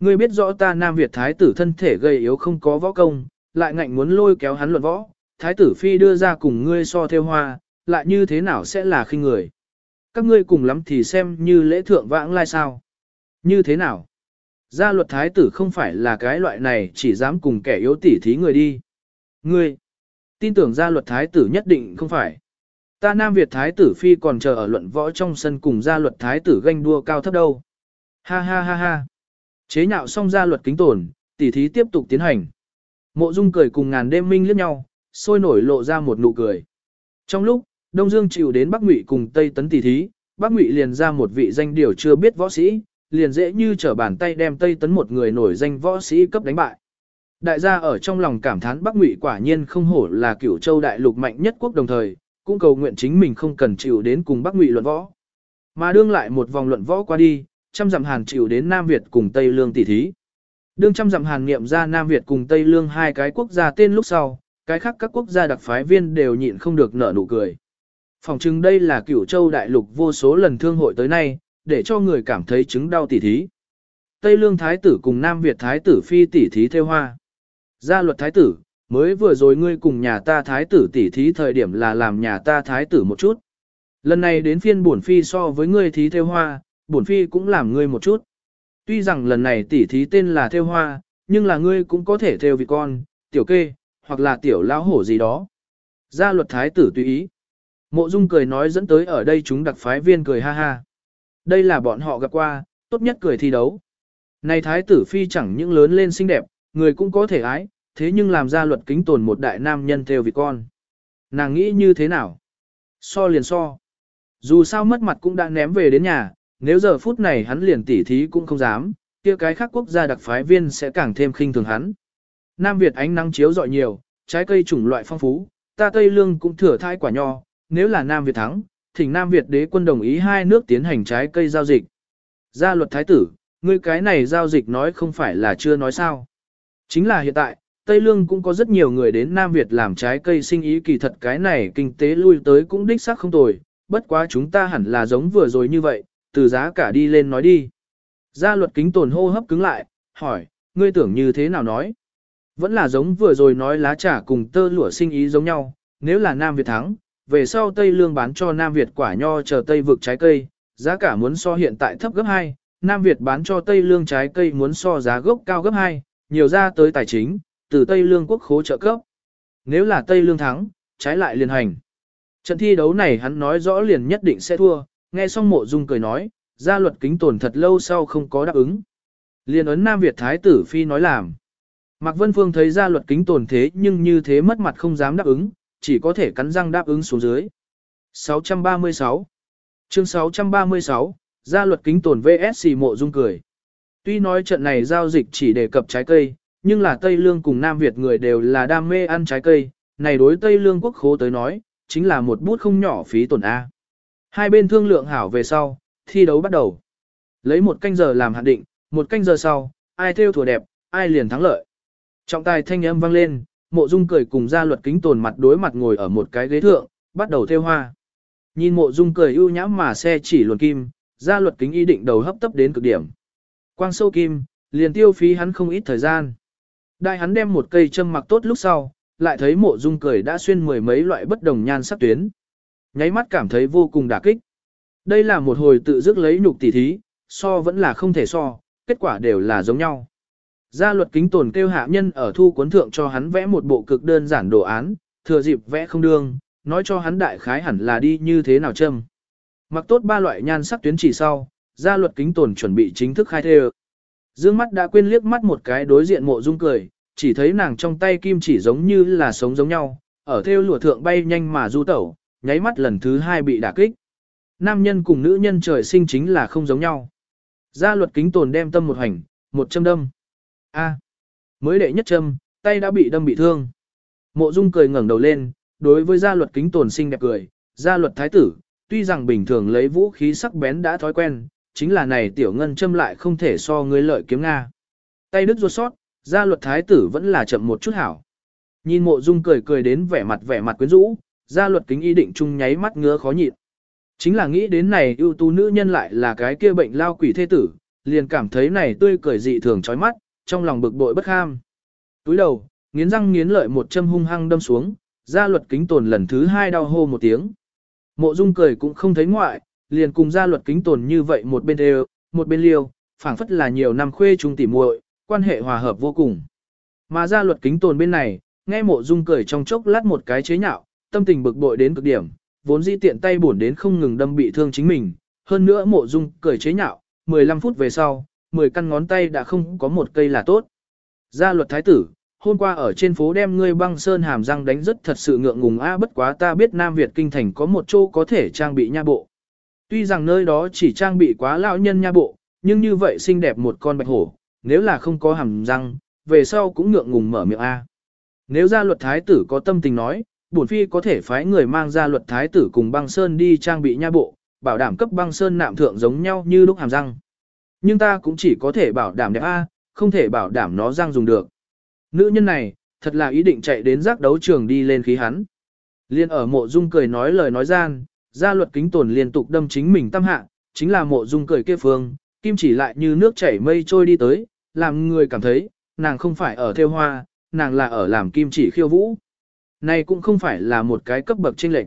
Ngươi biết rõ ta Nam Việt thái tử thân thể gây yếu không có võ công, lại ngạnh muốn lôi kéo hắn luận võ, thái tử phi đưa ra cùng ngươi so theo hoa, lại như thế nào sẽ là khinh người. Các ngươi cùng lắm thì xem như lễ thượng vãng lai sao. Như thế nào? Gia luật thái tử không phải là cái loại này chỉ dám cùng kẻ yếu tỉ thí người đi. Ngươi, tin tưởng gia luật thái tử nhất định không phải. Ta Nam Việt thái tử phi còn chờ ở luận võ trong sân cùng gia luật thái tử ganh đua cao thấp đâu. Ha ha ha ha. Chế nhạo xong gia luật kính tổn, tỉ thí tiếp tục tiến hành. Mộ Dung cười cùng ngàn đêm minh liếc nhau, sôi nổi lộ ra một nụ cười. Trong lúc, Đông Dương chịu đến Bắc Ngụy cùng Tây Tấn tỉ thí, Bắc Ngụy liền ra một vị danh điều chưa biết võ sĩ, liền dễ như trở bàn tay đem Tây Tấn một người nổi danh võ sĩ cấp đánh bại. Đại gia ở trong lòng cảm thán Bắc Ngụy quả nhiên không hổ là cửu châu đại lục mạnh nhất quốc đồng thời, cũng cầu nguyện chính mình không cần chịu đến cùng Bắc Ngụy luận võ. Mà đương lại một vòng luận võ qua đi, trăm dặm hàn chịu đến Nam Việt cùng Tây Lương tỷ thí. Đương trăm dặm hàn niệm ra Nam Việt cùng Tây Lương hai cái quốc gia tên lúc sau, cái khác các quốc gia đặc phái viên đều nhịn không được nở nụ cười. Phòng chừng đây là cửu châu đại lục vô số lần thương hội tới nay, để cho người cảm thấy chứng đau tỉ thí. Tây Lương Thái tử cùng Nam Việt Thái tử phi tỉ thí theo hoa. Gia luật Thái tử, mới vừa rồi ngươi cùng nhà ta thái tử tỉ thí thời điểm là làm nhà ta thái tử một chút. Lần này đến phiên bổn phi so với ngươi thí theo hoa, bổn phi cũng làm ngươi một chút. Tuy rằng lần này tỉ thí tên là theo hoa, nhưng là ngươi cũng có thể theo vị con, tiểu kê, hoặc là tiểu lão hổ gì đó. Gia luật thái tử tùy ý. Mộ Dung cười nói dẫn tới ở đây chúng đặc phái viên cười ha ha. Đây là bọn họ gặp qua, tốt nhất cười thi đấu. Này thái tử phi chẳng những lớn lên xinh đẹp, người cũng có thể ái, thế nhưng làm ra luật kính tồn một đại nam nhân theo vì con. Nàng nghĩ như thế nào? So liền so. Dù sao mất mặt cũng đã ném về đến nhà, nếu giờ phút này hắn liền tỉ thí cũng không dám, kia cái khác quốc gia đặc phái viên sẽ càng thêm khinh thường hắn. Nam Việt ánh nắng chiếu rọi nhiều, trái cây chủng loại phong phú, ta Tây Lương cũng thừa thai quả nho, nếu là Nam Việt thắng, thỉnh Nam Việt đế quân đồng ý hai nước tiến hành trái cây giao dịch. Gia luật thái tử, ngươi cái này giao dịch nói không phải là chưa nói sao. Chính là hiện tại, Tây Lương cũng có rất nhiều người đến Nam Việt làm trái cây sinh ý kỳ thật cái này kinh tế lui tới cũng đích xác không tồi, bất quá chúng ta hẳn là giống vừa rồi như vậy, từ giá cả đi lên nói đi. Gia luật kính tồn hô hấp cứng lại, hỏi, ngươi tưởng như thế nào nói? Vẫn là giống vừa rồi nói lá trà cùng tơ lụa sinh ý giống nhau, nếu là Nam Việt thắng, về sau Tây Lương bán cho Nam Việt quả nho chờ Tây vực trái cây, giá cả muốn so hiện tại thấp gấp 2, Nam Việt bán cho Tây Lương trái cây muốn so giá gốc cao gấp 2, nhiều ra tới tài chính, từ Tây Lương quốc khố trợ cấp. Nếu là Tây Lương thắng, trái lại liền hành. Trận thi đấu này hắn nói rõ liền nhất định sẽ thua, nghe xong mộ dung cười nói, gia luật kính tồn thật lâu sau không có đáp ứng. Liên ấn Nam Việt Thái tử Phi nói làm. Mạc Vân Phương thấy gia luật kính tồn thế nhưng như thế mất mặt không dám đáp ứng, chỉ có thể cắn răng đáp ứng xuống dưới. 636 Chương 636, gia luật kính tồn VSC mộ dung cười. Tuy nói trận này giao dịch chỉ đề cập trái cây, nhưng là Tây Lương cùng Nam Việt người đều là đam mê ăn trái cây, này đối Tây Lương quốc khố tới nói, chính là một bút không nhỏ phí tổn A. Hai bên thương lượng hảo về sau, thi đấu bắt đầu. Lấy một canh giờ làm hạn định, một canh giờ sau, ai theo thùa đẹp, ai liền thắng lợi. Trọng tài thanh âm vang lên, mộ dung cười cùng ra luật kính tồn mặt đối mặt ngồi ở một cái ghế thượng, bắt đầu theo hoa. Nhìn mộ dung cười ưu nhãm mà xe chỉ luồn kim, ra luật kính ý định đầu hấp tấp đến cực điểm. Quang sâu kim, liền tiêu phí hắn không ít thời gian. Đại hắn đem một cây châm mặc tốt lúc sau, lại thấy mộ dung cười đã xuyên mười mấy loại bất đồng nhan sắc tuyến. Nháy mắt cảm thấy vô cùng đả kích. Đây là một hồi tự dứt lấy nhục tỉ thí, so vẫn là không thể so, kết quả đều là giống nhau. Gia luật kính tồn kêu hạ nhân ở thu cuốn thượng cho hắn vẽ một bộ cực đơn giản đồ án, thừa dịp vẽ không đương, nói cho hắn đại khái hẳn là đi như thế nào châm. Mặc tốt ba loại nhan sắc tuyến chỉ sau, gia luật kính tồn chuẩn bị chính thức khai thê Dương mắt đã quên liếc mắt một cái đối diện mộ dung cười, chỉ thấy nàng trong tay kim chỉ giống như là sống giống nhau, ở theo lụa thượng bay nhanh mà du tẩu, nháy mắt lần thứ hai bị đả kích. Nam nhân cùng nữ nhân trời sinh chính là không giống nhau. Gia luật kính tồn đem tâm một hành, một châm đâm. A, mới đệ nhất châm, tay đã bị đâm bị thương. Mộ Dung cười ngẩng đầu lên, đối với gia luật kính tồn sinh đẹp cười, gia luật thái tử, tuy rằng bình thường lấy vũ khí sắc bén đã thói quen, chính là này tiểu ngân châm lại không thể so người lợi kiếm Nga. Tay đứt ruột sót, gia luật thái tử vẫn là chậm một chút hảo. Nhìn mộ dung cười cười đến vẻ mặt vẻ mặt quyến rũ, gia luật kính ý định chung nháy mắt ngứa khó nhịn. Chính là nghĩ đến này ưu tú nữ nhân lại là cái kia bệnh lao quỷ thế tử, liền cảm thấy này tươi cười dị thường chói mắt, trong lòng bực bội bất ham. Túi đầu, nghiến răng nghiến lợi một châm hung hăng đâm xuống, gia luật kính tồn lần thứ hai đau hô một tiếng. Mộ dung cười cũng không thấy ngoại, liền cùng gia luật kính tồn như vậy một bên đều, một bên liêu, phảng phất là nhiều năm khuê chung tỉ muội, quan hệ hòa hợp vô cùng. Mà gia luật kính tồn bên này, nghe mộ dung cười trong chốc lát một cái chế nhạo, tâm tình bực bội đến cực điểm, vốn dĩ tiện tay bổn đến không ngừng đâm bị thương chính mình, hơn nữa mộ dung cười chế nhạo, 15 phút về sau, 10 căn ngón tay đã không có một cây là tốt. Gia luật thái tử, hôm qua ở trên phố đem ngươi băng sơn hàm răng đánh rất thật sự ngượng ngùng a bất quá ta biết Nam Việt kinh thành có một chỗ có thể trang bị nha bộ. Tuy rằng nơi đó chỉ trang bị quá lão nhân nha bộ, nhưng như vậy xinh đẹp một con bạch hổ, nếu là không có hàm răng, về sau cũng ngượng ngùng mở miệng a. Nếu gia luật thái tử có tâm tình nói, bổn phi có thể phái người mang gia luật thái tử cùng băng sơn đi trang bị nha bộ, bảo đảm cấp băng sơn nạm thượng giống nhau như lúc hàm răng. Nhưng ta cũng chỉ có thể bảo đảm đẹp A, không thể bảo đảm nó răng dùng được. Nữ nhân này, thật là ý định chạy đến giác đấu trường đi lên khí hắn. Liên ở mộ dung cười nói lời nói gian, gia luật kính tồn liên tục đâm chính mình tâm hạ, chính là mộ dung cười kia phương, kim chỉ lại như nước chảy mây trôi đi tới, làm người cảm thấy, nàng không phải ở theo hoa, nàng là ở làm kim chỉ khiêu vũ. Này cũng không phải là một cái cấp bậc chênh lệch.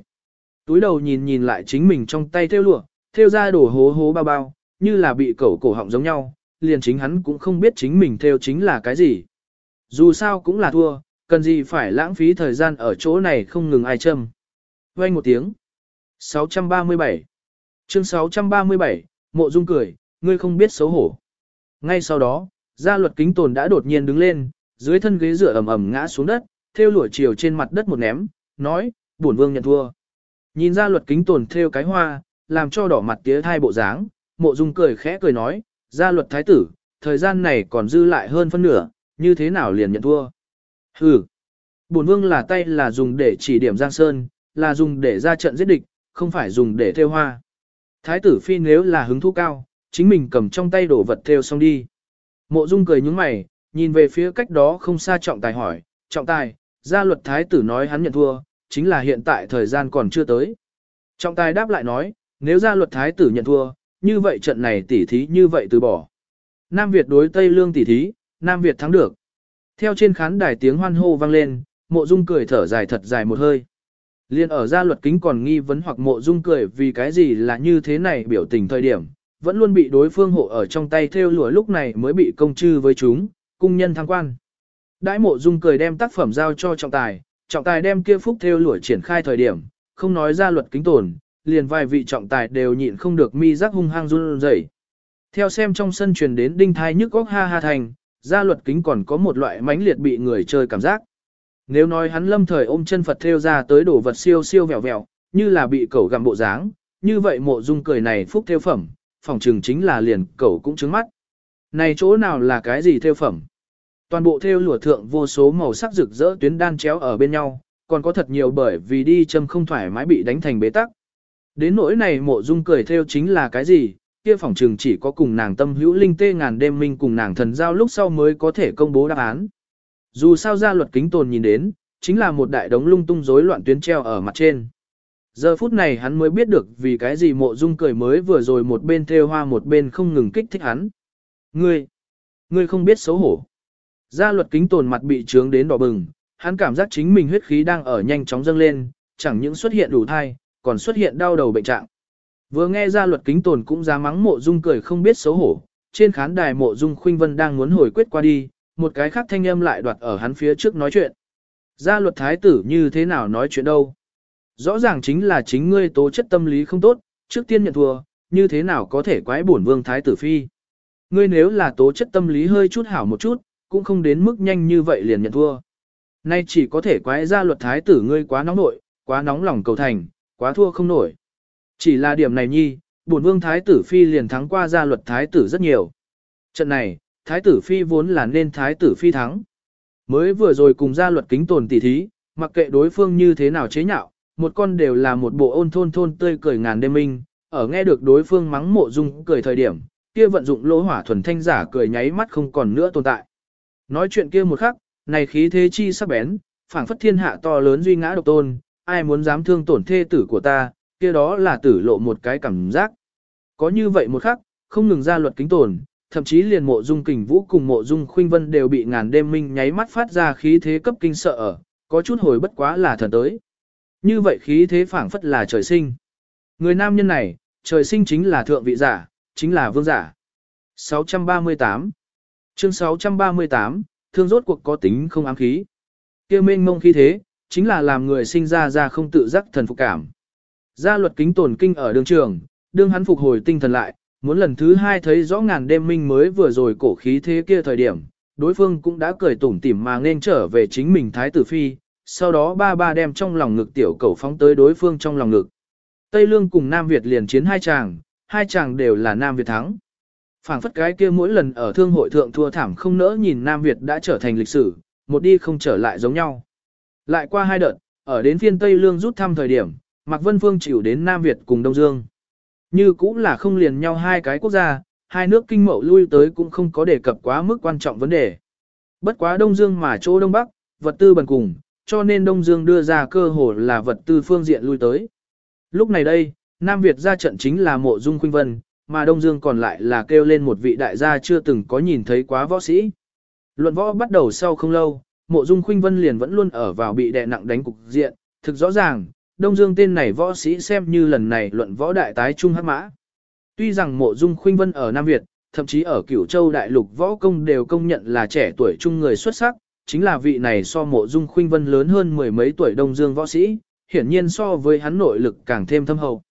Túi đầu nhìn nhìn lại chính mình trong tay theo lụa, theo ra đổ hố hố bao bao, như là bị cẩu cổ họng giống nhau, liền chính hắn cũng không biết chính mình theo chính là cái gì. Dù sao cũng là thua, cần gì phải lãng phí thời gian ở chỗ này không ngừng ai châm. Vang một tiếng. 637 Chương 637, Mộ Dung cười, ngươi không biết xấu hổ. Ngay sau đó, gia luật kính tồn đã đột nhiên đứng lên, dưới thân ghế dựa ẩm ẩm ngã xuống đất, theo lụa chiều trên mặt đất một ném, nói, bổn vương nhận thua. Nhìn ra luật kính tồn theo cái hoa, làm cho đỏ mặt tía thai bộ dáng, mộ dung cười khẽ cười nói, gia luật thái tử, thời gian này còn dư lại hơn phân nửa, như thế nào liền nhận thua. Hừ, bổn vương là tay là dùng để chỉ điểm Giang Sơn, là dùng để ra trận giết địch, không phải dùng để theo hoa. Thái tử phi nếu là hứng thú cao, chính mình cầm trong tay đổ vật theo xong đi. Mộ dung cười nhúng mày, nhìn về phía cách đó không xa trọng tài hỏi, trọng tài, gia luật thái tử nói hắn nhận thua, chính là hiện tại thời gian còn chưa tới. Trọng tài đáp lại nói, nếu gia luật thái tử nhận thua, như vậy trận này tỉ thí như vậy từ bỏ. Nam Việt đối Tây Lương tỉ thí, Nam Việt thắng được. Theo trên khán đài tiếng hoan hô vang lên, mộ dung cười thở dài thật dài một hơi. Liên ở gia luật kính còn nghi vấn hoặc mộ dung cười vì cái gì là như thế này biểu tình thời điểm, vẫn luôn bị đối phương hộ ở trong tay theo lụa lúc này mới bị công chư với chúng, cung nhân thăng quan. Đãi mộ dung cười đem tác phẩm giao cho trọng tài, trọng tài đem kia phúc theo lụa triển khai thời điểm, không nói ra luật kính tồn, liền vài vị trọng tài đều nhịn không được mi giác hung hăng run rẩy. Theo xem trong sân truyền đến đinh thai nhức góc ha ha thành, gia luật kính còn có một loại mãnh liệt bị người chơi cảm giác. Nếu nói hắn lâm thời ôm chân Phật theo ra tới đổ vật siêu siêu vẹo vẹo, như là bị cẩu gặm bộ dáng, như vậy mộ dung cười này phúc theo phẩm, phòng trường chính là liền cẩu cũng trứng mắt. Này chỗ nào là cái gì theo phẩm? Toàn bộ theo lụa thượng vô số màu sắc rực rỡ tuyến đan chéo ở bên nhau, còn có thật nhiều bởi vì đi châm không thoải mái bị đánh thành bế tắc. Đến nỗi này mộ dung cười theo chính là cái gì, kia phòng trường chỉ có cùng nàng tâm hữu linh tê ngàn đêm minh cùng nàng thần giao lúc sau mới có thể công bố đáp án. Dù sao ra luật kính tồn nhìn đến, chính là một đại đống lung tung rối loạn tuyến treo ở mặt trên. Giờ phút này hắn mới biết được vì cái gì mộ dung cười mới vừa rồi một bên theo hoa một bên không ngừng kích thích hắn. Ngươi, ngươi không biết xấu hổ. Gia luật kính tồn mặt bị trướng đến đỏ bừng, hắn cảm giác chính mình huyết khí đang ở nhanh chóng dâng lên, chẳng những xuất hiện đủ thai, còn xuất hiện đau đầu bệnh trạng. Vừa nghe ra luật kính tồn cũng ra mắng mộ dung cười không biết xấu hổ, trên khán đài mộ dung khuynh vân đang muốn hồi quyết qua đi, một cái khác thanh âm lại đoạt ở hắn phía trước nói chuyện. Gia luật thái tử như thế nào nói chuyện đâu? Rõ ràng chính là chính ngươi tố chất tâm lý không tốt, trước tiên nhận thua, như thế nào có thể quái bổn vương thái tử phi? Ngươi nếu là tố chất tâm lý hơi chút hảo một chút, cũng không đến mức nhanh như vậy liền nhận thua. Nay chỉ có thể quái ra luật thái tử ngươi quá nóng nội, quá nóng lòng cầu thành, quá thua không nổi. Chỉ là điểm này nhi, bổn vương thái tử phi liền thắng qua gia luật thái tử rất nhiều. Trận này, thái tử phi vốn là nên thái tử phi thắng. Mới vừa rồi cùng gia luật kính tồn tỉ thí, mặc kệ đối phương như thế nào chế nhạo, một con đều là một bộ ôn thôn thôn tươi cười ngàn đêm minh, ở nghe được đối phương mắng mộ dung cười thời điểm, kia vận dụng lỗ hỏa thuần thanh giả cười nháy mắt không còn nữa tồn tại. Nói chuyện kia một khắc, này khí thế chi sắc bén, phảng phất thiên hạ to lớn duy ngã độc tôn, ai muốn dám thương tổn thê tử của ta, kia đó là tử lộ một cái cảm giác. Có như vậy một khắc, không ngừng ra luật kính tổn, thậm chí liền mộ dung kình vũ cùng mộ dung khuynh vân đều bị ngàn đêm minh nháy mắt phát ra khí thế cấp kinh sợ ở, có chút hồi bất quá là thần tới. Như vậy khí thế phảng phất là trời sinh. Người nam nhân này, trời sinh chính là thượng vị giả, chính là vương giả. 638 Chương 638, thương rốt cuộc có tính không ám khí. Kêu mênh mông khí thế, chính là làm người sinh ra ra không tự giác thần phục cảm. Gia luật kính tồn kinh ở đường trường, đương hắn phục hồi tinh thần lại, muốn lần thứ hai thấy rõ ngàn đêm minh mới vừa rồi cổ khí thế kia thời điểm, đối phương cũng đã cười tủm tỉm mà nên trở về chính mình thái tử phi, sau đó ba ba đem trong lòng ngực tiểu cầu phóng tới đối phương trong lòng ngực. Tây Lương cùng Nam Việt liền chiến hai chàng, hai chàng đều là Nam Việt thắng. phảng phất cái kia mỗi lần ở thương hội thượng thua thảm không nỡ nhìn Nam Việt đã trở thành lịch sử, một đi không trở lại giống nhau. Lại qua hai đợt, ở đến phiên Tây Lương rút thăm thời điểm, Mạc Vân Phương chịu đến Nam Việt cùng Đông Dương. Như cũng là không liền nhau hai cái quốc gia, hai nước kinh mậu lui tới cũng không có đề cập quá mức quan trọng vấn đề. Bất quá Đông Dương mà chỗ Đông Bắc, vật tư bần cùng, cho nên Đông Dương đưa ra cơ hội là vật tư phương diện lui tới. Lúc này đây, Nam Việt ra trận chính là mộ dung khuynh vân, mà Đông Dương còn lại là kêu lên một vị đại gia chưa từng có nhìn thấy quá võ sĩ. Luận võ bắt đầu sau không lâu, mộ dung khuynh vân liền vẫn luôn ở vào bị đè nặng đánh cục diện, thực rõ ràng, Đông Dương tên này võ sĩ xem như lần này luận võ đại tái trung hắc mã. Tuy rằng mộ dung khuynh vân ở Nam Việt, thậm chí ở cửu châu đại lục võ công đều công nhận là trẻ tuổi trung người xuất sắc, chính là vị này so mộ dung khuynh vân lớn hơn mười mấy tuổi Đông Dương võ sĩ, hiển nhiên so với hắn nội lực càng thêm thâm hậu.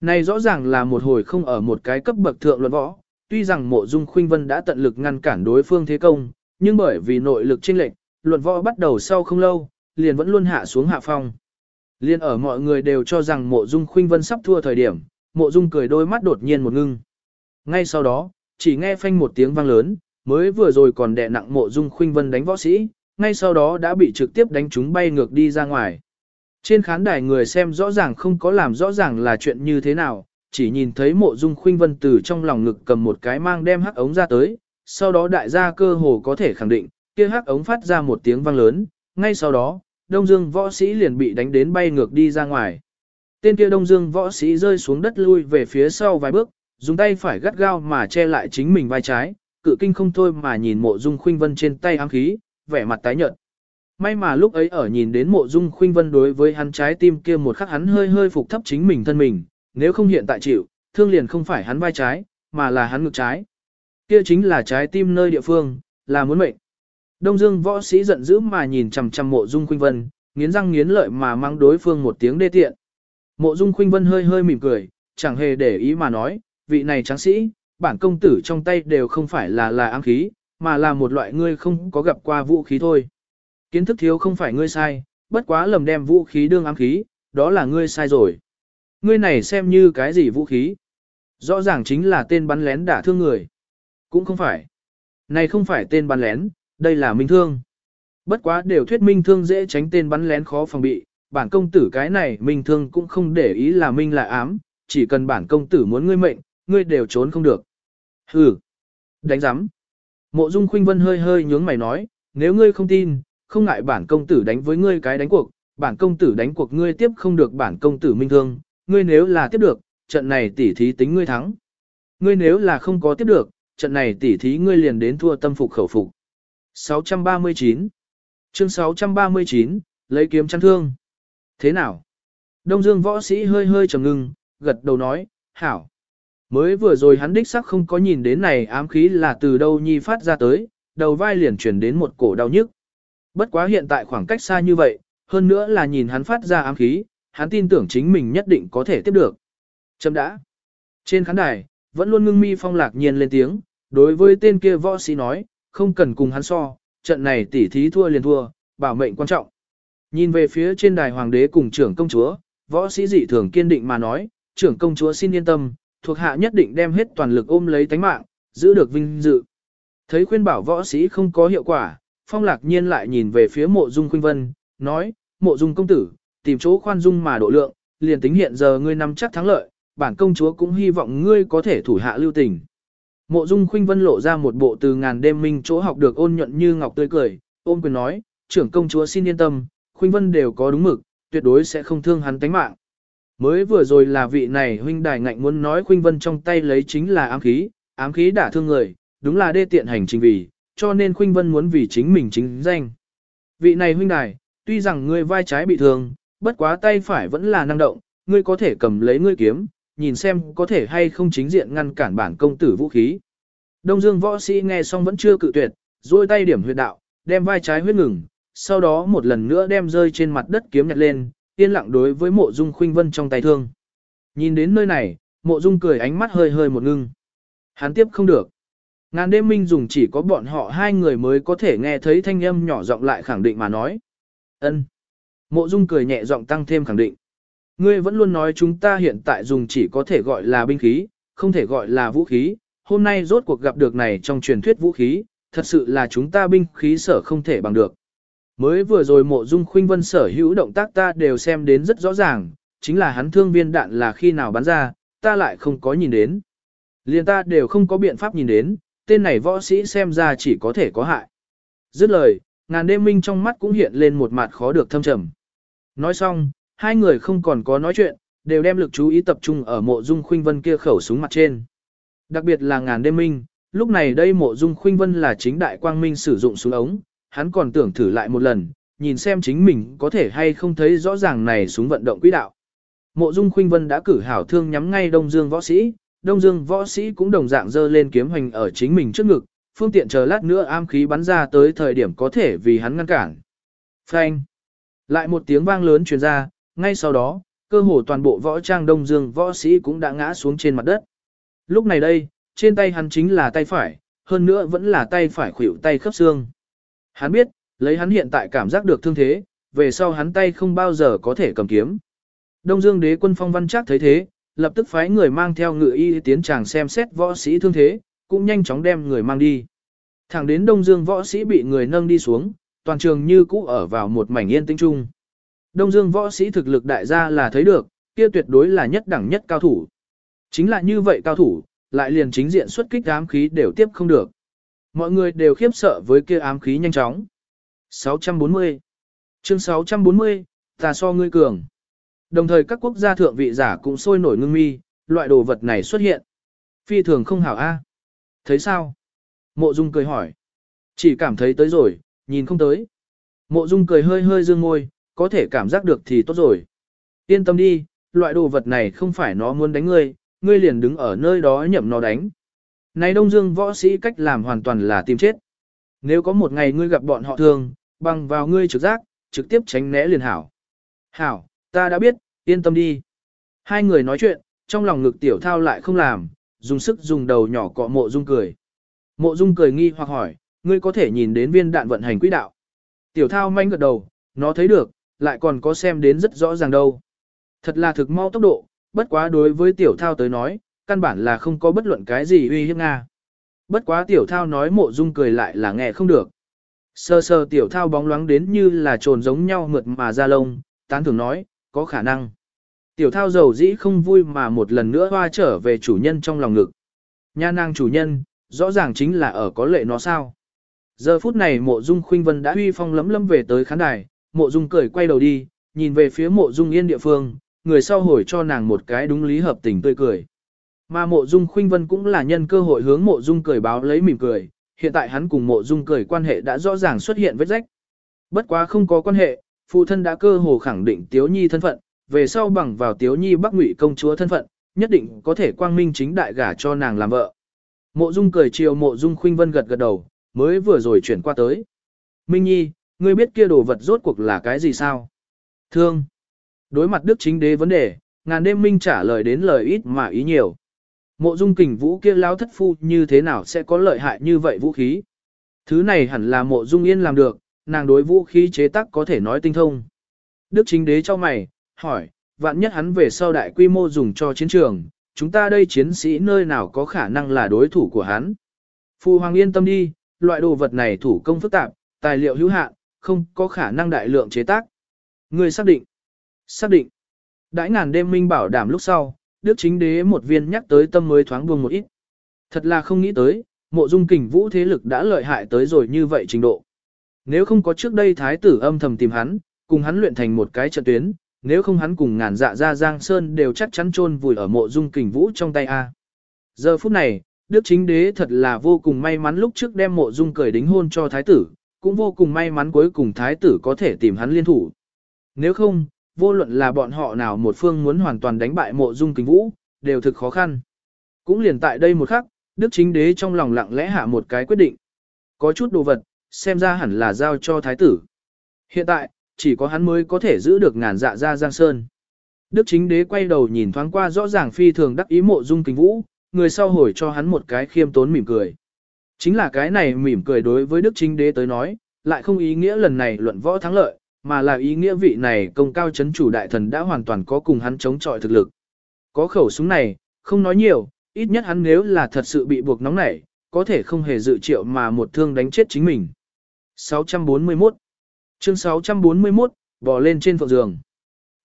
Này rõ ràng là một hồi không ở một cái cấp bậc thượng luận võ, tuy rằng mộ dung khuynh vân đã tận lực ngăn cản đối phương thế công, nhưng bởi vì nội lực chênh lệch, luận võ bắt đầu sau không lâu, liền vẫn luôn hạ xuống hạ phong. Liên ở mọi người đều cho rằng mộ dung khuynh vân sắp thua thời điểm, mộ dung cười đôi mắt đột nhiên một ngưng. Ngay sau đó, chỉ nghe phanh một tiếng vang lớn, mới vừa rồi còn đè nặng mộ dung khuynh vân đánh võ sĩ, ngay sau đó đã bị trực tiếp đánh chúng bay ngược đi ra ngoài. Trên khán đài người xem rõ ràng không có làm rõ ràng là chuyện như thế nào, chỉ nhìn thấy mộ dung khuynh vân từ trong lòng ngực cầm một cái mang đem hắc ống ra tới, sau đó đại gia cơ hồ có thể khẳng định, kia hắc ống phát ra một tiếng vang lớn, ngay sau đó, Đông Dương võ sĩ liền bị đánh đến bay ngược đi ra ngoài. Tên kia Đông Dương võ sĩ rơi xuống đất lui về phía sau vài bước, dùng tay phải gắt gao mà che lại chính mình vai trái, cự kinh không thôi mà nhìn mộ dung khuynh vân trên tay ám khí, vẻ mặt tái nhợt. May mà lúc ấy ở nhìn đến mộ dung khuynh vân đối với hắn trái tim kia một khắc hắn hơi hơi phục thấp chính mình thân mình, nếu không hiện tại chịu, thương liền không phải hắn vai trái, mà là hắn ngực trái. Kia chính là trái tim nơi địa phương, là muốn mệnh. Đông Dương võ sĩ giận dữ mà nhìn chằm chằm mộ dung khuynh vân, nghiến răng nghiến lợi mà mang đối phương một tiếng đê tiện. Mộ dung khuynh vân hơi hơi mỉm cười, chẳng hề để ý mà nói, vị này tráng sĩ, bản công tử trong tay đều không phải là là ám khí, mà là một loại ngươi không có gặp qua vũ khí thôi. Kiến thức thiếu không phải ngươi sai, bất quá lầm đem vũ khí đương ám khí, đó là ngươi sai rồi. Ngươi này xem như cái gì vũ khí? Rõ ràng chính là tên bắn lén đả thương người. Cũng không phải. Này không phải tên bắn lén, đây là minh thương. Bất quá đều thuyết minh thương dễ tránh tên bắn lén khó phòng bị, bản công tử cái này minh thương cũng không để ý là minh là ám, chỉ cần bản công tử muốn ngươi mệnh, ngươi đều trốn không được. Hừ, đánh giám. Mộ Dung Khuynh Vân hơi hơi nhướng mày nói, nếu ngươi không tin, không ngại bản công tử đánh với ngươi cái đánh cuộc, bản công tử đánh cuộc ngươi tiếp không được bản công tử minh thương, ngươi nếu là tiếp được, trận này tỉ thí tính ngươi thắng. Ngươi nếu là không có tiếp được, trận này tỉ thí ngươi liền đến thua tâm phục khẩu phục. 639 Chương 639, lấy kiếm chăn thương. Thế nào? Đông Dương võ sĩ hơi hơi trầm ngưng, gật đầu nói, hảo. Mới vừa rồi hắn đích sắc không có nhìn đến này ám khí là từ đâu nhi phát ra tới, đầu vai liền chuyển đến một cổ đau nhức. Bất quá hiện tại khoảng cách xa như vậy, hơn nữa là nhìn hắn phát ra ám khí, hắn tin tưởng chính mình nhất định có thể tiếp được. Chấm đã. Trên khán đài, vẫn luôn ngưng mi phong lạc nhiên lên tiếng, đối với tên kia võ sĩ nói, không cần cùng hắn so, trận này tỉ thí thua liền thua, bảo mệnh quan trọng. Nhìn về phía trên đài hoàng đế cùng trưởng công chúa, võ sĩ dị thường kiên định mà nói, trưởng công chúa xin yên tâm, thuộc hạ nhất định đem hết toàn lực ôm lấy tánh mạng, giữ được vinh dự. Thấy khuyên bảo võ sĩ không có hiệu quả, phong lạc nhiên lại nhìn về phía mộ dung khuynh vân, nói, mộ dung công tử, tìm chỗ khoan dung mà độ lượng, liền tính hiện giờ ngươi nắm chắc thắng lợi, bản công chúa cũng hy vọng ngươi có thể thủ hạ lưu tình. Mộ Dung Khuynh Vân lộ ra một bộ từ ngàn đêm minh chỗ học được ôn nhuận như ngọc tươi cười, ôm quyền nói, trưởng công chúa xin yên tâm, Khuynh Vân đều có đúng mực, tuyệt đối sẽ không thương hắn tánh mạng. Mới vừa rồi là vị này huynh đài ngạnh muốn nói Khuynh Vân trong tay lấy chính là ám khí, ám khí đả thương người, đúng là đê tiện hành trình vì, cho nên Khuynh Vân muốn vì chính mình chính danh. Vị này huynh đài, tuy rằng ngươi vai trái bị thương, bất quá tay phải vẫn là năng động, ngươi có thể cầm lấy ngươi kiếm, nhìn xem có thể hay không chính diện ngăn cản bản công tử vũ khí. Đông Dương võ sĩ nghe xong vẫn chưa cự tuyệt, duỗi tay điểm huyệt đạo, đem vai trái huyết ngừng, sau đó một lần nữa đem rơi trên mặt đất kiếm nhặt lên, yên lặng đối với mộ dung khuynh vân trong tay thương. Nhìn đến nơi này, mộ dung cười ánh mắt hơi hơi một ngưng. Hắn tiếp không được. Ngàn đêm minh dùng chỉ có bọn họ hai người mới có thể nghe thấy thanh âm nhỏ giọng lại khẳng định mà nói. ân. Mộ dung cười nhẹ giọng tăng thêm khẳng định. Ngươi vẫn luôn nói chúng ta hiện tại dùng chỉ có thể gọi là binh khí, không thể gọi là vũ khí. Hôm nay rốt cuộc gặp được này trong truyền thuyết vũ khí, thật sự là chúng ta binh khí sở không thể bằng được. Mới vừa rồi mộ dung khuynh vân sở hữu động tác ta đều xem đến rất rõ ràng, chính là hắn thương viên đạn là khi nào bắn ra, ta lại không có nhìn đến. Liền ta đều không có biện pháp nhìn đến, tên này võ sĩ xem ra chỉ có thể có hại. Dứt lời, ngàn đêm minh trong mắt cũng hiện lên một mặt khó được thâm trầm. Nói xong, hai người không còn có nói chuyện, đều đem lực chú ý tập trung ở mộ dung khuynh vân kia khẩu súng mặt trên. Đặc biệt là ngàn đêm minh, lúc này đây mộ dung khuynh vân là chính đại quang minh sử dụng súng ống, hắn còn tưởng thử lại một lần, nhìn xem chính mình có thể hay không thấy rõ ràng này súng vận động quỹ đạo. Mộ Dung Khuynh Vân đã cử hảo thương nhắm ngay Đông Dương võ sĩ, Đông Dương võ sĩ cũng đồng dạng dơ lên kiếm hoành ở chính mình trước ngực, phương tiện chờ lát nữa am khí bắn ra tới thời điểm có thể vì hắn ngăn cản. Phanh! Lại một tiếng vang lớn truyền ra, ngay sau đó, cơ hồ toàn bộ võ trang Đông Dương võ sĩ cũng đã ngã xuống trên mặt đất. Lúc này đây, trên tay hắn chính là tay phải, hơn nữa vẫn là tay phải khuỷu tay khớp xương. Hắn biết, lấy hắn hiện tại cảm giác được thương thế, về sau hắn tay không bao giờ có thể cầm kiếm. Đông Dương đế quân phong văn chắc thấy thế, lập tức phái người mang theo ngự y tiến chàng xem xét võ sĩ thương thế, cũng nhanh chóng đem người mang đi. Thẳng đến Đông Dương võ sĩ bị người nâng đi xuống, toàn trường như cũ ở vào một mảnh yên tĩnh chung. Đông Dương võ sĩ thực lực đại gia là thấy được, kia tuyệt đối là nhất đẳng nhất cao thủ. Chính là như vậy cao thủ, lại liền chính diện xuất kích ám khí đều tiếp không được. Mọi người đều khiếp sợ với kia ám khí nhanh chóng. 640 Chương 640, ta so ngươi cường. Đồng thời các quốc gia thượng vị giả cũng sôi nổi ngưng mi, loại đồ vật này xuất hiện. Phi thường không hảo a. À? Thấy sao? Mộ Dung cười hỏi. Chỉ cảm thấy tới rồi, nhìn không tới. Mộ Dung cười hơi hơi dương môi, có thể cảm giác được thì tốt rồi. Yên tâm đi, loại đồ vật này không phải nó muốn đánh ngươi, ngươi liền đứng ở nơi đó nhậm nó đánh. Này Đông Dương võ sĩ cách làm hoàn toàn là tìm chết. Nếu có một ngày ngươi gặp bọn họ thường, bằng vào ngươi trực giác, trực tiếp tránh né liền hảo. Hảo, ta đã biết, yên tâm đi. Hai người nói chuyện, trong lòng ngực tiểu thao lại không làm, dùng sức dùng đầu nhỏ cọ mộ dung cười. Mộ dung cười nghi hoặc hỏi, ngươi có thể nhìn đến viên đạn vận hành quỹ đạo. Tiểu thao manh gật đầu, nó thấy được, lại còn có xem đến rất rõ ràng đâu. Thật là thực mau tốc độ, bất quá đối với tiểu thao tới nói, căn bản là không có bất luận cái gì uy hiếp Nga. Bất quá tiểu thao nói mộ dung cười lại là nghe không được. Sơ sơ tiểu thao bóng loáng đến như là trồn giống nhau mượt mà ra lông, tán thường nói, có khả năng. Tiểu thao dầu dĩ không vui mà một lần nữa hoa trở về chủ nhân trong lòng ngực. Nha nàng chủ nhân, rõ ràng chính là ở có lệ nó sao. Giờ phút này mộ dung khuynh vân đã huy phong lấm lấm về tới khán đài, mộ dung cười quay đầu đi, nhìn về phía mộ dung yên địa phương, người sau hồi cho nàng một cái đúng lý hợp tình tươi cười. Mà mộ dung khuynh vân cũng là nhân cơ hội hướng mộ dung cười báo lấy mỉm cười, hiện tại hắn cùng mộ dung cười quan hệ đã rõ ràng xuất hiện vết rách. Bất quá không có quan hệ, phụ thân đã cơ hồ khẳng định Tiếu Nhi thân phận, về sau bằng vào Tiếu Nhi Bắc Ngụy công chúa thân phận, nhất định có thể quang minh chính đại gả cho nàng làm vợ. Mộ Dung cười chiều Mộ Dung Khuynh Vân gật gật đầu, mới vừa rồi chuyển qua tới. Minh Nhi, ngươi biết kia đồ vật rốt cuộc là cái gì sao? Thương. Đối mặt Đức chính đế vấn đề, ngàn đêm Minh trả lời đến lời ít mà ý nhiều. Mộ Dung kình vũ kia lao thất phu như thế nào sẽ có lợi hại như vậy vũ khí? Thứ này hẳn là mộ Dung Yên làm được, nàng đối vũ khí chế tác có thể nói tinh thông. Đức chính đế cho mày, hỏi, vạn nhất hắn về sau đại quy mô dùng cho chiến trường, chúng ta đây chiến sĩ nơi nào có khả năng là đối thủ của hắn. Phu Hoàng yên tâm đi, loại đồ vật này thủ công phức tạp, tài liệu hữu hạn, không có khả năng đại lượng chế tác. Người xác định. Xác định. Đãi ngàn đêm minh bảo đảm lúc sau, Đức chính đế một viên nhắc tới tâm mới thoáng buông một ít. Thật là không nghĩ tới, mộ dung kình vũ thế lực đã lợi hại tới rồi như vậy trình độ. Nếu không có trước đây thái tử âm thầm tìm hắn, cùng hắn luyện thành một cái trận tuyến, nếu không hắn cùng ngàn dạ ra Giang Sơn đều chắc chắn chôn vùi ở mộ dung kình vũ trong tay A. Giờ phút này, Đức chính đế thật là vô cùng may mắn lúc trước đem mộ dung cởi đính hôn cho thái tử, cũng vô cùng may mắn cuối cùng thái tử có thể tìm hắn liên thủ. Nếu không, vô luận là bọn họ nào một phương muốn hoàn toàn đánh bại mộ dung kính vũ, đều thực khó khăn. Cũng liền tại đây một khắc, Đức chính đế trong lòng lặng lẽ hạ một cái quyết định. Có chút đồ vật, xem ra hẳn là giao cho thái tử. Hiện tại, chỉ có hắn mới có thể giữ được ngàn dạ ra Giang Sơn. Đức chính đế quay đầu nhìn thoáng qua rõ ràng phi thường đắc ý mộ dung kính vũ, người sau hồi cho hắn một cái khiêm tốn mỉm cười. Chính là cái này mỉm cười đối với Đức chính đế tới nói, lại không ý nghĩa lần này luận võ thắng lợi, mà là ý nghĩa vị này công cao chấn chủ đại thần đã hoàn toàn có cùng hắn chống chọi thực lực. Có khẩu súng này, không nói nhiều, ít nhất hắn nếu là thật sự bị buộc nóng nảy, có thể không hề dự triệu mà một thương đánh chết chính mình. 641 Chương 641, bò lên trên phượng giường.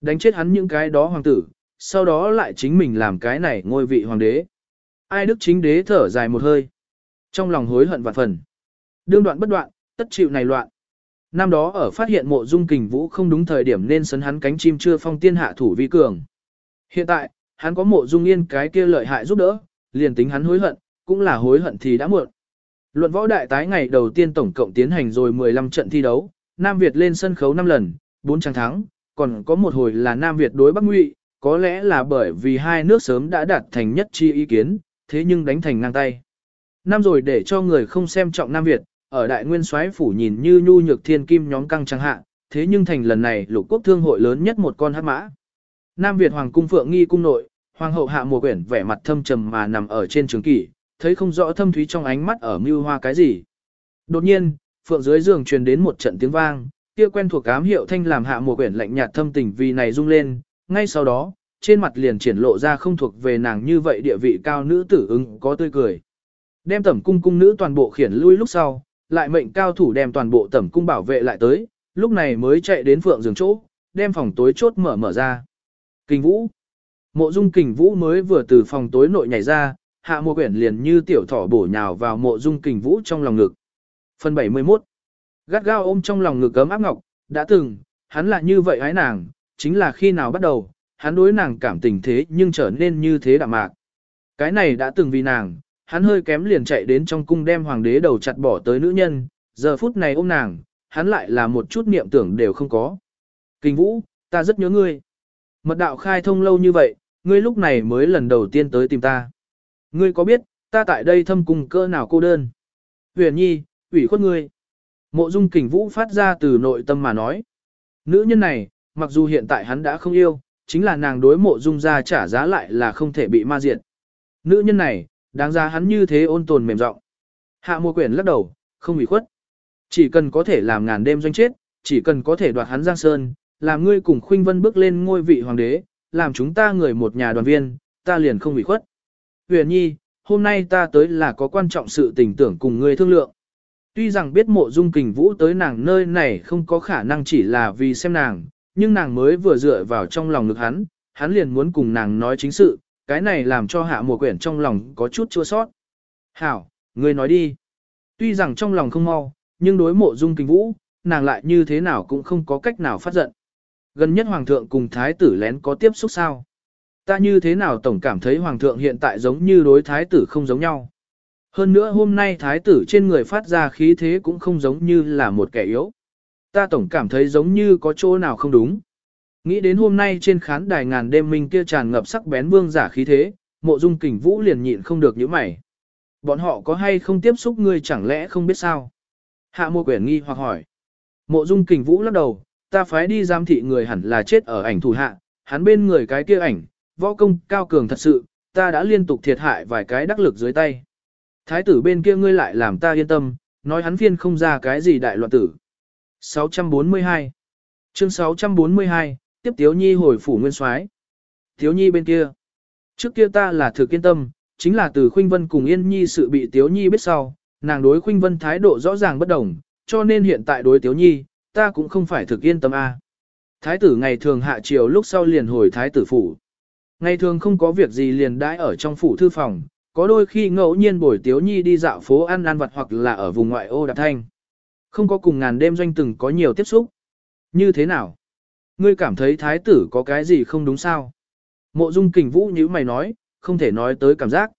Đánh chết hắn những cái đó hoàng tử, sau đó lại chính mình làm cái này ngôi vị hoàng đế. Ai đức chính đế thở dài một hơi. Trong lòng hối hận vạn phần. Đương đoạn bất đoạn, tất chịu này loạn. Năm đó ở phát hiện mộ dung kình vũ không đúng thời điểm nên sấn hắn cánh chim chưa phong tiên hạ thủ vi cường. Hiện tại, hắn có mộ dung yên cái kia lợi hại giúp đỡ, liền tính hắn hối hận, cũng là hối hận thì đã muộn. Luận võ đại tái ngày đầu tiên tổng cộng tiến hành rồi 15 trận thi đấu, Nam Việt lên sân khấu 5 lần, 4 trang thắng, còn có một hồi là Nam Việt đối Bắc Ngụy, có lẽ là bởi vì hai nước sớm đã đạt thành nhất chi ý kiến, thế nhưng đánh thành ngang tay. Năm rồi để cho người không xem trọng Nam Việt, ở đại nguyên soái phủ nhìn như nhu nhược thiên kim nhóm căng trăng hạ, thế nhưng thành lần này lục quốc thương hội lớn nhất một con hát mã. Nam Việt Hoàng cung phượng nghi cung nội, Hoàng hậu hạ mùa quyển vẻ mặt thâm trầm mà nằm ở trên trường kỷ, thấy không rõ thâm thúy trong ánh mắt ở mưu hoa cái gì. Đột nhiên, phượng dưới giường truyền đến một trận tiếng vang, kia quen thuộc ám hiệu thanh làm hạ mùa quyển lạnh nhạt thâm tình vì này rung lên, ngay sau đó, trên mặt liền triển lộ ra không thuộc về nàng như vậy địa vị cao nữ tử ứng có tươi cười. Đem tẩm cung cung nữ toàn bộ khiển lui lúc sau, lại mệnh cao thủ đem toàn bộ tẩm cung bảo vệ lại tới, lúc này mới chạy đến phượng giường chỗ, đem phòng tối chốt mở mở ra. Kình vũ. Mộ dung kình vũ mới vừa từ phòng tối nội nhảy ra, hạ mùa quyển liền như tiểu thỏ bổ nhào vào mộ dung kình vũ trong lòng ngực. Phần 71 Gắt gao ôm trong lòng ngực cấm áp ngọc, đã từng, hắn là như vậy ái nàng, chính là khi nào bắt đầu, hắn đối nàng cảm tình thế nhưng trở nên như thế đạm mạc. Cái này đã từng vì nàng, hắn hơi kém liền chạy đến trong cung đem hoàng đế đầu chặt bỏ tới nữ nhân, giờ phút này ôm nàng, hắn lại là một chút niệm tưởng đều không có. Kinh vũ, ta rất nhớ ngươi. Mật đạo khai thông lâu như vậy, ngươi lúc này mới lần đầu tiên tới tìm ta. Ngươi có biết, ta tại đây thâm cung cơ nào cô đơn? Huyền nhi, ủy khuất ngươi. Mộ dung kình vũ phát ra từ nội tâm mà nói. Nữ nhân này, mặc dù hiện tại hắn đã không yêu, chính là nàng đối mộ dung ra trả giá lại là không thể bị ma diệt. Nữ nhân này, đáng ra hắn như thế ôn tồn mềm giọng. Hạ mùa quyển lắc đầu, không ủy khuất. Chỉ cần có thể làm ngàn đêm doanh chết, chỉ cần có thể đoạt hắn Giang Sơn, làm ngươi cùng Khuynh Vân bước lên ngôi vị hoàng đế, làm chúng ta người một nhà đoàn viên, ta liền không ủy khuất. Huyền Nhi, hôm nay ta tới là có quan trọng sự tình tưởng cùng ngươi thương lượng. Tuy rằng biết mộ dung kình vũ tới nàng nơi này không có khả năng chỉ là vì xem nàng, nhưng nàng mới vừa dựa vào trong lòng ngực hắn, hắn liền muốn cùng nàng nói chính sự, cái này làm cho hạ mùa quyển trong lòng có chút chua sót. Hảo, ngươi nói đi. Tuy rằng trong lòng không mau, nhưng đối mộ dung kinh vũ, nàng lại như thế nào cũng không có cách nào phát giận. Gần nhất hoàng thượng cùng thái tử lén có tiếp xúc sao? Ta như thế nào tổng cảm thấy hoàng thượng hiện tại giống như đối thái tử không giống nhau. Hơn nữa hôm nay thái tử trên người phát ra khí thế cũng không giống như là một kẻ yếu. Ta tổng cảm thấy giống như có chỗ nào không đúng. Nghĩ đến hôm nay trên khán đài ngàn đêm minh kia tràn ngập sắc bén vương giả khí thế, mộ dung kình vũ liền nhịn không được những mày. Bọn họ có hay không tiếp xúc ngươi chẳng lẽ không biết sao? Hạ mộ quyển nghi hoặc hỏi. Mộ dung kình vũ lắc đầu, ta phái đi giám thị người hẳn là chết ở ảnh thủ hạ, hắn bên người cái kia ảnh, võ công cao cường thật sự, ta đã liên tục thiệt hại vài cái đắc lực dưới tay. Thái tử bên kia ngươi lại làm ta yên tâm, nói hắn phiên không ra cái gì đại loạn tử. 642 Chương 642, tiếp Tiếu Nhi hồi phủ nguyên soái. Tiếu Nhi bên kia. Trước kia ta là thực yên tâm, chính là từ Khuynh Vân cùng Yên Nhi sự bị Tiếu Nhi biết sau, nàng đối Khuynh Vân thái độ rõ ràng bất đồng, cho nên hiện tại đối Tiếu Nhi, ta cũng không phải thực yên tâm a. Thái tử ngày thường hạ chiều lúc sau liền hồi thái tử phủ. Ngày thường không có việc gì liền đãi ở trong phủ thư phòng, có đôi khi ngẫu nhiên bồi Tiếu Nhi đi dạo phố ăn ăn vặt hoặc là ở vùng ngoại ô đạp thanh. Không có cùng ngàn đêm doanh từng có nhiều tiếp xúc. Như thế nào? Ngươi cảm thấy thái tử có cái gì không đúng sao? Mộ dung kình vũ như mày nói, không thể nói tới cảm giác.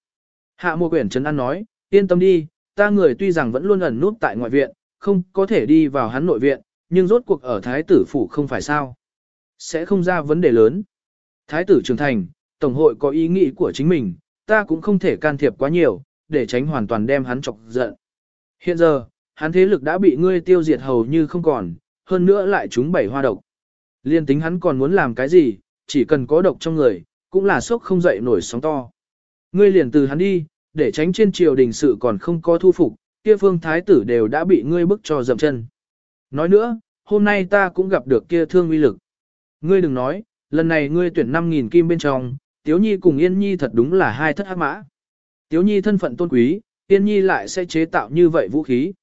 Hạ mộ quyển trấn an nói, yên tâm đi, ta người tuy rằng vẫn luôn ẩn nút tại ngoại viện, không có thể đi vào hắn nội viện, nhưng rốt cuộc ở thái tử phủ không phải sao. Sẽ không ra vấn đề lớn. Thái tử trưởng thành, tổng hội có ý nghĩ của chính mình, ta cũng không thể can thiệp quá nhiều, để tránh hoàn toàn đem hắn chọc giận. Hiện giờ, hắn thế lực đã bị ngươi tiêu diệt hầu như không còn, hơn nữa lại chúng bảy hoa độc. Liên tính hắn còn muốn làm cái gì, chỉ cần có độc trong người, cũng là sốc không dậy nổi sóng to. Ngươi liền từ hắn đi, để tránh trên triều đình sự còn không có thu phục, kia phương thái tử đều đã bị ngươi bức cho dậm chân. Nói nữa, hôm nay ta cũng gặp được kia thương uy lực. Ngươi đừng nói, lần này ngươi tuyển 5.000 kim bên trong, Tiếu Nhi cùng Yên Nhi thật đúng là hai thất hắc mã. Tiếu Nhi thân phận tôn quý, Yên Nhi lại sẽ chế tạo như vậy vũ khí.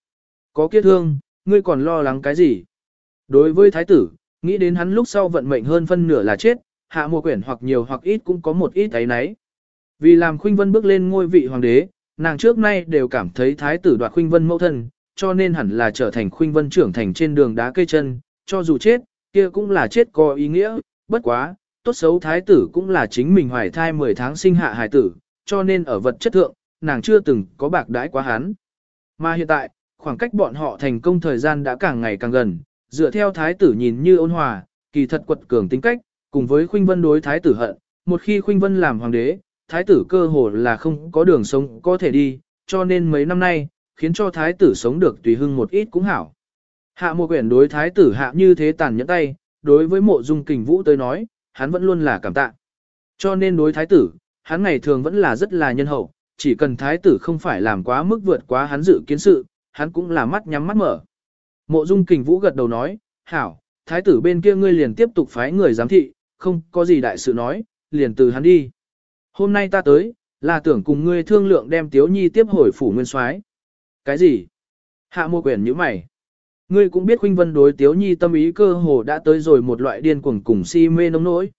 Có kia thương, ngươi còn lo lắng cái gì? Đối với thái tử, nghĩ đến hắn lúc sau vận mệnh hơn phân nửa là chết, hạ mùa quyển hoặc nhiều hoặc ít cũng có một ít ấy nấy. Vì làm Khuynh Vân bước lên ngôi vị hoàng đế, nàng trước nay đều cảm thấy thái tử đoạt Khuynh Vân mẫu thân, cho nên hẳn là trở thành Khuynh Vân trưởng thành trên đường đá cây chân, cho dù chết, kia cũng là chết có ý nghĩa, bất quá, tốt xấu thái tử cũng là chính mình hoài thai 10 tháng sinh hạ hài tử, cho nên ở vật chất thượng, nàng chưa từng có bạc đãi quá hắn. Mà hiện tại, khoảng cách bọn họ thành công thời gian đã càng ngày càng gần, dựa theo thái tử nhìn như ôn hòa, kỳ thật quật cường tính cách, cùng với khuynh vân đối thái tử hận, một khi khuynh vân làm hoàng đế, thái tử cơ hồ là không có đường sống có thể đi, cho nên mấy năm nay, khiến cho thái tử sống được tùy hưng một ít cũng hảo. Hạ một quyển đối thái tử hạ như thế tàn nhẫn tay, đối với mộ dung kình vũ tới nói, hắn vẫn luôn là cảm tạ. Cho nên đối thái tử, hắn ngày thường vẫn là rất là nhân hậu, chỉ cần thái tử không phải làm quá mức vượt quá hắn dự kiến sự, hắn cũng là mắt nhắm mắt mở. Mộ dung kình vũ gật đầu nói, hảo, thái tử bên kia ngươi liền tiếp tục phái người giám thị, không có gì đại sự nói, liền từ hắn đi. Hôm nay ta tới, là tưởng cùng ngươi thương lượng đem Tiếu Nhi tiếp hồi phủ nguyên soái. Cái gì? Hạ mô quyển như mày. Ngươi cũng biết huynh vân đối Tiếu Nhi tâm ý cơ hồ đã tới rồi một loại điên cuồng cùng si mê nông nỗi.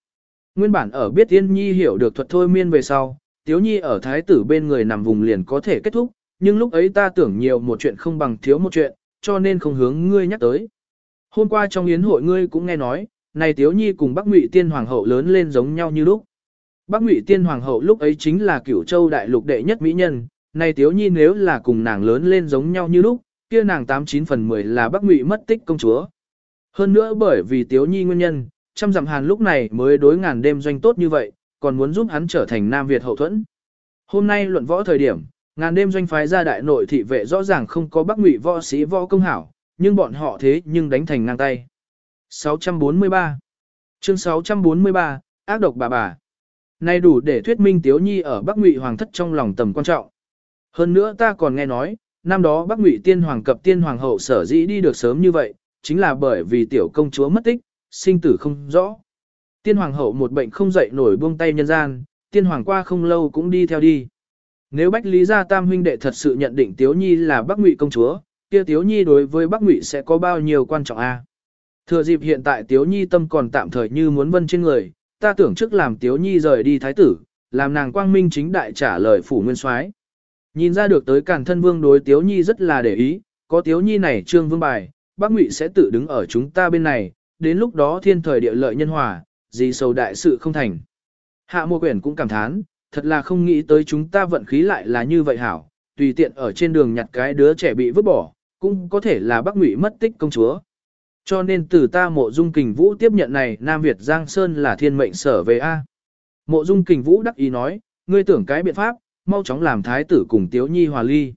Nguyên bản ở biết Tiên Nhi hiểu được thuật thôi miên về sau, Tiếu Nhi ở thái tử bên người nằm vùng liền có thể kết thúc, nhưng lúc ấy ta tưởng nhiều một chuyện không bằng thiếu một chuyện, cho nên không hướng ngươi nhắc tới. Hôm qua trong yến hội ngươi cũng nghe nói, này Tiếu Nhi cùng Bắc Ngụy Tiên Hoàng hậu lớn lên giống nhau như lúc. Bắc Ngụy Tiên Hoàng hậu lúc ấy chính là cửu châu đại lục đệ nhất mỹ nhân, này Tiếu Nhi nếu là cùng nàng lớn lên giống nhau như lúc, kia nàng 89 phần 10 là Bắc Ngụy mất tích công chúa. Hơn nữa bởi vì Tiếu Nhi nguyên nhân, trăm dặm hàn lúc này mới đối ngàn đêm doanh tốt như vậy, còn muốn giúp hắn trở thành Nam Việt hậu thuẫn. Hôm nay luận võ thời điểm, ngàn đêm doanh phái ra đại nội thị vệ rõ ràng không có Bắc Ngụy võ sĩ võ công hảo, nhưng bọn họ thế nhưng đánh thành ngang tay. 643 Chương 643, ác độc bà bà. nay đủ để thuyết minh Tiếu Nhi ở Bắc Ngụy Hoàng thất trong lòng tầm quan trọng. Hơn nữa ta còn nghe nói, năm đó Bắc Ngụy Tiên Hoàng cập Tiên Hoàng hậu sở dĩ đi được sớm như vậy, chính là bởi vì tiểu công chúa mất tích, sinh tử không rõ. Tiên Hoàng hậu một bệnh không dậy nổi buông tay nhân gian, Tiên Hoàng qua không lâu cũng đi theo đi. Nếu Bách Lý Gia Tam huynh đệ thật sự nhận định Tiếu Nhi là Bắc Ngụy công chúa, kia Tiếu Nhi đối với Bắc Ngụy sẽ có bao nhiêu quan trọng a? Thừa dịp hiện tại Tiếu Nhi tâm còn tạm thời như muốn vân trên người, ta tưởng trước làm Tiếu Nhi rời đi thái tử, làm nàng quang minh chính đại trả lời phủ nguyên soái. Nhìn ra được tới càn thân vương đối Tiếu Nhi rất là để ý, có Tiếu Nhi này trương vương bài, Bắc Ngụy sẽ tự đứng ở chúng ta bên này, đến lúc đó thiên thời địa lợi nhân hòa, gì sầu đại sự không thành. Hạ mùa quyển cũng cảm thán, thật là không nghĩ tới chúng ta vận khí lại là như vậy hảo, tùy tiện ở trên đường nhặt cái đứa trẻ bị vứt bỏ, cũng có thể là Bắc Ngụy mất tích công chúa. Cho nên từ ta mộ dung kình vũ tiếp nhận này Nam Việt Giang Sơn là thiên mệnh sở về A. Mộ dung kình vũ đắc ý nói, ngươi tưởng cái biện pháp, mau chóng làm thái tử cùng Tiếu Nhi hòa ly.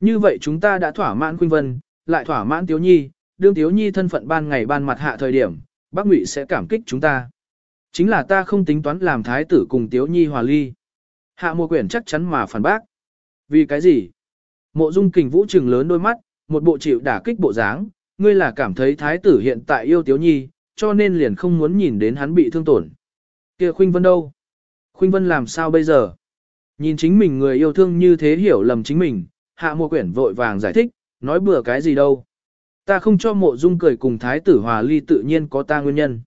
Như vậy chúng ta đã thỏa mãn Khuynh Vân, lại thỏa mãn Tiếu Nhi, đương Tiếu Nhi thân phận ban ngày ban mặt hạ thời điểm, Bắc Ngụy sẽ cảm kích chúng ta. Chính là ta không tính toán làm thái tử cùng Tiếu Nhi hòa ly. Hạ mùa quyển chắc chắn mà phản bác. Vì cái gì? Mộ dung kình vũ trừng lớn đôi mắt, một bộ chịu đả kích bộ dáng, ngươi là cảm thấy thái tử hiện tại yêu Tiếu Nhi, cho nên liền không muốn nhìn đến hắn bị thương tổn. kia Khuynh Vân đâu? Khuynh Vân làm sao bây giờ? Nhìn chính mình người yêu thương như thế hiểu lầm chính mình, hạ mùa quyển vội vàng giải thích, nói bừa cái gì đâu. Ta không cho mộ dung cười cùng thái tử hòa ly tự nhiên có ta nguyên nhân.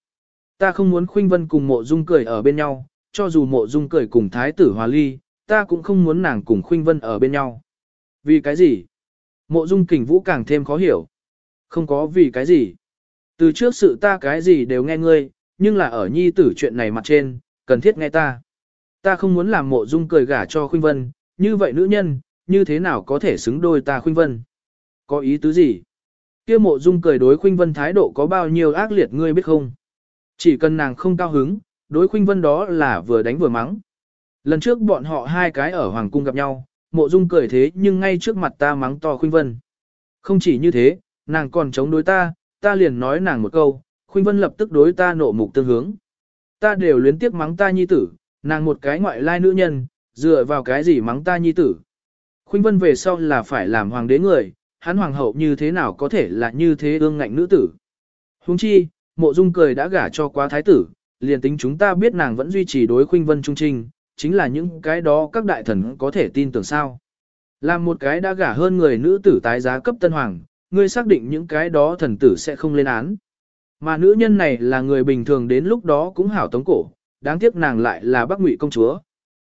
Ta không muốn khuynh vân cùng mộ dung cười ở bên nhau, cho dù mộ dung cười cùng thái tử hòa ly, ta cũng không muốn nàng cùng khuynh vân ở bên nhau. Vì cái gì? Mộ dung kình vũ càng thêm khó hiểu. Không có vì cái gì. Từ trước sự ta cái gì đều nghe ngươi, nhưng là ở nhi tử chuyện này mặt trên, cần thiết nghe ta. Ta không muốn làm mộ dung cười gả cho khuynh vân, như vậy nữ nhân, như thế nào có thể xứng đôi ta khuynh vân? Có ý tứ gì? kia mộ dung cười đối khuynh vân thái độ có bao nhiêu ác liệt ngươi biết không? Chỉ cần nàng không cao hứng, đối khuynh vân đó là vừa đánh vừa mắng. Lần trước bọn họ hai cái ở Hoàng Cung gặp nhau, mộ dung cười thế nhưng ngay trước mặt ta mắng to khuynh vân. Không chỉ như thế, nàng còn chống đối ta, ta liền nói nàng một câu, khuynh vân lập tức đối ta nộ mục tương hướng. Ta đều luyến tiếc mắng ta nhi tử, nàng một cái ngoại lai nữ nhân, dựa vào cái gì mắng ta nhi tử. Khuynh vân về sau là phải làm hoàng đế người, hắn hoàng hậu như thế nào có thể là như thế ương ngạnh nữ tử. Huống chi, mộ dung cười đã gả cho quá thái tử, liền tính chúng ta biết nàng vẫn duy trì đối khuynh vân trung trinh, chính là những cái đó các đại thần có thể tin tưởng sao. Làm một cái đã gả hơn người nữ tử tái giá cấp tân hoàng, ngươi xác định những cái đó thần tử sẽ không lên án. Mà nữ nhân này là người bình thường đến lúc đó cũng hảo tống cổ, đáng tiếc nàng lại là bác ngụy công chúa.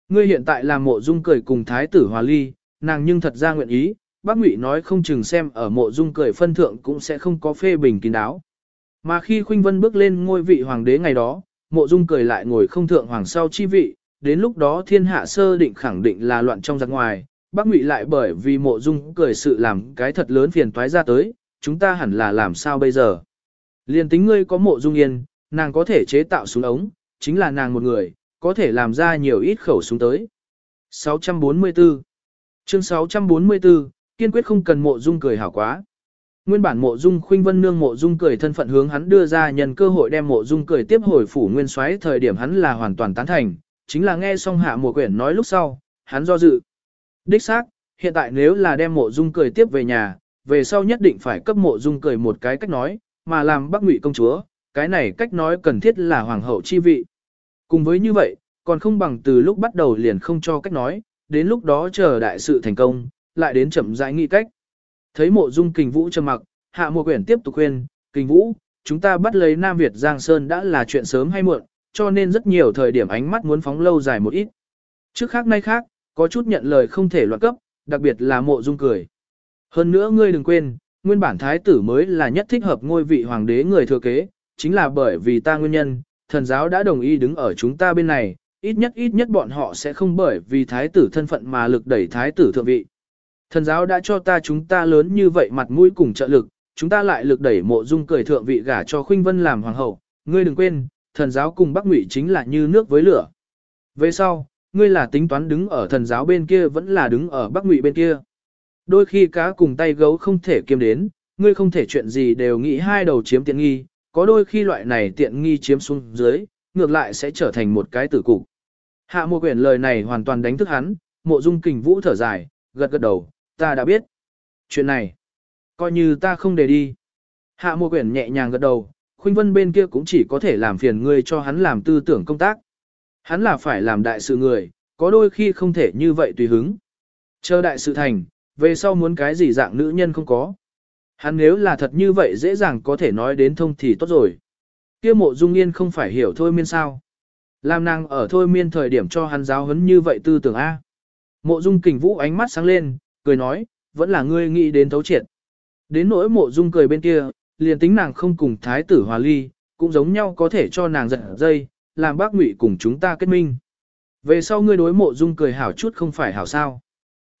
Ngươi hiện tại làm mộ dung cười cùng thái tử hòa ly, nàng nhưng thật ra nguyện ý, bác ngụy nói không chừng xem ở mộ dung cười phân thượng cũng sẽ không có phê bình kín đáo. Mà khi Khuynh Vân bước lên ngôi vị hoàng đế ngày đó, mộ dung cười lại ngồi không thượng hoàng sau chi vị, đến lúc đó thiên hạ sơ định khẳng định là loạn trong giặc ngoài, bác ngụy lại bởi vì mộ dung cười sự làm cái thật lớn phiền toái ra tới, chúng ta hẳn là làm sao bây giờ. Liên tính ngươi có mộ dung yên, nàng có thể chế tạo súng ống, chính là nàng một người, có thể làm ra nhiều ít khẩu súng tới. 644 Chương 644, kiên quyết không cần mộ dung cười hảo quá. Nguyên bản mộ dung khuynh vân nương mộ dung cười thân phận hướng hắn đưa ra nhân cơ hội đem mộ dung cười tiếp hồi phủ nguyên soái thời điểm hắn là hoàn toàn tán thành, chính là nghe xong hạ mùa quyển nói lúc sau, hắn do dự. Đích xác, hiện tại nếu là đem mộ dung cười tiếp về nhà, về sau nhất định phải cấp mộ dung cười một cái cách nói, mà làm bắc ngụy công chúa, cái này cách nói cần thiết là hoàng hậu chi vị. Cùng với như vậy, còn không bằng từ lúc bắt đầu liền không cho cách nói, đến lúc đó chờ đại sự thành công, lại đến chậm rãi nghĩ cách. Thấy mộ dung kình vũ trầm mặc, hạ mùa quyển tiếp tục khuyên, kình vũ, chúng ta bắt lấy Nam Việt Giang Sơn đã là chuyện sớm hay muộn, cho nên rất nhiều thời điểm ánh mắt muốn phóng lâu dài một ít. Trước khác nay khác, có chút nhận lời không thể loạn cấp, đặc biệt là mộ dung cười. Hơn nữa ngươi đừng quên, nguyên bản thái tử mới là nhất thích hợp ngôi vị hoàng đế người thừa kế, chính là bởi vì ta nguyên nhân, thần giáo đã đồng ý đứng ở chúng ta bên này, ít nhất ít nhất bọn họ sẽ không bởi vì thái tử thân phận mà lực đẩy thái tử thượng vị. Thần giáo đã cho ta chúng ta lớn như vậy mặt mũi cùng trợ lực, chúng ta lại lực đẩy mộ dung cười thượng vị gả cho khuynh vân làm hoàng hậu, ngươi đừng quên, thần giáo cùng bắc ngụy chính là như nước với lửa. Về sau, ngươi là tính toán đứng ở thần giáo bên kia vẫn là đứng ở bắc ngụy bên kia. Đôi khi cá cùng tay gấu không thể kiêm đến, ngươi không thể chuyện gì đều nghĩ hai đầu chiếm tiện nghi, có đôi khi loại này tiện nghi chiếm xuống dưới, ngược lại sẽ trở thành một cái tử cục. Hạ mộ quyển lời này hoàn toàn đánh thức hắn, mộ dung kình vũ thở dài, gật gật đầu, ta đã biết. Chuyện này, coi như ta không để đi. Hạ mộ quyển nhẹ nhàng gật đầu, khuynh vân bên kia cũng chỉ có thể làm phiền ngươi cho hắn làm tư tưởng công tác. Hắn là phải làm đại sự người, có đôi khi không thể như vậy tùy hứng. Chờ đại sự thành, về sau muốn cái gì dạng nữ nhân không có. Hắn nếu là thật như vậy dễ dàng có thể nói đến thông thì tốt rồi. Kia mộ dung yên không phải hiểu thôi miên sao. Làm nàng ở thôi miên thời điểm cho hắn giáo huấn như vậy tư tưởng A. Mộ dung kình vũ ánh mắt sáng lên, cười nói, vẫn là ngươi nghĩ đến thấu triệt. Đến nỗi mộ dung cười bên kia, liền tính nàng không cùng thái tử hòa ly, cũng giống nhau có thể cho nàng giật dây, làm bác ngụy cùng chúng ta kết minh. Về sau ngươi đối mộ dung cười hảo chút không phải hảo sao.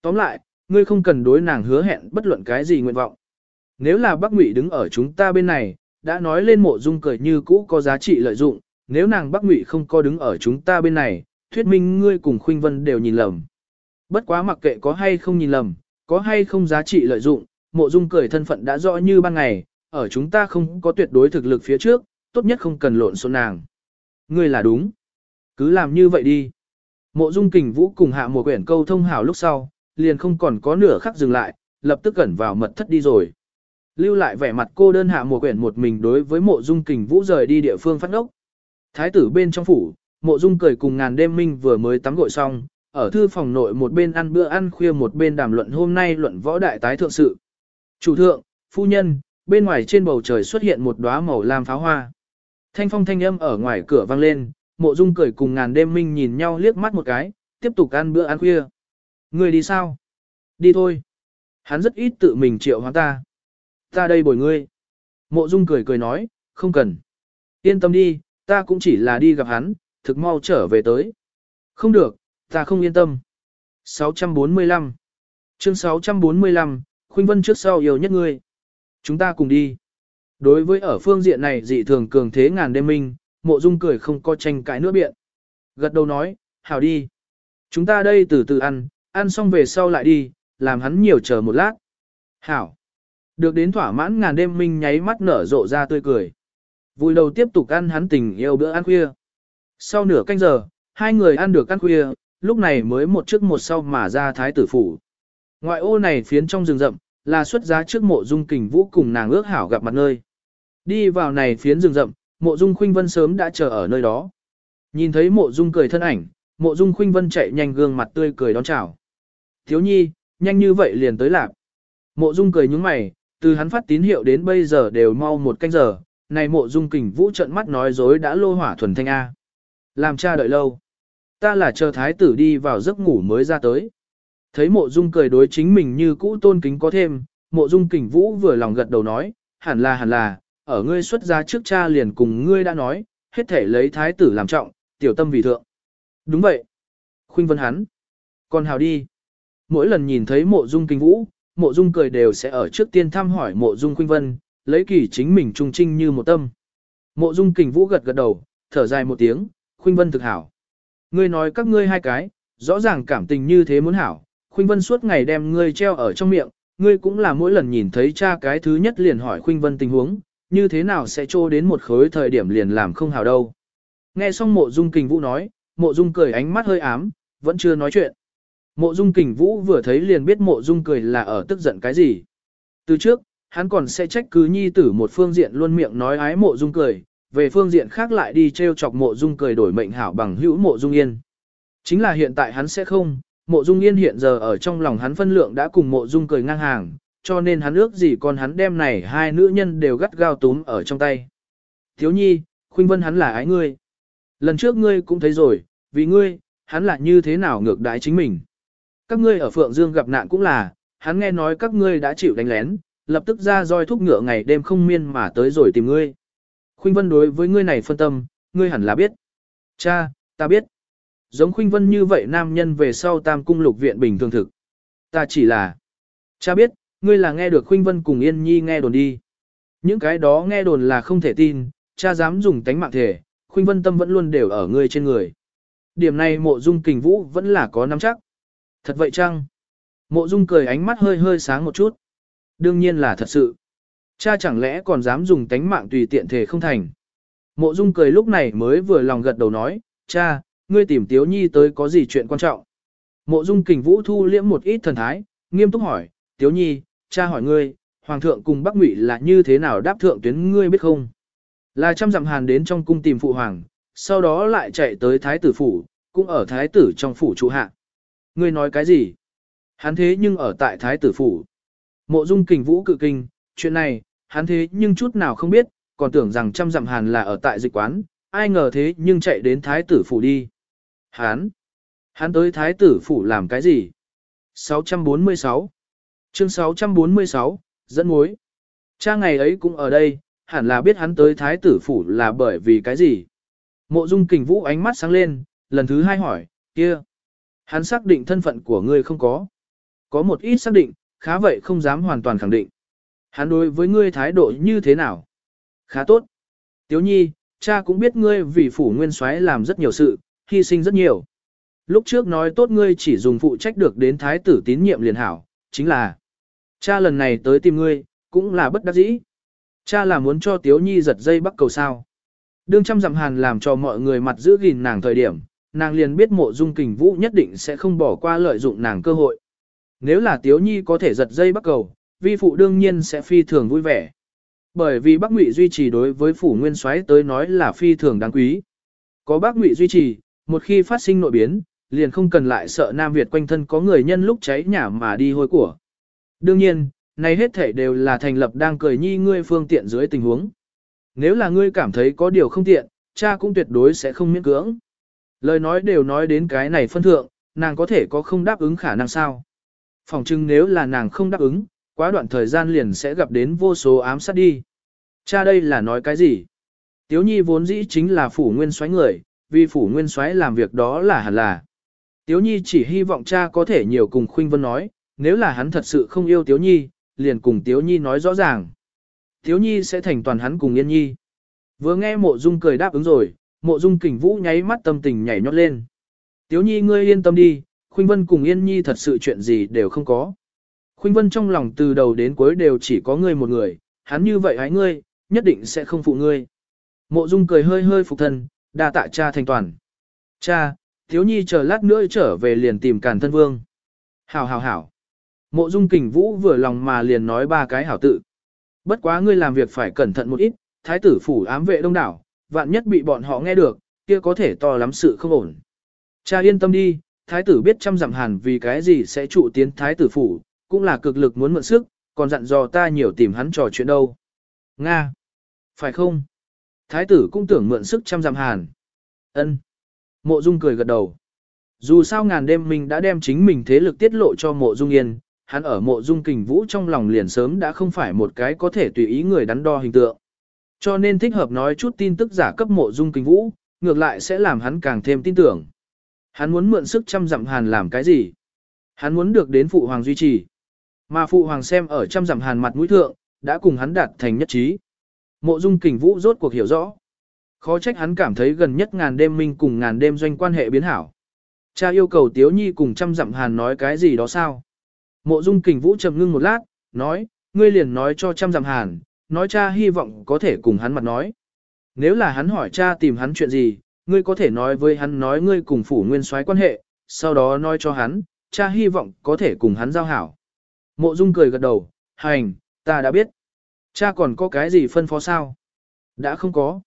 Tóm lại, ngươi không cần đối nàng hứa hẹn bất luận cái gì nguyện vọng. Nếu là bác ngụy đứng ở chúng ta bên này, đã nói lên mộ dung cười như cũ có giá trị lợi dụng, nếu nàng bác ngụy không có đứng ở chúng ta bên này, thuyết minh ngươi cùng khuynh vân đều nhìn lầm. Bất quá mặc kệ có hay không nhìn lầm, có hay không giá trị lợi dụng, mộ dung cười thân phận đã rõ như ban ngày, ở chúng ta không có tuyệt đối thực lực phía trước, tốt nhất không cần lộn xộn nàng. Ngươi là đúng. Cứ làm như vậy đi. Mộ dung kình vũ cùng hạ một quyển câu thông hảo lúc sau, liền không còn có nửa khắc dừng lại, lập tức cẩn vào mật thất đi rồi. Lưu lại vẻ mặt cô đơn hạ một quyển một mình đối với mộ dung kình vũ rời đi địa phương phát ốc. Thái tử bên trong phủ, mộ dung cười cùng ngàn đêm minh vừa mới tắm gội xong, ở thư phòng nội một bên ăn bữa ăn khuya một bên đàm luận hôm nay luận võ đại tái thượng sự. Chủ thượng, phu nhân, bên ngoài trên bầu trời xuất hiện một đóa màu lam pháo hoa. Thanh phong thanh âm ở ngoài cửa vang lên, mộ dung cười cùng ngàn đêm minh nhìn nhau liếc mắt một cái, tiếp tục ăn bữa ăn khuya. Người đi sao? Đi thôi. Hắn rất ít tự mình triệu hóa ta. Ta đây bồi ngươi. Mộ dung cười cười nói, không cần. Yên tâm đi, ta cũng chỉ là đi gặp hắn, thực mau trở về tới. Không được, ta không yên tâm. 645 Chương 645, Khuynh Vân trước sau yêu nhất ngươi. Chúng ta cùng đi. Đối với ở phương diện này dị thường cường thế ngàn đêm minh, mộ dung cười không có tranh cãi nữa biện. Gật đầu nói, hảo đi. Chúng ta đây từ từ ăn, ăn xong về sau lại đi, làm hắn nhiều chờ một lát. Hảo. Được đến thỏa mãn ngàn đêm minh nháy mắt nở rộ ra tươi cười. Vui đầu tiếp tục ăn hắn tình yêu bữa ăn khuya. Sau nửa canh giờ, hai người ăn được ăn khuya, lúc này mới một trước một sau mà ra thái tử phủ. Ngoại ô này phiến trong rừng rậm, là xuất giá trước mộ dung kình vũ cùng nàng ước hảo gặp mặt nơi. Đi vào này phiến rừng rậm, mộ dung khuynh vân sớm đã chờ ở nơi đó. Nhìn thấy mộ dung cười thân ảnh, mộ dung khuynh vân chạy nhanh gương mặt tươi cười đón chào. Thiếu nhi, nhanh như vậy liền tới lạc. Mộ dung cười nhúng mày, từ hắn phát tín hiệu đến bây giờ đều mau một canh giờ, này mộ dung kình vũ trận mắt nói dối đã lô hỏa thuần thanh A. Làm cha đợi lâu. Ta là chờ thái tử đi vào giấc ngủ mới ra tới. Thấy mộ dung cười đối chính mình như cũ tôn kính có thêm, mộ dung kình vũ vừa lòng gật đầu nói, hẳn là hẳn là, ở ngươi xuất gia trước cha liền cùng ngươi đã nói, hết thể lấy thái tử làm trọng, tiểu tâm vì thượng. Đúng vậy. Khuynh vân hắn. Còn hào đi. mỗi lần nhìn thấy mộ dung kinh vũ, mộ dung cười đều sẽ ở trước tiên thăm hỏi mộ dung khuynh vân, lấy kỳ chính mình trung trinh như một tâm. Mộ dung kình vũ gật gật đầu, thở dài một tiếng, khuynh vân thực hảo. Ngươi nói các ngươi hai cái, rõ ràng cảm tình như thế muốn hảo, khuynh vân suốt ngày đem ngươi treo ở trong miệng, ngươi cũng là mỗi lần nhìn thấy cha cái thứ nhất liền hỏi khuynh vân tình huống, như thế nào sẽ trô đến một khối thời điểm liền làm không hảo đâu. Nghe xong mộ dung kình vũ nói, mộ dung cười ánh mắt hơi ám, vẫn chưa nói chuyện. Mộ dung kình vũ vừa thấy liền biết mộ dung cười là ở tức giận cái gì. Từ trước, hắn còn sẽ trách cứ nhi tử một phương diện luôn miệng nói ái mộ dung cười, về phương diện khác lại đi treo chọc mộ dung cười đổi mệnh hảo bằng hữu mộ dung yên. Chính là hiện tại hắn sẽ không, mộ dung yên hiện giờ ở trong lòng hắn phân lượng đã cùng mộ dung cười ngang hàng, cho nên hắn ước gì còn hắn đem này hai nữ nhân đều gắt gao túm ở trong tay. Thiếu nhi, khuynh vân hắn là ái ngươi. Lần trước ngươi cũng thấy rồi, vì ngươi, hắn là như thế nào ngược đái chính mình. Các ngươi ở Phượng Dương gặp nạn cũng là, hắn nghe nói các ngươi đã chịu đánh lén, lập tức ra roi thúc ngựa ngày đêm không miên mà tới rồi tìm ngươi. Khuynh Vân đối với ngươi này phân tâm, ngươi hẳn là biết. Cha, ta biết. Giống Khuynh Vân như vậy nam nhân về sau tam cung lục viện bình thường thực. Ta chỉ là... Cha biết, ngươi là nghe được Khuynh Vân cùng Yên Nhi nghe đồn đi. Những cái đó nghe đồn là không thể tin, cha dám dùng tánh mạng thể, Khuynh Vân tâm vẫn luôn đều ở ngươi trên người. Điểm này mộ dung kình vũ vẫn là có nắm chắc. Thật vậy chăng? Mộ dung cười ánh mắt hơi hơi sáng một chút. Đương nhiên là thật sự. Cha chẳng lẽ còn dám dùng tánh mạng tùy tiện thể không thành. Mộ dung cười lúc này mới vừa lòng gật đầu nói, cha, ngươi tìm Tiếu Nhi tới có gì chuyện quan trọng. Mộ dung kình vũ thu liễm một ít thần thái, nghiêm túc hỏi, Tiếu Nhi, cha hỏi ngươi, Hoàng thượng cùng Bắc Ngụy là như thế nào đáp thượng tuyến ngươi biết không? Là trăm dặm hàn đến trong cung tìm phụ hoàng, sau đó lại chạy tới thái tử phủ, cũng ở thái tử trong phủ trụ hạ. Ngươi nói cái gì? Hắn thế nhưng ở tại thái tử phủ. Mộ dung kình vũ cự kinh, chuyện này, hắn thế nhưng chút nào không biết, còn tưởng rằng trăm dặm hàn là ở tại dịch quán, ai ngờ thế nhưng chạy đến thái tử phủ đi. Hắn, hắn tới thái tử phủ làm cái gì? 646 Chương 646, dẫn mối. Cha ngày ấy cũng ở đây, hẳn là biết hắn tới thái tử phủ là bởi vì cái gì? Mộ dung kình vũ ánh mắt sáng lên, lần thứ hai hỏi, kia. Hắn xác định thân phận của ngươi không có. Có một ít xác định, khá vậy không dám hoàn toàn khẳng định. Hắn đối với ngươi thái độ như thế nào? Khá tốt. Tiếu nhi, cha cũng biết ngươi vì phủ nguyên soái làm rất nhiều sự, hy sinh rất nhiều. Lúc trước nói tốt ngươi chỉ dùng phụ trách được đến thái tử tín nhiệm liền hảo, chính là cha lần này tới tìm ngươi, cũng là bất đắc dĩ. Cha là muốn cho Tiếu Nhi giật dây bắt cầu sao. Đương trăm dặm hàn làm cho mọi người mặt giữ gìn nàng thời điểm, nàng liền biết mộ dung kình vũ nhất định sẽ không bỏ qua lợi dụng nàng cơ hội. Nếu là Tiếu Nhi có thể giật dây bắt cầu, vi phụ đương nhiên sẽ phi thường vui vẻ. Bởi vì Bắc Ngụy duy trì đối với phủ nguyên soái tới nói là phi thường đáng quý. Có Bắc Ngụy duy trì, một khi phát sinh nội biến, liền không cần lại sợ Nam Việt quanh thân có người nhân lúc cháy nhà mà đi hôi của. Đương nhiên, này hết thể đều là thành lập đang cười nhi ngươi phương tiện dưới tình huống. Nếu là ngươi cảm thấy có điều không tiện, cha cũng tuyệt đối sẽ không miễn cưỡng. Lời nói đều nói đến cái này phân thượng, nàng có thể có không đáp ứng khả năng sao. Phòng chừng nếu là nàng không đáp ứng, quá đoạn thời gian liền sẽ gặp đến vô số ám sát đi. Cha đây là nói cái gì? Tiếu nhi vốn dĩ chính là phủ nguyên xoáy người, vì phủ nguyên xoáy làm việc đó là hẳn là. Tiếu nhi chỉ hy vọng cha có thể nhiều cùng khuynh vân nói, nếu là hắn thật sự không yêu Tiếu nhi, liền cùng Tiếu nhi nói rõ ràng. Tiếu nhi sẽ thành toàn hắn cùng yên nhi. Vừa nghe mộ dung cười đáp ứng rồi, mộ dung kình vũ nháy mắt tâm tình nhảy nhót lên. Tiếu nhi ngươi yên tâm đi, khuynh vân cùng yên nhi thật sự chuyện gì đều không có. Khuynh Vân trong lòng từ đầu đến cuối đều chỉ có ngươi một người, hắn như vậy hái ngươi, nhất định sẽ không phụ ngươi. Mộ Dung cười hơi hơi phục thân, đa tạ cha thành toàn. Cha, thiếu nhi chờ lát nữa trở về liền tìm càn thân vương. Hảo hảo hảo. Mộ Dung kình vũ vừa lòng mà liền nói ba cái hảo tự. Bất quá ngươi làm việc phải cẩn thận một ít, thái tử phủ ám vệ đông đảo, vạn nhất bị bọn họ nghe được, kia có thể to lắm sự không ổn. Cha yên tâm đi, thái tử biết trăm dặm hàn vì cái gì sẽ trụ tiến thái tử phủ, cũng là cực lực muốn mượn sức, còn dặn dò ta nhiều tìm hắn trò chuyện đâu. Nga! Phải không? Thái tử cũng tưởng mượn sức chăm dặm hàn. ân Mộ Dung cười gật đầu. Dù sao ngàn đêm mình đã đem chính mình thế lực tiết lộ cho mộ Dung Yên, hắn ở mộ Dung kình vũ trong lòng liền sớm đã không phải một cái có thể tùy ý người đắn đo hình tượng. Cho nên thích hợp nói chút tin tức giả cấp mộ Dung kình vũ, ngược lại sẽ làm hắn càng thêm tin tưởng. Hắn muốn mượn sức chăm dặm hàn làm cái gì? Hắn muốn được đến phụ hoàng duy trì. Mà phụ hoàng xem ở trăm dặm hàn mặt mũi thượng, đã cùng hắn đạt thành nhất trí. Mộ dung kình vũ rốt cuộc hiểu rõ. Khó trách hắn cảm thấy gần nhất ngàn đêm minh cùng ngàn đêm doanh quan hệ biến hảo. Cha yêu cầu Tiếu Nhi cùng trăm dặm hàn nói cái gì đó sao? Mộ dung kình vũ trầm ngưng một lát, nói, ngươi liền nói cho trăm dặm hàn, nói cha hy vọng có thể cùng hắn mặt nói. Nếu là hắn hỏi cha tìm hắn chuyện gì, ngươi có thể nói với hắn nói ngươi cùng phủ nguyên soái quan hệ, sau đó nói cho hắn, cha hy vọng có thể cùng hắn giao hảo. Mộ Dung cười gật đầu, hành, ta đã biết. Cha còn có cái gì phân phó sao? Đã không có.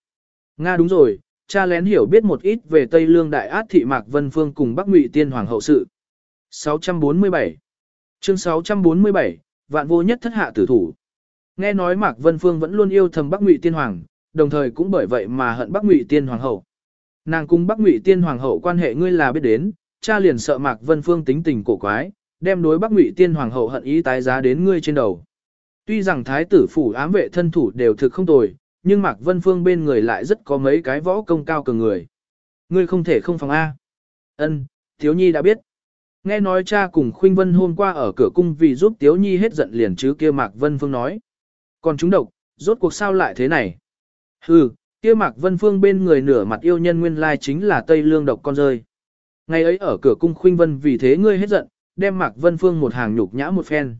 Nga đúng rồi, cha lén hiểu biết một ít về Tây Lương Đại Át Thị Mạc Vân Phương cùng Bắc Ngụy Tiên Hoàng hậu sự. 647 Chương 647, Vạn vô nhất thất hạ tử thủ. Nghe nói Mạc Vân Phương vẫn luôn yêu thầm Bắc Ngụy Tiên Hoàng, đồng thời cũng bởi vậy mà hận Bắc Ngụy Tiên Hoàng hậu. Nàng cùng Bắc Ngụy Tiên Hoàng hậu quan hệ ngươi là biết đến, cha liền sợ Mạc Vân Phương tính tình cổ quái, đem đối Bắc Ngụy Tiên Hoàng hậu hận ý tái giá đến ngươi trên đầu. Tuy rằng thái tử phủ ám vệ thân thủ đều thực không tồi, nhưng Mạc Vân Phương bên người lại rất có mấy cái võ công cao cường người. Ngươi không thể không phòng A. Ân, Thiếu Nhi đã biết. Nghe nói cha cùng Khuynh Vân hôm qua ở cửa cung vì giúp Tiếu Nhi hết giận liền chứ kia Mạc Vân Phương nói. Còn chúng độc, rốt cuộc sao lại thế này? Hừ, kia Mạc Vân Phương bên người nửa mặt yêu nhân nguyên lai chính là Tây Lương độc con rơi. Ngày ấy ở cửa cung Khuynh Vân vì thế ngươi hết giận, đem Mạc Vân Phương một hàng nhục nhã một phen.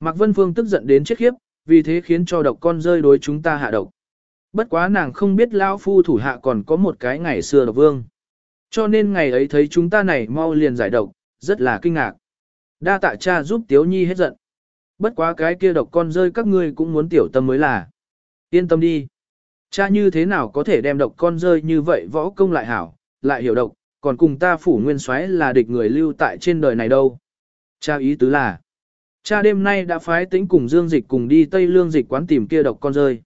Mạc Vân Phương tức giận đến chết khiếp, vì thế khiến cho độc con rơi đối chúng ta hạ độc. Bất quá nàng không biết lão phu thủ hạ còn có một cái ngày xưa độc vương. Cho nên ngày ấy thấy chúng ta này mau liền giải độc, rất là kinh ngạc. Đa tạ cha giúp Tiếu Nhi hết giận. Bất quá cái kia độc con rơi các ngươi cũng muốn tiểu tâm mới là. Yên tâm đi. Cha như thế nào có thể đem độc con rơi như vậy võ công lại hảo, lại hiểu độc, còn cùng ta phủ nguyên soái là địch người lưu tại trên đời này đâu. Cha ý tứ là, cha đêm nay đã phái tính cùng Dương Dịch cùng đi Tây Lương Dịch quán tìm kia độc con rơi.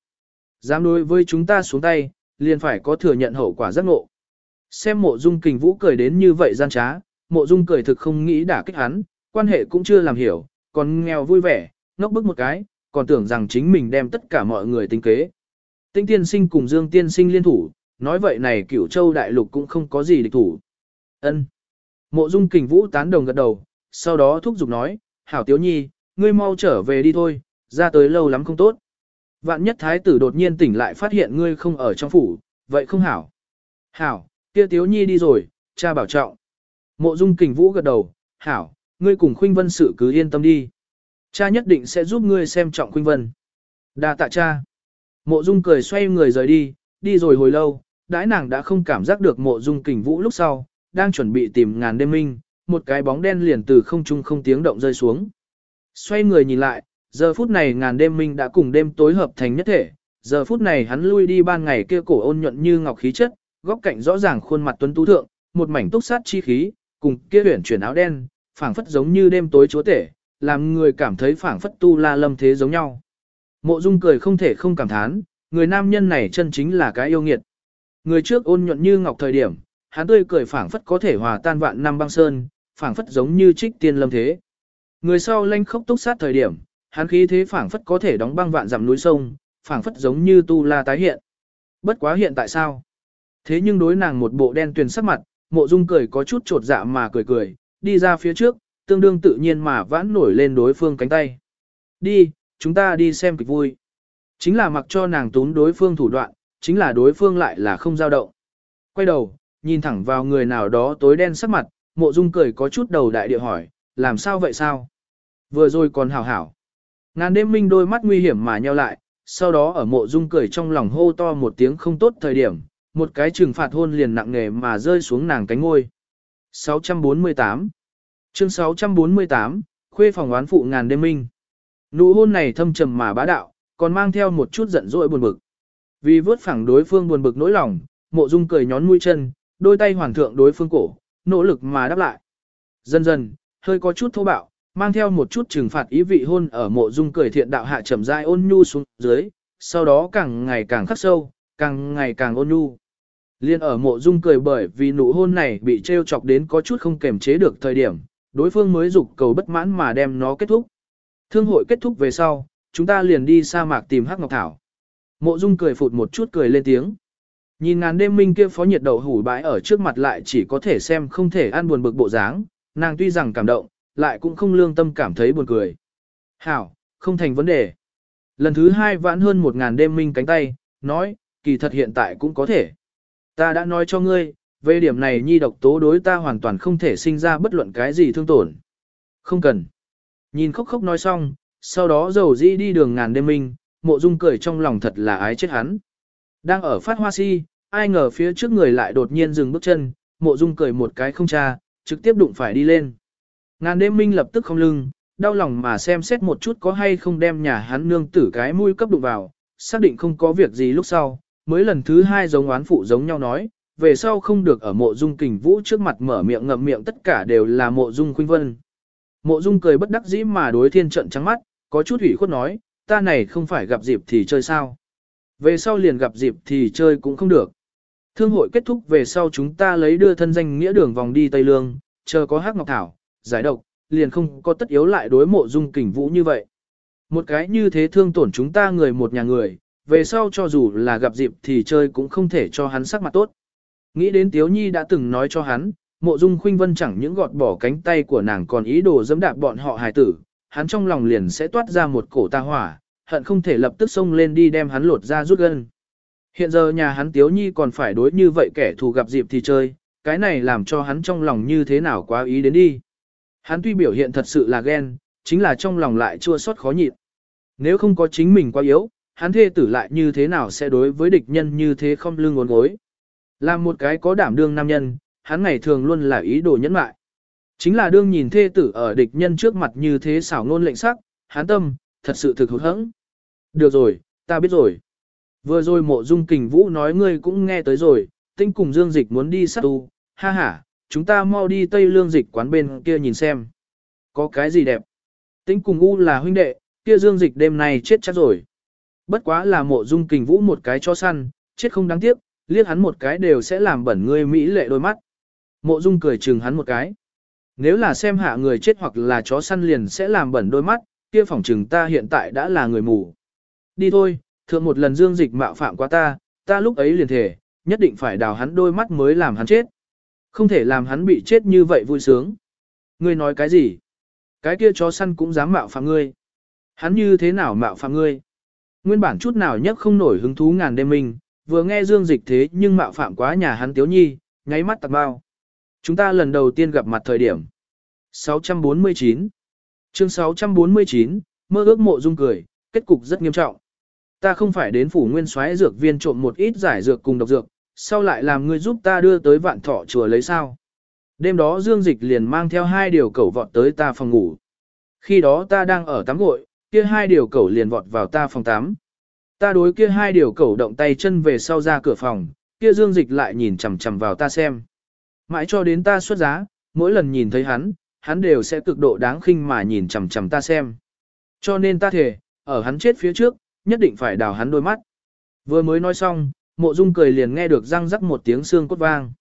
Dám đối với chúng ta xuống tay, liền phải có thừa nhận hậu quả giác ngộ. Xem mộ dung kình vũ cười đến như vậy gian trá, mộ dung cười thực không nghĩ đả kích hắn, quan hệ cũng chưa làm hiểu, còn nghèo vui vẻ, ngốc bức một cái, còn tưởng rằng chính mình đem tất cả mọi người tính kế. Tinh tiên sinh cùng Dương tiên sinh liên thủ, nói vậy này cửu châu đại lục cũng không có gì địch thủ. ân Mộ dung kình vũ tán đồng gật đầu, sau đó thúc giục nói, hảo tiếu nhi, ngươi mau trở về đi thôi, ra tới lâu lắm không tốt. Vạn nhất thái tử đột nhiên tỉnh lại phát hiện ngươi không ở trong phủ, vậy không hảo. Hảo, kia tiếu nhi đi rồi, cha bảo trọng. Mộ dung kình vũ gật đầu, hảo, ngươi cùng khuynh vân sự cứ yên tâm đi. Cha nhất định sẽ giúp ngươi xem trọng khuynh vân. đa tạ cha. Mộ dung cười xoay người rời đi, đi rồi hồi lâu, đãi nàng đã không cảm giác được mộ dung kình vũ lúc sau, đang chuẩn bị tìm ngàn đêm minh, một cái bóng đen liền từ không trung không tiếng động rơi xuống. Xoay người nhìn lại, giờ phút này ngàn đêm minh đã cùng đêm tối hợp thành nhất thể, giờ phút này hắn lui đi ban ngày kia cổ ôn nhuận như ngọc khí chất, góc cạnh rõ ràng khuôn mặt tuấn tú thượng, một mảnh túc sát chi khí, cùng kia huyền chuyển áo đen, phảng phất giống như đêm tối chúa tể, làm người cảm thấy phảng phất tu la lâm thế giống nhau. Mộ Dung cười không thể không cảm thán, người nam nhân này chân chính là cái yêu nghiệt. Người trước ôn nhuận như ngọc thời điểm, hắn tươi cười phảng phất có thể hòa tan vạn năm băng sơn, phảng phất giống như trích tiên lâm thế. Người sau lanh khốc túc sát thời điểm, hắn khí thế phảng phất có thể đóng băng vạn dặm núi sông, phảng phất giống như tu la tái hiện. Bất quá hiện tại sao? Thế nhưng đối nàng một bộ đen tuyền sắc mặt, mộ dung cười có chút trột dạ mà cười cười, đi ra phía trước, tương đương tự nhiên mà vãn nổi lên đối phương cánh tay. Đi, chúng ta đi xem kịch vui. Chính là mặc cho nàng tún đối phương thủ đoạn, chính là đối phương lại là không dao động. Quay đầu, nhìn thẳng vào người nào đó tối đen sắc mặt, mộ dung cười có chút đầu đại địa hỏi, làm sao vậy sao? Vừa rồi còn hảo hảo. Ngàn đêm minh đôi mắt nguy hiểm mà nheo lại, sau đó ở mộ dung cười trong lòng hô to một tiếng không tốt thời điểm, một cái trừng phạt hôn liền nặng nề mà rơi xuống nàng cánh ngôi. 648 Chương 648, Khuê phòng oán phụ ngàn đêm minh. Nụ hôn này thâm trầm mà bá đạo, còn mang theo một chút giận dỗi buồn bực. Vì vớt phẳng đối phương buồn bực nỗi lòng, mộ dung cười nhón mũi chân, đôi tay hoàn thượng đối phương cổ, nỗ lực mà đáp lại. Dần dần, hơi có chút thô bạo, mang theo một chút trừng phạt ý vị hôn ở mộ dung cười thiện đạo hạ trầm rãi ôn nhu xuống dưới, sau đó càng ngày càng khắc sâu, càng ngày càng ôn nhu. Liên ở mộ dung cười bởi vì nụ hôn này bị trêu chọc đến có chút không kềm chế được thời điểm, đối phương mới dục cầu bất mãn mà đem nó kết thúc. Thương hội kết thúc về sau, chúng ta liền đi sa mạc tìm Hắc Ngọc Thảo. Mộ Dung cười phụt một chút cười lên tiếng. Nhìn ngàn đêm minh kia phó nhiệt đậu hủ bãi ở trước mặt lại chỉ có thể xem không thể ăn buồn bực bộ dáng, nàng tuy rằng cảm động, lại cũng không lương tâm cảm thấy buồn cười. Hảo, không thành vấn đề. Lần thứ hai vãn hơn một ngàn đêm minh cánh tay, nói, kỳ thật hiện tại cũng có thể. Ta đã nói cho ngươi, về điểm này nhi độc tố đối ta hoàn toàn không thể sinh ra bất luận cái gì thương tổn. Không cần. Nhìn khóc khóc nói xong, sau đó dầu dĩ đi đường ngàn đêm minh, mộ dung cười trong lòng thật là ái chết hắn. Đang ở phát hoa si, ai ngờ phía trước người lại đột nhiên dừng bước chân, mộ dung cười một cái không cha, trực tiếp đụng phải đi lên. Ngàn đêm minh lập tức không lưng, đau lòng mà xem xét một chút có hay không đem nhà hắn nương tử cái mũi cấp đụng vào, xác định không có việc gì lúc sau, mới lần thứ hai giống oán phụ giống nhau nói, về sau không được ở mộ dung kình vũ trước mặt mở miệng ngậm miệng tất cả đều là mộ dung khuynh vân. Mộ dung cười bất đắc dĩ mà đối thiên trận trắng mắt, có chút ủy khuất nói, ta này không phải gặp dịp thì chơi sao. Về sau liền gặp dịp thì chơi cũng không được. Thương hội kết thúc về sau chúng ta lấy đưa thân danh nghĩa đường vòng đi Tây Lương, chờ có hắc ngọc thảo, giải độc, liền không có tất yếu lại đối mộ dung kình vũ như vậy. Một cái như thế thương tổn chúng ta người một nhà người, về sau cho dù là gặp dịp thì chơi cũng không thể cho hắn sắc mặt tốt. Nghĩ đến Tiếu Nhi đã từng nói cho hắn, mộ dung khuynh vân chẳng những gọt bỏ cánh tay của nàng còn ý đồ dẫm đạp bọn họ hài tử, hắn trong lòng liền sẽ toát ra một cổ ta hỏa, hận không thể lập tức xông lên đi đem hắn lột ra rút gân. Hiện giờ nhà hắn Tiếu Nhi còn phải đối như vậy kẻ thù gặp dịp thì chơi, cái này làm cho hắn trong lòng như thế nào quá ý đến đi. Hắn tuy biểu hiện thật sự là ghen, chính là trong lòng lại chua xót khó nhịn. Nếu không có chính mình quá yếu, hắn thê tử lại như thế nào sẽ đối với địch nhân như thế không lưng ngốn gối. Làm một cái có đảm đương nam nhân, hắn ngày thường luôn là ý đồ nhẫn mại. Chính là đương nhìn thê tử ở địch nhân trước mặt như thế xảo ngôn lệnh sắc, hắn tâm, thật sự thực hụt hẫng. Được rồi, ta biết rồi. Vừa rồi mộ dung kình vũ nói ngươi cũng nghe tới rồi, tinh cùng dương dịch muốn đi sát tu, ha ha, chúng ta mau đi tây lương dịch quán bên kia nhìn xem. Có cái gì đẹp? Tinh cùng u là huynh đệ, kia dương dịch đêm nay chết chắc rồi. Bất quá là mộ dung kình vũ một cái cho săn, chết không đáng tiếc, liếc hắn một cái đều sẽ làm bẩn ngươi mỹ lệ đôi mắt. Mộ dung cười chừng hắn một cái. Nếu là xem hạ người chết hoặc là chó săn liền sẽ làm bẩn đôi mắt, kia phỏng chừng ta hiện tại đã là người mù. Đi thôi, thượng một lần dương dịch mạo phạm qua ta, ta lúc ấy liền thể, nhất định phải đào hắn đôi mắt mới làm hắn chết. Không thể làm hắn bị chết như vậy vui sướng. Ngươi nói cái gì? Cái kia chó săn cũng dám mạo phạm ngươi. Hắn như thế nào mạo phạm ngươi? Nguyên bản chút nào nhất không nổi hứng thú ngàn đêm mình, vừa nghe dương dịch thế nhưng mạo phạm quá nhà hắn tiếu nhi, nháy mắt tạc bao. Chúng ta lần đầu tiên gặp mặt thời điểm. 649 Chương 649, mơ ước mộ dung cười, kết cục rất nghiêm trọng. Ta không phải đến phủ nguyên soái dược viên trộm một ít giải dược cùng độc dược, sau lại làm ngươi giúp ta đưa tới vạn thọ chùa lấy sao. Đêm đó Dương Dịch liền mang theo hai điều cẩu vọt tới ta phòng ngủ. Khi đó ta đang ở tắm gội, kia hai điều cẩu liền vọt vào ta phòng tắm. Ta đối kia hai điều cẩu động tay chân về sau ra cửa phòng, kia Dương Dịch lại nhìn chằm chằm vào ta xem. Mãi cho đến ta xuất giá, mỗi lần nhìn thấy hắn, hắn đều sẽ cực độ đáng khinh mà nhìn chằm chằm ta xem. Cho nên ta thể, ở hắn chết phía trước, nhất định phải đào hắn đôi mắt. Vừa mới nói xong, mộ dung cười liền nghe được răng rắc một tiếng xương cốt vang.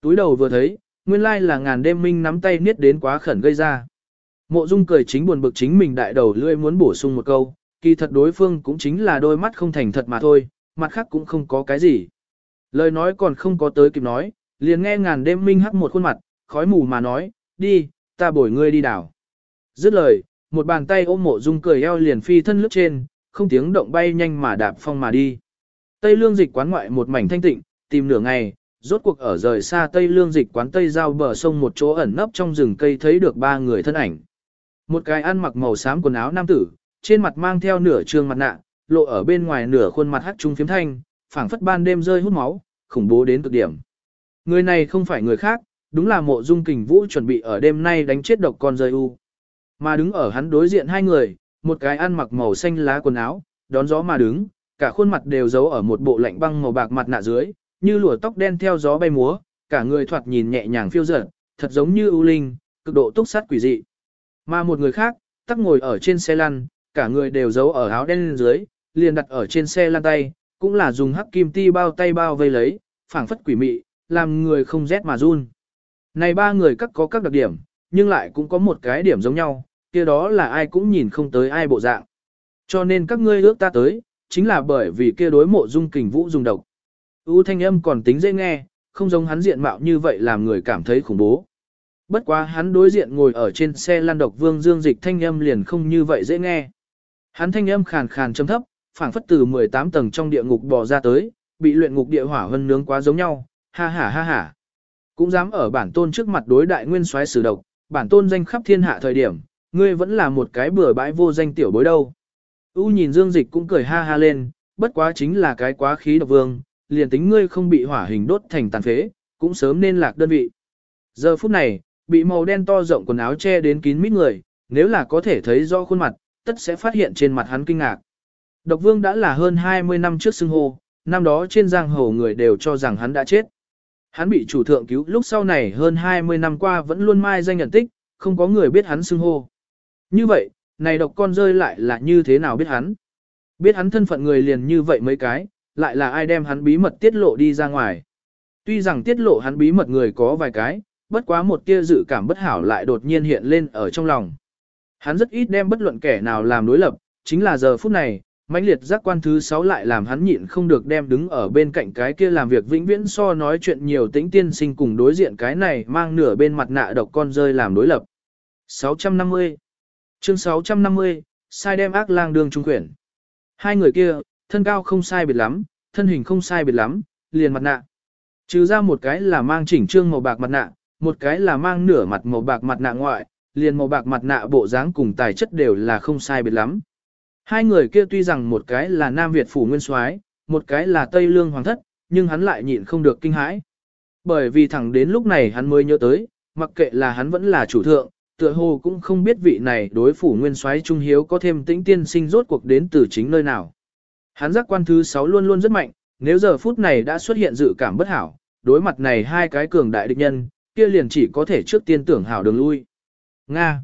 Túi đầu vừa thấy, nguyên lai là ngàn đêm minh nắm tay niết đến quá khẩn gây ra. Mộ dung cười chính buồn bực chính mình đại đầu lưỡi muốn bổ sung một câu, kỳ thật đối phương cũng chính là đôi mắt không thành thật mà thôi, mặt khác cũng không có cái gì. Lời nói còn không có tới kịp nói, liền nghe ngàn đêm minh hắc một khuôn mặt, khói mù mà nói, đi, ta bổi ngươi đi đảo. Dứt lời, một bàn tay ôm mộ dung cười eo liền phi thân lướt trên, không tiếng động bay nhanh mà đạp phong mà đi. Tây lương dịch quán ngoại một mảnh thanh tịnh, tìm nửa ngày, rốt cuộc ở rời xa Tây lương dịch quán Tây giao bờ sông một chỗ ẩn nấp trong rừng cây thấy được ba người thân ảnh. Một cái ăn mặc màu xám quần áo nam tử, trên mặt mang theo nửa trương mặt nạ, lộ ở bên ngoài nửa khuôn mặt hắc trung phiếm thanh, phảng phất ban đêm rơi hút máu, khủng bố đến cực điểm. Người này không phải người khác, đúng là mộ dung kình vũ chuẩn bị ở đêm nay đánh chết độc con rơi u. Mà đứng ở hắn đối diện hai người, một cái ăn mặc màu xanh lá quần áo, đón gió mà đứng, cả khuôn mặt đều giấu ở một bộ lạnh băng màu bạc mặt nạ dưới, như lụa tóc đen theo gió bay múa, cả người thoạt nhìn nhẹ nhàng phiêu dở, thật giống như ưu linh, cực độ túc sát quỷ dị. Mà một người khác, tắc ngồi ở trên xe lăn, cả người đều giấu ở áo đen dưới, liền đặt ở trên xe lăn tay, cũng là dùng hắc kim ti bao tay bao vây lấy, phảng phất quỷ mị, làm người không rét mà run. Này ba người các có các đặc điểm, nhưng lại cũng có một cái điểm giống nhau, kia đó là ai cũng nhìn không tới ai bộ dạng. Cho nên các ngươi ước ta tới, chính là bởi vì kia đối mộ dung kình vũ dùng độc. U thanh âm còn tính dễ nghe, không giống hắn diện mạo như vậy làm người cảm thấy khủng bố. Bất quá hắn đối diện ngồi ở trên xe lăn độc vương dương dịch thanh âm liền không như vậy dễ nghe. Hắn thanh âm khàn khàn trầm thấp, phảng phất từ 18 tầng trong địa ngục bò ra tới, bị luyện ngục địa hỏa hân nướng quá giống nhau, ha ha ha ha. Cũng dám ở bản tôn trước mặt đối đại nguyên soái sử độc, bản tôn danh khắp thiên hạ thời điểm, ngươi vẫn là một cái bừa bãi vô danh tiểu bối đâu. U nhìn Dương Dịch cũng cười ha ha lên, bất quá chính là cái quá khí độc vương, liền tính ngươi không bị hỏa hình đốt thành tàn phế, cũng sớm nên lạc đơn vị. Giờ phút này, bị màu đen to rộng quần áo che đến kín mít người, nếu là có thể thấy rõ khuôn mặt, tất sẽ phát hiện trên mặt hắn kinh ngạc. Độc vương đã là hơn 20 năm trước xưng hô, năm đó trên giang hồ người đều cho rằng hắn đã chết. Hắn bị chủ thượng cứu lúc sau này hơn 20 năm qua vẫn luôn mai danh nhận tích, không có người biết hắn xưng hô. Như vậy, này độc con rơi lại là như thế nào biết hắn? Biết hắn thân phận người liền như vậy mấy cái, lại là ai đem hắn bí mật tiết lộ đi ra ngoài. Tuy rằng tiết lộ hắn bí mật người có vài cái, bất quá một tia dự cảm bất hảo lại đột nhiên hiện lên ở trong lòng. Hắn rất ít đem bất luận kẻ nào làm đối lập, chính là giờ phút này, mãnh liệt giác quan thứ 6 lại làm hắn nhịn không được đem đứng ở bên cạnh cái kia làm việc vĩnh viễn so nói chuyện nhiều tính tiên sinh cùng đối diện cái này mang nửa bên mặt nạ độc con rơi làm đối lập. 650 Chương 650, sai đem ác lang đường trung quyển. Hai người kia, thân cao không sai biệt lắm, thân hình không sai biệt lắm, liền mặt nạ. Trừ ra một cái là mang chỉnh trương màu bạc mặt nạ, một cái là mang nửa mặt màu bạc mặt nạ ngoại, liền màu bạc mặt nạ bộ dáng cùng tài chất đều là không sai biệt lắm. Hai người kia tuy rằng một cái là Nam Việt phủ nguyên soái, một cái là Tây Lương hoàng thất, nhưng hắn lại nhịn không được kinh hãi. Bởi vì thẳng đến lúc này hắn mới nhớ tới, mặc kệ là hắn vẫn là chủ thượng, tựa hồ cũng không biết vị này đối phủ nguyên soái trung hiếu có thêm tĩnh tiên sinh rốt cuộc đến từ chính nơi nào. Hắn giác quan thứ 6 luôn luôn rất mạnh, nếu giờ phút này đã xuất hiện dự cảm bất hảo, đối mặt này hai cái cường đại địch nhân, kia liền chỉ có thể trước tiên tưởng hảo đường lui. Nga.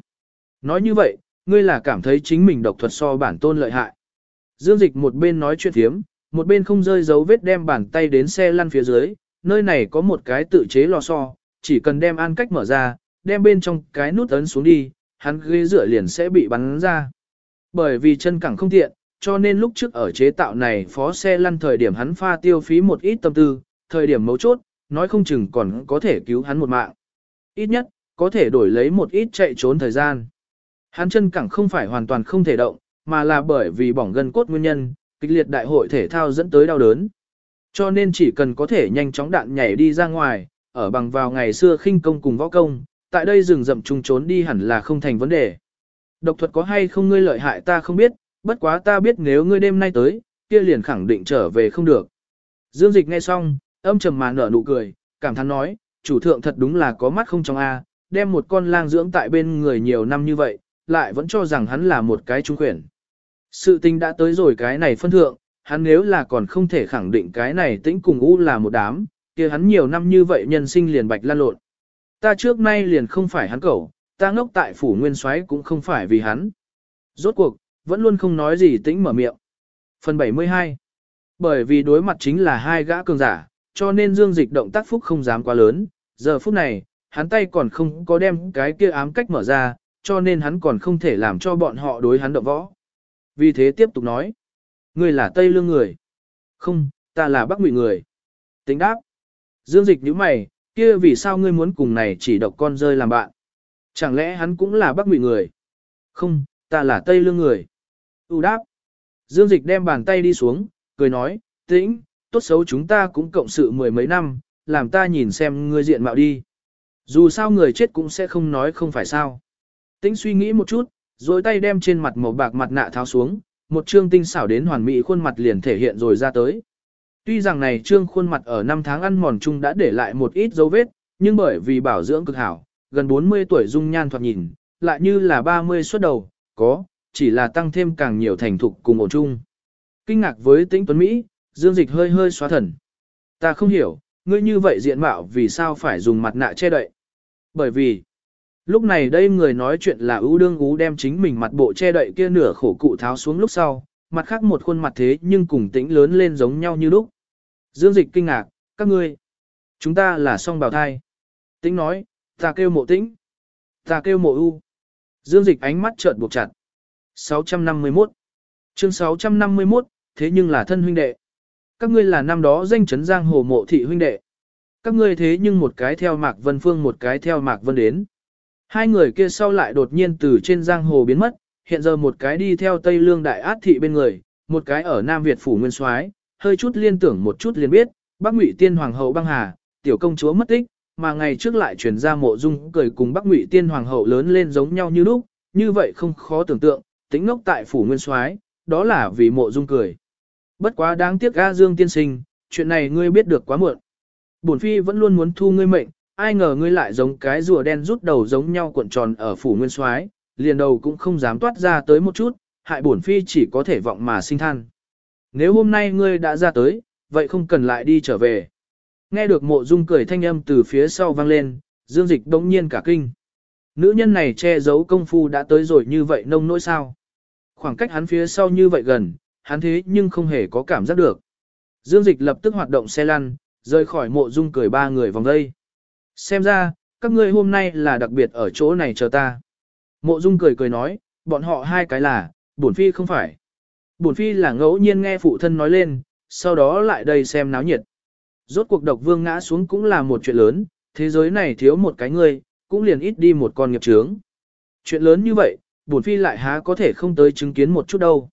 Nói như vậy, ngươi là cảm thấy chính mình độc thuật so bản tôn lợi hại. Dương Dịch một bên nói chuyện thiếm, một bên không rơi dấu vết đem bàn tay đến xe lăn phía dưới, nơi này có một cái tự chế lò xo, chỉ cần đem an cách mở ra, đem bên trong cái nút ấn xuống đi, hắn ghế rửa liền sẽ bị bắn ra. Bởi vì chân cẳng không tiện, cho nên lúc trước ở chế tạo này phó xe lăn thời điểm hắn pha tiêu phí một ít tâm tư, thời điểm mấu chốt, nói không chừng còn có thể cứu hắn một mạng. Ít nhất, có thể đổi lấy một ít chạy trốn thời gian. Hắn chân cẳng không phải hoàn toàn không thể động, mà là bởi vì bỏng gân cốt nguyên nhân, kịch liệt đại hội thể thao dẫn tới đau đớn. Cho nên chỉ cần có thể nhanh chóng đạn nhảy đi ra ngoài, ở bằng vào ngày xưa khinh công cùng võ công, tại đây rừng rậm trùng trốn đi hẳn là không thành vấn đề. Độc thuật có hay không ngươi lợi hại ta không biết, bất quá ta biết nếu ngươi đêm nay tới, kia liền khẳng định trở về không được. Dương Dịch nghe xong, âm trầm mà nở nụ cười, cảm thán nói, chủ thượng thật đúng là có mắt không trong A, đem một con lang dưỡng tại bên người nhiều năm như vậy, lại vẫn cho rằng hắn là một cái trung quyển. Sự tình đã tới rồi cái này phân thượng, hắn nếu là còn không thể khẳng định cái này tĩnh cùng u là một đám, kia hắn nhiều năm như vậy nhân sinh liền bạch lan lộn. Ta trước nay liền không phải hắn cẩu, ta ngốc tại phủ nguyên soái cũng không phải vì hắn. Rốt cuộc, vẫn luôn không nói gì tĩnh mở miệng. Phần 72 Bởi vì đối mặt chính là hai gã cường giả, cho nên dương dịch động tác phúc không dám quá lớn, giờ phút này, hắn tay còn không có đem cái kia ám cách mở ra, cho nên hắn còn không thể làm cho bọn họ đối hắn động võ. Vì thế tiếp tục nói, ngươi là Tây Lương người. Không, ta là Bắc Ngụy người. Tính đáp. Dương dịch nhíu mày, kia vì sao ngươi muốn cùng này chỉ độc con rơi làm bạn? Chẳng lẽ hắn cũng là Bắc Ngụy người? Không, ta là Tây Lương người. U đáp. Dương dịch đem bàn tay đi xuống, cười nói, tĩnh, tốt xấu chúng ta cũng cộng sự mười mấy năm, làm ta nhìn xem ngươi diện mạo đi. Dù sao người chết cũng sẽ không nói không phải sao. Tĩnh suy nghĩ một chút, rồi tay đem trên mặt màu bạc mặt nạ tháo xuống, một trương tinh xảo đến hoàn mỹ khuôn mặt liền thể hiện rồi ra tới. Tuy rằng này trương khuôn mặt ở năm tháng ăn mòn chung đã để lại một ít dấu vết, nhưng bởi vì bảo dưỡng cực hảo, gần 40 tuổi dung nhan thoạt nhìn, lại như là 30 xuất đầu, có, chỉ là tăng thêm càng nhiều thành thục cùng ổn chung. Kinh ngạc với tĩnh tuấn Mỹ, Dương Dịch hơi hơi xóa thần. Ta không hiểu, ngươi như vậy diện mạo vì sao phải dùng mặt nạ che đậy. Bởi vì, lúc này đây người nói chuyện là ưu đương ú đem chính mình mặt bộ che đậy kia nửa khổ cụ tháo xuống lúc sau, mặt khác một khuôn mặt thế nhưng cùng tĩnh lớn lên giống nhau như lúc. Dương Dịch kinh ngạc, các ngươi, chúng ta là song bào thai. Tĩnh nói, ta kêu mộ tĩnh, ta kêu mộ U Dương Dịch ánh mắt trợn buộc chặt. 651 Chương 651, thế nhưng là thân huynh đệ. Các ngươi là năm đó danh chấn giang hồ mộ thị huynh đệ. Các ngươi thế nhưng một cái theo Mạc Vân Phương một cái theo Mạc Vân đến. Hai người kia sau lại đột nhiên từ trên giang hồ biến mất, hiện giờ một cái đi theo Tây Lương Đại Át Thị bên người, một cái ở Nam Việt Phủ Nguyên Soái, hơi chút liên tưởng một chút liền biết, Bắc Ngụy Tiên Hoàng hậu băng hà, tiểu công chúa mất tích, mà ngày trước lại truyền ra mộ dung cười cùng Bắc Ngụy Tiên Hoàng hậu lớn lên giống nhau như lúc, như vậy không khó tưởng tượng, tính ngốc tại Phủ Nguyên Soái, đó là vì mộ dung cười. Bất quá đáng tiếc A Dương tiên sinh, chuyện này ngươi biết được quá muộn. Bổn phi vẫn luôn muốn thu ngươi mệnh, ai ngờ ngươi lại giống cái rùa đen rút đầu giống nhau cuộn tròn ở phủ nguyên soái, liền đầu cũng không dám toát ra tới một chút, hại bổn phi chỉ có thể vọng mà sinh than. Nếu hôm nay ngươi đã ra tới, vậy không cần lại đi trở về. Nghe được mộ dung cười thanh âm từ phía sau vang lên, dương dịch đống nhiên cả kinh. Nữ nhân này che giấu công phu đã tới rồi như vậy nông nỗi sao. Khoảng cách hắn phía sau như vậy gần, hắn thế nhưng không hề có cảm giác được. Dương dịch lập tức hoạt động xe lăn, rời khỏi mộ dung cười ba người vòng đây. Xem ra, các ngươi hôm nay là đặc biệt ở chỗ này chờ ta. Mộ dung cười cười nói, bọn họ hai cái là, bổn phi không phải. Bổn phi là ngẫu nhiên nghe phụ thân nói lên, sau đó lại đây xem náo nhiệt. Rốt cuộc độc vương ngã xuống cũng là một chuyện lớn, thế giới này thiếu một cái người, cũng liền ít đi một con nghiệp trướng. Chuyện lớn như vậy, bổn phi lại há có thể không tới chứng kiến một chút đâu.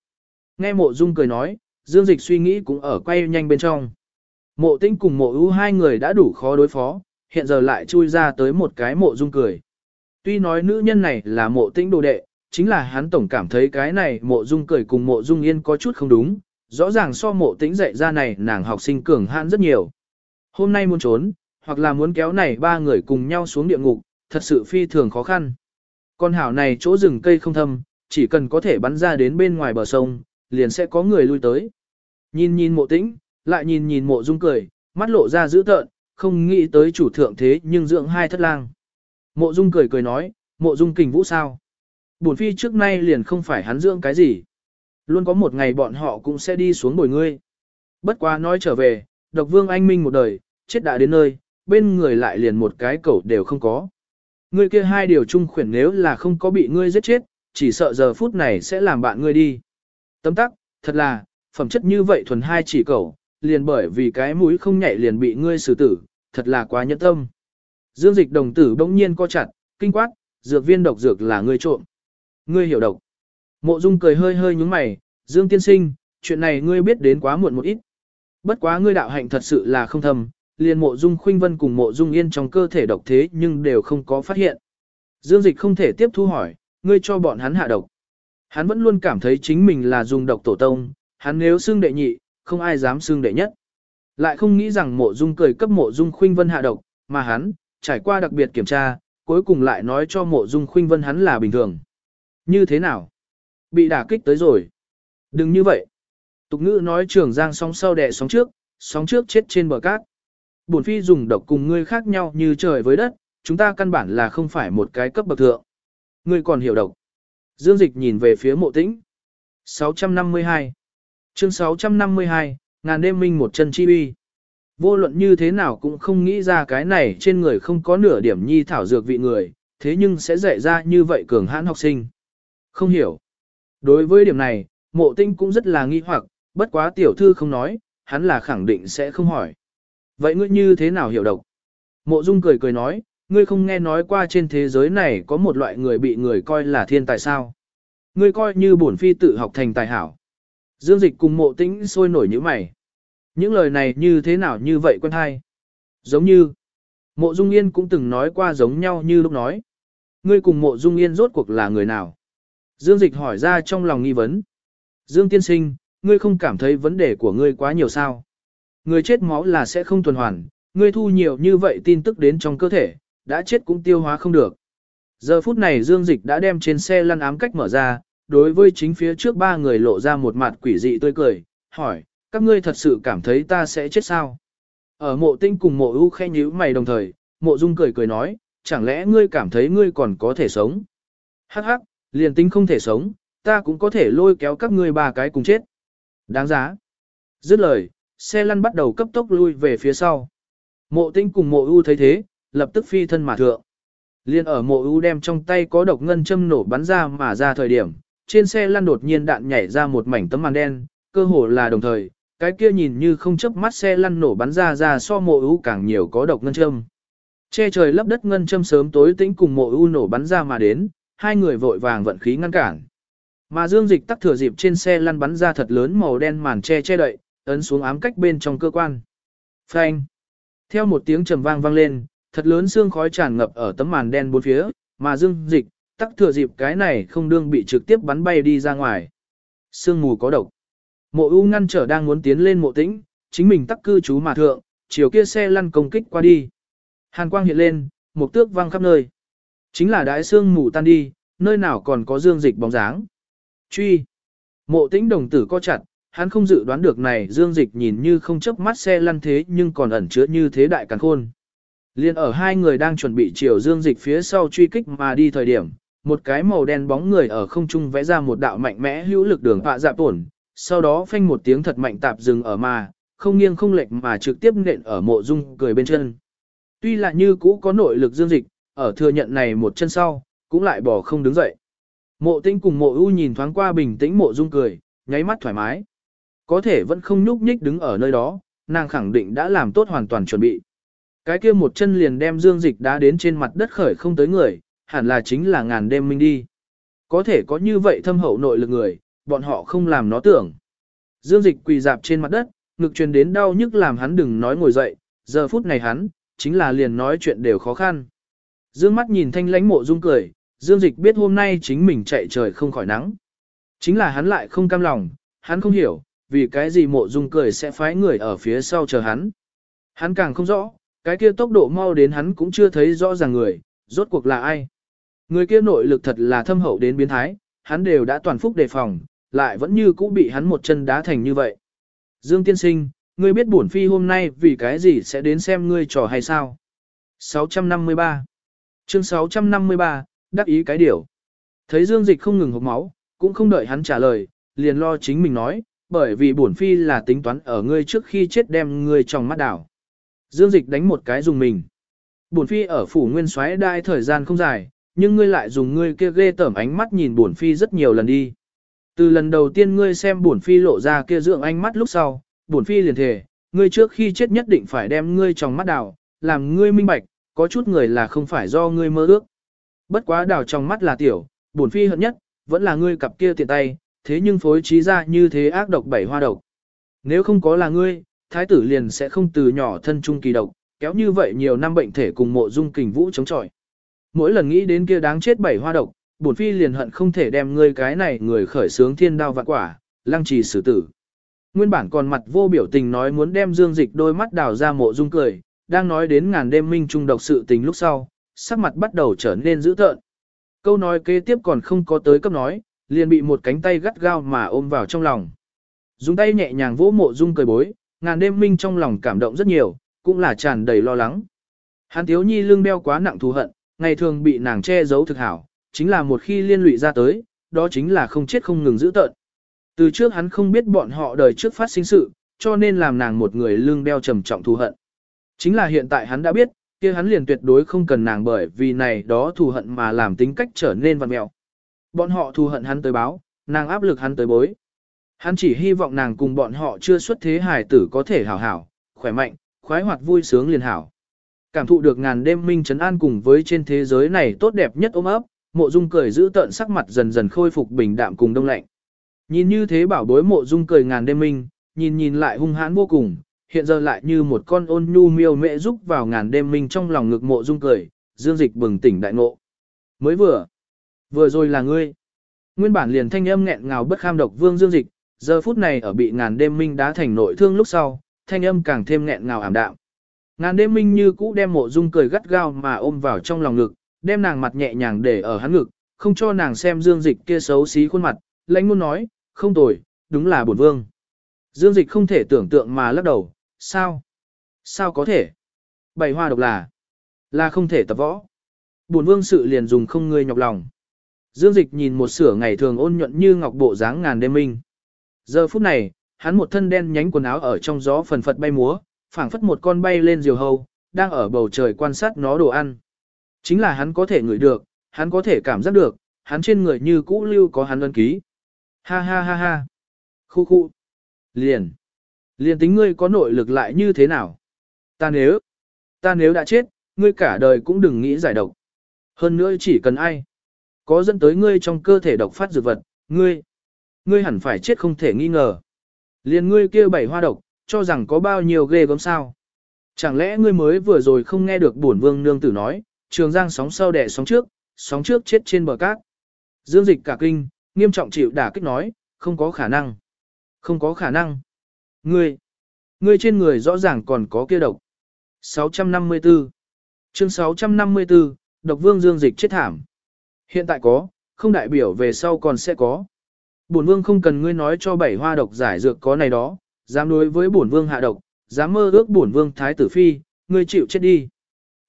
Nghe mộ dung cười nói, dương dịch suy nghĩ cũng ở quay nhanh bên trong. Mộ tinh cùng mộ ưu hai người đã đủ khó đối phó, hiện giờ lại chui ra tới một cái mộ dung cười. Tuy nói nữ nhân này là mộ tĩnh đồ đệ, chính là hắn tổng cảm thấy cái này mộ dung cười cùng mộ dung yên có chút không đúng, rõ ràng so mộ tĩnh dạy ra này nàng học sinh cường hãn rất nhiều. Hôm nay muốn trốn, hoặc là muốn kéo này ba người cùng nhau xuống địa ngục, thật sự phi thường khó khăn. Con hảo này chỗ rừng cây không thâm, chỉ cần có thể bắn ra đến bên ngoài bờ sông, liền sẽ có người lui tới. Nhìn nhìn mộ tĩnh, lại nhìn nhìn mộ dung cười, mắt lộ ra dữ tợn, không nghĩ tới chủ thượng thế nhưng dưỡng hai thất lang. Mộ dung cười cười nói, mộ dung kình vũ sao? Bổn phi trước nay liền không phải hắn dưỡng cái gì. Luôn có một ngày bọn họ cũng sẽ đi xuống bồi ngươi. Bất quá nói trở về, độc vương anh minh một đời, chết đã đến nơi, bên người lại liền một cái cẩu đều không có. Ngươi kia hai điều chung khuyển nếu là không có bị ngươi giết chết, chỉ sợ giờ phút này sẽ làm bạn ngươi đi. Tấm tắc, thật là, phẩm chất như vậy thuần hai chỉ cẩu, liền bởi vì cái mũi không nhạy liền bị ngươi xử tử, thật là quá nhẫn tâm. Dương dịch đồng tử bỗng nhiên co chặt, kinh quát, dược viên độc dược là ngươi trộm. Ngươi hiểu độc. Mộ Dung cười hơi hơi nhúng mày, Dương tiên sinh, chuyện này ngươi biết đến quá muộn một ít. Bất quá ngươi đạo hạnh thật sự là không thầm, liền mộ Dung khuynh vân cùng mộ Dung yên trong cơ thể độc thế nhưng đều không có phát hiện. Dương dịch không thể tiếp thu hỏi, ngươi cho bọn hắn hạ độc. Hắn vẫn luôn cảm thấy chính mình là dùng độc tổ tông, hắn nếu xương đệ nhị, không ai dám xương đệ nhất. Lại không nghĩ rằng mộ dung cười cấp mộ dung khuynh vân hạ độc, mà hắn, trải qua đặc biệt kiểm tra, cuối cùng lại nói cho mộ dung khuynh vân hắn là bình thường. Như thế nào? Bị đả kích tới rồi. Đừng như vậy. Tục ngữ nói trường giang sóng sau đẻ sóng trước, sóng trước chết trên bờ cát. Bổn phi dùng độc cùng ngươi khác nhau như trời với đất, chúng ta căn bản là không phải một cái cấp bậc thượng. Ngươi còn hiểu độc. Dương Dịch nhìn về phía mộ tĩnh. 652 Chương 652, ngàn đêm minh một chân chi uy. Vô luận như thế nào cũng không nghĩ ra cái này trên người không có nửa điểm nhi thảo dược vị người, thế nhưng sẽ dạy ra như vậy cường hãn học sinh. Không hiểu. Đối với điểm này, mộ tinh cũng rất là nghi hoặc, bất quá tiểu thư không nói, hắn là khẳng định sẽ không hỏi. Vậy ngươi như thế nào hiểu độc? Mộ dung cười cười nói, ngươi không nghe nói qua trên thế giới này có một loại người bị người coi là thiên tài sao? Ngươi coi như bổn phi tự học thành tài hảo. Dương dịch cùng mộ tĩnh sôi nổi như mày. Những lời này như thế nào như vậy quen hay? Giống như, mộ dung yên cũng từng nói qua giống nhau như lúc nói. Ngươi cùng mộ dung yên rốt cuộc là người nào? Dương dịch hỏi ra trong lòng nghi vấn. Dương tiên sinh, ngươi không cảm thấy vấn đề của ngươi quá nhiều sao? Người chết máu là sẽ không tuần hoàn, ngươi thu nhiều như vậy tin tức đến trong cơ thể, đã chết cũng tiêu hóa không được. Giờ phút này Dương Dịch đã đem trên xe lăn ám cách mở ra, đối với chính phía trước ba người lộ ra một mặt quỷ dị tươi cười, hỏi, các ngươi thật sự cảm thấy ta sẽ chết sao? Ở mộ tinh cùng mộ ưu khe nhíu mày đồng thời, mộ dung cười cười nói, chẳng lẽ ngươi cảm thấy ngươi còn có thể sống? Hắc hắc, liền tính không thể sống, ta cũng có thể lôi kéo các ngươi ba cái cùng chết. Đáng giá. Dứt lời, xe lăn bắt đầu cấp tốc lui về phía sau. Mộ tinh cùng mộ ưu thấy thế, lập tức phi thân mà thượng. Liên ở mộ ưu đem trong tay có độc ngân châm nổ bắn ra mà ra thời điểm, trên xe lăn đột nhiên đạn nhảy ra một mảnh tấm màn đen, cơ hồ là đồng thời, cái kia nhìn như không chớp mắt xe lăn nổ bắn ra ra so mộ ưu càng nhiều có độc ngân châm. Che trời lấp đất ngân châm sớm tối tĩnh cùng mộ ưu nổ bắn ra mà đến, hai người vội vàng vận khí ngăn cản. Mà Dương Dịch tắc thừa dịp trên xe lăn bắn ra thật lớn màu đen màn che che đậy, ấn xuống ám cách bên trong cơ quan. Phanh. Theo một tiếng trầm vang vang lên, thật lớn xương khói tràn ngập ở tấm màn đen bốn phía, mà Dương Dịch tắc thừa dịp cái này không đương bị trực tiếp bắn bay đi ra ngoài. Sương mù có độc. Mộ U ngăn trở đang muốn tiến lên mộ tĩnh, chính mình tắc cư trú mà thượng, chiều kia xe lăn công kích qua đi. Hàn quang hiện lên, một tước vang khắp nơi. Chính là đại xương mù tan đi, nơi nào còn có dương dịch bóng dáng. Truy. Mộ tĩnh đồng tử co chặt, hắn không dự đoán được này dương dịch nhìn như không chớp mắt xe lăn thế nhưng còn ẩn chứa như thế đại càn khôn. Liên ở hai người đang chuẩn bị chiều dương dịch phía sau truy kích mà đi thời điểm, một cái màu đen bóng người ở không trung vẽ ra một đạo mạnh mẽ hữu lực đường họa dạ tổn, sau đó phanh một tiếng thật mạnh tạp dừng ở mà, không nghiêng không lệch mà trực tiếp nện ở mộ dung cười bên chân. Tuy là như cũ có nội lực dương dịch, ở thừa nhận này một chân sau, cũng lại bỏ không đứng dậy. Mộ tĩnh cùng mộ ưu nhìn thoáng qua bình tĩnh mộ dung cười, nháy mắt thoải mái. Có thể vẫn không nhúc nhích đứng ở nơi đó, nàng khẳng định đã làm tốt hoàn toàn chuẩn bị. Cái kia một chân liền đem dương dịch đá đến trên mặt đất khởi không tới người, hẳn là chính là ngàn đêm minh đi. Có thể có như vậy thâm hậu nội lực người, bọn họ không làm nó tưởng. Dương dịch quỳ dạp trên mặt đất, ngực truyền đến đau nhức làm hắn đừng nói ngồi dậy, giờ phút này hắn, chính là liền nói chuyện đều khó khăn. Dương mắt nhìn thanh lãnh mộ dung cười, Dương dịch biết hôm nay chính mình chạy trời không khỏi nắng. Chính là hắn lại không cam lòng, hắn không hiểu, vì cái gì mộ dung cười sẽ phái người ở phía sau chờ hắn. Hắn càng không rõ, cái kia tốc độ mau đến hắn cũng chưa thấy rõ ràng người, rốt cuộc là ai. Người kia nội lực thật là thâm hậu đến biến thái, hắn đều đã toàn phúc đề phòng, lại vẫn như cũ bị hắn một chân đá thành như vậy. Dương tiên sinh, ngươi biết bổn phi hôm nay vì cái gì sẽ đến xem ngươi trò hay sao? 653 Chương 653, đắc ý cái điều. Thấy Dương Dịch không ngừng hộc máu, cũng không đợi hắn trả lời, liền lo chính mình nói, bởi vì bổn phi là tính toán ở ngươi trước khi chết đem ngươi trong mắt đảo. Dương Dịch đánh một cái dùng mình. Bổn phi ở phủ nguyên soái đai thời gian không dài, nhưng ngươi lại dùng ngươi kia ghê tởm ánh mắt nhìn bổn phi rất nhiều lần đi. Từ lần đầu tiên ngươi xem bổn phi lộ ra kia dưỡng ánh mắt lúc sau, bổn phi liền thề, ngươi trước khi chết nhất định phải đem ngươi trong mắt đào, làm ngươi minh bạch, có chút người là không phải do ngươi mơ ước. Bất quá đào trong mắt là tiểu, bổn phi hận nhất, vẫn là ngươi cặp kia tiện tay, thế nhưng phối trí ra như thế ác độc bảy hoa độc. Nếu không có là ngươi, thái tử liền sẽ không từ nhỏ thân trung kỳ độc, kéo như vậy nhiều năm bệnh thể cùng mộ dung kình vũ chống chọi. Mỗi lần nghĩ đến kia đáng chết bảy hoa độc, bổn phi liền hận không thể đem ngươi cái này người khởi sướng thiên đao vạn quả, lăng trì xử tử. Nguyên bản còn mặt vô biểu tình nói muốn đem dương dịch đôi mắt đào ra mộ dung cười, đang nói đến ngàn đêm minh trung độc sự tình lúc sau, sắc mặt bắt đầu trở nên dữ tợn. Câu nói kế tiếp còn không có tới cấp nói, liền bị một cánh tay gắt gao mà ôm vào trong lòng. Dùng tay nhẹ nhàng vỗ mộ dung cười bối, ngàn đêm minh trong lòng cảm động rất nhiều, cũng là tràn đầy lo lắng. Hàn thiếu Nhi lương đeo quá nặng thù hận, ngày thường bị nàng che giấu thực hảo, chính là một khi liên lụy ra tới, đó chính là không chết không ngừng giữ tợn. Từ trước hắn không biết bọn họ đời trước phát sinh sự, cho nên làm nàng một người lương đeo trầm trọng thù hận. Chính là hiện tại hắn đã biết, kia hắn liền tuyệt đối không cần nàng bởi vì này đó thù hận mà làm tính cách trở nên văn mẹo. Bọn họ thù hận hắn tới báo, nàng áp lực hắn tới bối. Hắn chỉ hy vọng nàng cùng bọn họ chưa xuất thế hài tử có thể hảo hảo, khỏe mạnh, khoái hoạt vui sướng liền hảo. Cảm thụ được ngàn đêm minh trấn an cùng với trên thế giới này tốt đẹp nhất ôm ấp, mộ dung cười giữ tợn sắc mặt dần dần khôi phục bình đạm cùng đông lạnh. Nhìn như thế bảo bối mộ dung cười ngàn đêm minh, nhìn nhìn lại hung hãn vô cùng, hiện giờ lại như một con ôn nhu miêu mẹ giúp vào ngàn đêm minh trong lòng ngực mộ dung cười, dương dịch bừng tỉnh đại ngộ. Mới vừa, vừa rồi là ngươi. Nguyên bản liền thanh âm nghẹn ngào bất kham độc vương dương dịch, giờ phút này ở bị ngàn đêm minh đá thành nội thương lúc sau, thanh âm càng thêm nghẹn ngào ảm đạm. Ngàn đêm minh như cũ đem mộ dung cười gắt gao mà ôm vào trong lòng ngực, đem nàng mặt nhẹ nhàng để ở hắn ngực, không cho nàng xem dương dịch kia xấu xí khuôn mặt, lãnh muốn nói, không tồi, đúng là bổn vương. Dương dịch không thể tưởng tượng mà lắc đầu, sao? Sao có thể? Bảy hoa độc là, là không thể tập võ. Bổn vương sự liền dùng không ngươi nhọc lòng. Dương dịch nhìn một sửa ngày thường ôn nhuận như ngọc bộ dáng ngàn đêm minh. Giờ phút này, hắn một thân đen nhánh quần áo ở trong gió phần phật bay múa, phảng phất một con bay lên diều hâu, đang ở bầu trời quan sát nó đồ ăn. Chính là hắn có thể ngửi được, hắn có thể cảm giác được, hắn trên người như cũ lưu có hắn ân ký. Ha ha ha ha. Khu khu. Liền. Liền tính ngươi có nội lực lại như thế nào? Ta nếu, ta nếu đã chết, ngươi cả đời cũng đừng nghĩ giải độc. Hơn nữa chỉ cần ai có dẫn tới ngươi trong cơ thể độc phát dược vật, ngươi, ngươi hẳn phải chết không thể nghi ngờ. Liền ngươi kia bảy hoa độc, cho rằng có bao nhiêu ghê gớm sao. Chẳng lẽ ngươi mới vừa rồi không nghe được bổn vương nương tử nói, trường giang sóng sau đẻ sóng trước, sóng trước chết trên bờ cát. Dương dịch cả kinh, nghiêm trọng chịu đả kích nói, không có khả năng. Không có khả năng. Ngươi, ngươi trên người rõ ràng còn có kia độc. 654 Chương 654, độc vương dương dịch chết thảm. Hiện tại có, không đại biểu về sau còn sẽ có. Bổn vương không cần ngươi nói cho bảy hoa độc giải dược có này đó, dám đối với bổn vương hạ độc, dám mơ ước bổn vương thái tử phi, ngươi chịu chết đi.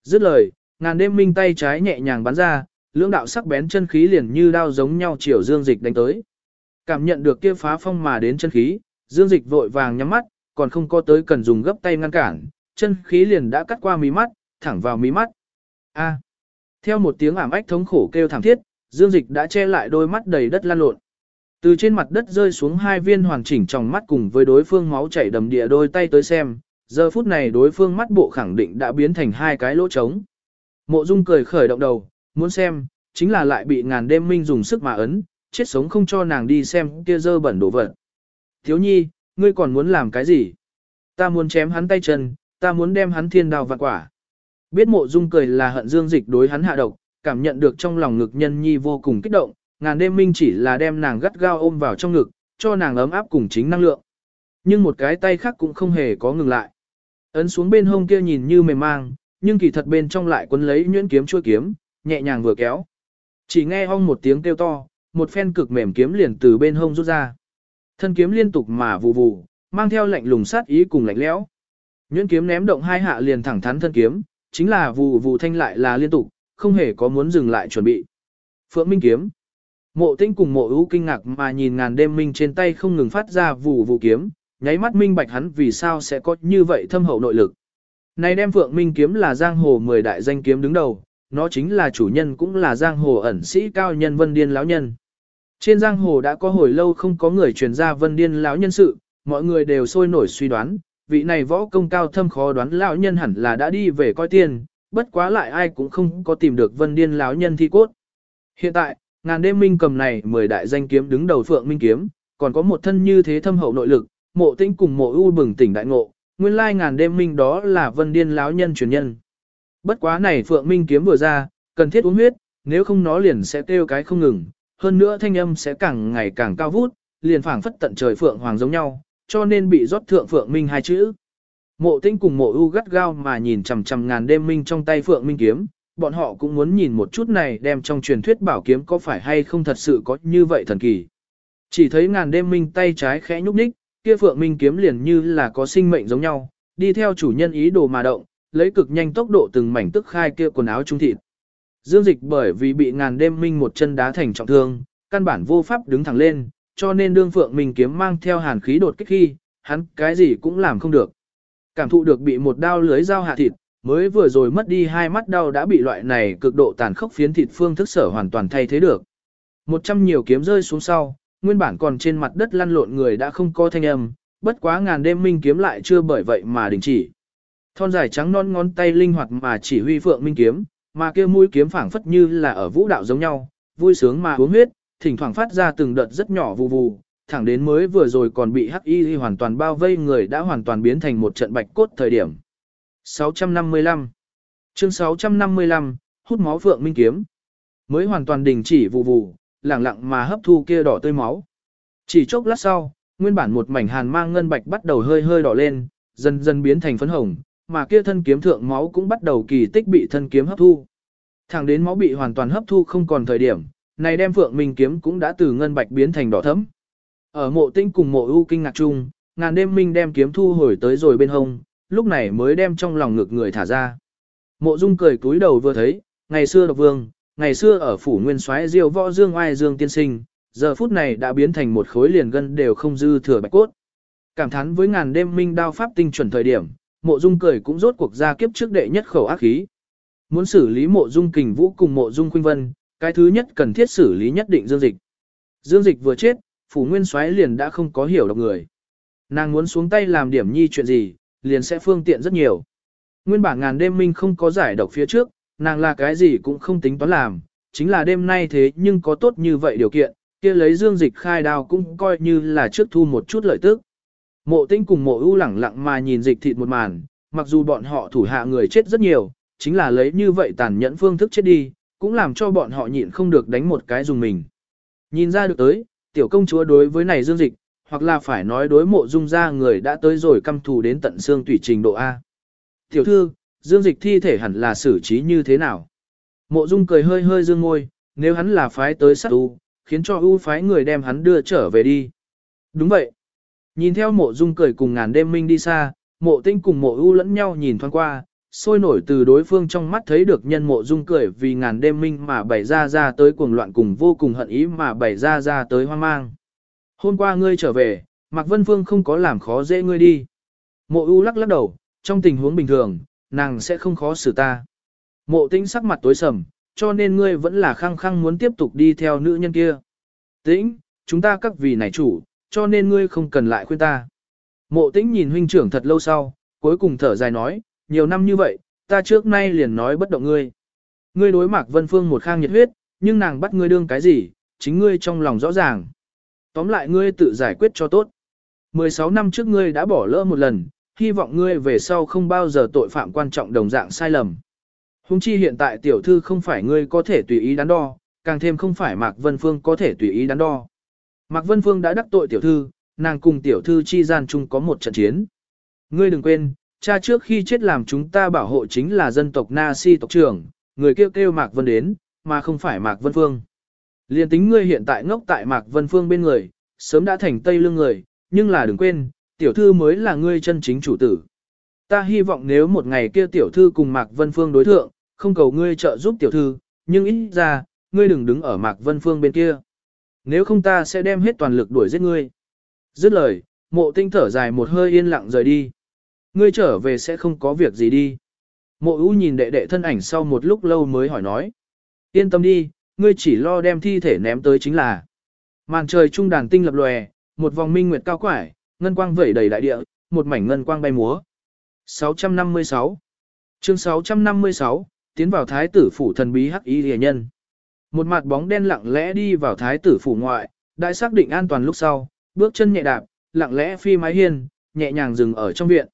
Dứt lời, ngàn đêm minh tay trái nhẹ nhàng bắn ra, lưỡng đạo sắc bén chân khí liền như đao giống nhau chiều dương dịch đánh tới. Cảm nhận được kia phá phong mà đến chân khí, dương dịch vội vàng nhắm mắt, còn không có tới cần dùng gấp tay ngăn cản, chân khí liền đã cắt qua mí mắt, thẳng vào mí mắt. A. Theo một tiếng ảm ách thống khổ kêu thảm thiết, Dương Dịch đã che lại đôi mắt đầy đất lan lộn. Từ trên mặt đất rơi xuống hai viên hoàn chỉnh trong mắt cùng với đối phương máu chảy đầm địa đôi tay tới xem, giờ phút này đối phương mắt bộ khẳng định đã biến thành hai cái lỗ trống. Mộ Dung cười khởi động đầu, muốn xem, chính là lại bị ngàn đêm minh dùng sức mà ấn, chết sống không cho nàng đi xem kia dơ bẩn đổ vật. Thiếu nhi, ngươi còn muốn làm cái gì? Ta muốn chém hắn tay chân, ta muốn đem hắn thiên đào vạn quả. Biết mộ dung cười là hận dương dịch đối hắn hạ độc, cảm nhận được trong lòng ngực nhân nhi vô cùng kích động, ngàn đêm minh chỉ là đem nàng gắt gao ôm vào trong ngực, cho nàng ấm áp cùng chính năng lượng. Nhưng một cái tay khác cũng không hề có ngừng lại. Ấn xuống bên hông kia nhìn như mềm mang, nhưng kỳ thật bên trong lại quấn lấy nhuyễn kiếm chua kiếm, nhẹ nhàng vừa kéo. Chỉ nghe hong một tiếng kêu to, một phen cực mềm kiếm liền từ bên hông rút ra. Thân kiếm liên tục mà vù vù, mang theo lạnh lùng sát ý cùng lạnh lẽo. Nhuyễn kiếm ném động hai hạ liền thẳng thắn thân kiếm, chính là vù vù thanh lại là liên tục, không hề có muốn dừng lại chuẩn bị. Phượng Minh kiếm. Mộ tĩnh cùng mộ ưu kinh ngạc mà nhìn ngàn đêm minh trên tay không ngừng phát ra vù vù kiếm, nháy mắt minh bạch hắn vì sao sẽ có như vậy thâm hậu nội lực. Này đem Phượng Minh kiếm là giang hồ 10 đại danh kiếm đứng đầu, nó chính là chủ nhân cũng là giang hồ ẩn sĩ cao nhân Vân Điên lão nhân. Trên giang hồ đã có hồi lâu không có người truyền ra Vân Điên lão nhân sự, mọi người đều sôi nổi suy đoán, vị này võ công cao thâm khó đoán lão nhân hẳn là đã đi về coi tiền, bất quá lại ai cũng không có tìm được vân điên lão nhân thi cốt. Hiện tại, ngàn đêm minh cầm này 10 đại danh kiếm đứng đầu phượng minh kiếm, còn có một thân như thế thâm hậu nội lực, mộ tinh cùng mộ u bừng tỉnh đại ngộ, nguyên lai ngàn đêm minh đó là vân điên lão nhân truyền nhân. Bất quá này phượng minh kiếm vừa ra, cần thiết uống huyết, nếu không nó liền sẽ kêu cái không ngừng, hơn nữa thanh âm sẽ càng ngày càng cao vút, liền phảng phất tận trời phượng hoàng giống nhau, cho nên bị rót thượng phượng minh hai chữ. Mộ tinh cùng mộ u gắt gao mà nhìn chằm chằm ngàn đêm minh trong tay phượng minh kiếm, bọn họ cũng muốn nhìn một chút này đem trong truyền thuyết bảo kiếm có phải hay không thật sự có như vậy thần kỳ. Chỉ thấy ngàn đêm minh tay trái khẽ nhúc nhích, kia phượng minh kiếm liền như là có sinh mệnh giống nhau, đi theo chủ nhân ý đồ mà động, lấy cực nhanh tốc độ từng mảnh tức khai kia quần áo trung thịt. Dương dịch bởi vì bị ngàn đêm minh một chân đá thành trọng thương, căn bản vô pháp đứng thẳng lên, cho nên đương phượng minh kiếm mang theo hàn khí đột kích khi, hắn cái gì cũng làm không được. Cảm thụ được bị một đao lưới dao hạ thịt, mới vừa rồi mất đi hai mắt đau đã bị loại này cực độ tàn khốc phiến thịt phương thức sở hoàn toàn thay thế được. Một trăm nhiều kiếm rơi xuống sau, nguyên bản còn trên mặt đất lăn lộn người đã không có thanh âm, bất quá ngàn đêm minh kiếm lại chưa bởi vậy mà đình chỉ. Thon dài trắng non ngón tay linh hoạt mà chỉ huy phượng minh kiếm, mà kia mũi kiếm phảng phất như là ở vũ đạo giống nhau, vui sướng mà uống huyết, thỉnh thoảng phát ra từng đợt rất nhỏ vù vù, thẳng đến mới vừa rồi còn bị hắc y hoàn toàn bao vây người đã hoàn toàn biến thành một trận bạch cốt thời điểm. 655 Chương 655, hút máu phượng minh kiếm. Mới hoàn toàn đình chỉ vụ vụ, lặng lặng mà hấp thu kia đỏ tươi máu. Chỉ chốc lát sau, nguyên bản một mảnh hàn mang ngân bạch bắt đầu hơi hơi đỏ lên, dần dần biến thành phấn hồng, mà kia thân kiếm thượng máu cũng bắt đầu kỳ tích bị thân kiếm hấp thu. Thẳng đến máu bị hoàn toàn hấp thu không còn thời điểm, này đem phượng minh kiếm cũng đã từ ngân bạch biến thành đỏ thẫm. Ở mộ tinh cùng mộ ưu kinh ngạc chung, ngàn đêm minh đem kiếm thu hồi tới rồi bên hông, lúc này mới đem trong lòng ngực người thả ra. Mộ dung cười cúi đầu vừa thấy, ngày xưa độc vương, ngày xưa ở phủ nguyên soái diêu võ dương oai dương tiên sinh, giờ phút này đã biến thành một khối liền gân đều không dư thừa bạch cốt. Cảm thán với ngàn đêm minh đao pháp tinh chuẩn thời điểm, mộ dung cười cũng rốt cuộc ra kiếp trước đệ nhất khẩu ác khí. Muốn xử lý mộ dung kình vũ cùng mộ dung khuynh vân, cái thứ nhất cần thiết xử lý nhất định dương dịch. Dương dịch vừa chết, phủ nguyên soái liền đã không có hiểu độc người. Nàng muốn xuống tay làm điểm nhi chuyện gì, liền sẽ phương tiện rất nhiều. Nguyên bản ngàn đêm minh không có giải độc phía trước, nàng là cái gì cũng không tính toán làm, chính là đêm nay thế nhưng có tốt như vậy điều kiện, kia lấy dương dịch khai đao cũng coi như là trước thu một chút lợi tức. Mộ tinh cùng mộ ưu lẳng lặng mà nhìn dịch thịt một màn, mặc dù bọn họ thủ hạ người chết rất nhiều, chính là lấy như vậy tàn nhẫn phương thức chết đi, cũng làm cho bọn họ nhịn không được đánh một cái dùng mình. Nhìn ra được tới, tiểu công chúa đối với này dương dịch, hoặc là phải nói đối mộ dung ra người đã tới rồi căm thù đến tận xương tủy trình độ A. Tiểu thư, dương dịch thi thể hẳn là xử trí như thế nào? Mộ dung cười hơi hơi dương môi, nếu hắn là phái tới sát u, khiến cho u phái người đem hắn đưa trở về đi. Đúng vậy. Nhìn theo mộ dung cười cùng ngàn đêm minh đi xa, mộ tinh cùng mộ u lẫn nhau nhìn thoáng qua, sôi nổi từ đối phương trong mắt thấy được nhân mộ dung cười vì ngàn đêm minh mà bày ra ra tới cuồng loạn cùng vô cùng hận ý mà bày ra ra tới hoang mang. Hôm qua ngươi trở về, Mạc Vân Phương không có làm khó dễ ngươi đi. Mộ u lắc lắc đầu, trong tình huống bình thường, nàng sẽ không khó xử ta. Mộ tĩnh sắc mặt tối sầm, cho nên ngươi vẫn là khăng khăng muốn tiếp tục đi theo nữ nhân kia. Tĩnh, chúng ta các vị này chủ, cho nên ngươi không cần lại khuyên ta. Mộ tĩnh nhìn huynh trưởng thật lâu sau, cuối cùng thở dài nói, nhiều năm như vậy, ta trước nay liền nói bất động ngươi. Ngươi đối Mạc Vân Phương một khang nhiệt huyết, nhưng nàng bắt ngươi đương cái gì, chính ngươi trong lòng rõ ràng. Tóm lại ngươi tự giải quyết cho tốt. 16 năm trước ngươi đã bỏ lỡ một lần, hy vọng ngươi về sau không bao giờ tội phạm quan trọng đồng dạng sai lầm. Hùng chi hiện tại tiểu thư không phải ngươi có thể tùy ý đắn đo, càng thêm không phải Mạc Vân Phương có thể tùy ý đắn đo. Mạc Vân Phương đã đắc tội tiểu thư, nàng cùng tiểu thư chi gian chung có một trận chiến. Ngươi đừng quên, cha trước khi chết làm chúng ta bảo hộ chính là dân tộc Na Si tộc trưởng, người kêu kêu Mạc Vân đến, mà không phải Mạc Vân Phương. Liên tính ngươi hiện tại ngốc tại Mạc Vân Phương bên người, sớm đã thành Tây Lương người, nhưng là đừng quên, tiểu thư mới là ngươi chân chính chủ tử. Ta hy vọng nếu một ngày kia tiểu thư cùng Mạc Vân Phương đối thượng, không cầu ngươi trợ giúp tiểu thư, nhưng ít ra, ngươi đừng đứng ở Mạc Vân Phương bên kia. Nếu không ta sẽ đem hết toàn lực đuổi giết ngươi. Dứt lời, mộ tinh thở dài một hơi yên lặng rời đi. Ngươi trở về sẽ không có việc gì đi. Mộ ưu nhìn đệ đệ thân ảnh sau một lúc lâu mới hỏi nói. Yên tâm đi, ngươi chỉ lo đem thi thể ném tới chính là. Màn trời trung đàn tinh lập lòe, một vòng minh nguyệt cao quải, ngân quang vẩy đầy đại địa, một mảnh ngân quang bay múa. 656 Chương 656, tiến vào thái tử phủ thần bí hắc y rìa nhân. Một mặt bóng đen lặng lẽ đi vào thái tử phủ ngoại, đại xác định an toàn lúc sau, bước chân nhẹ đạp, lặng lẽ phi mái hiên, nhẹ nhàng dừng ở trong viện.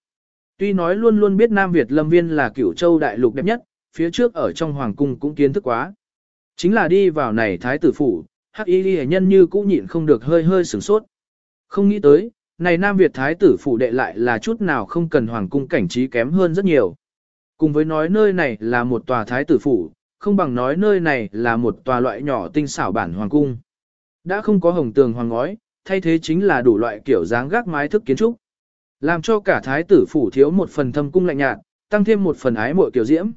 Tuy nói luôn luôn biết Nam Việt Lâm Viên là cửu châu đại lục đẹp nhất, phía trước ở trong hoàng cung cũng kiến thức quá. Chính là đi vào này thái tử phủ, hắc y ghi nhân như cũng nhịn không được hơi hơi sửng sốt. Không nghĩ tới, này Nam Việt thái tử phủ đệ lại là chút nào không cần hoàng cung cảnh trí kém hơn rất nhiều. Cùng với nói nơi này là một tòa thái tử phủ, không bằng nói nơi này là một tòa loại nhỏ tinh xảo bản hoàng cung. Đã không có hồng tường hoàng ngói, thay thế chính là đủ loại kiểu dáng gác mái thức kiến trúc. Làm cho cả thái tử phủ thiếu một phần thâm cung lạnh nhạt, tăng thêm một phần ái mộ kiểu diễm.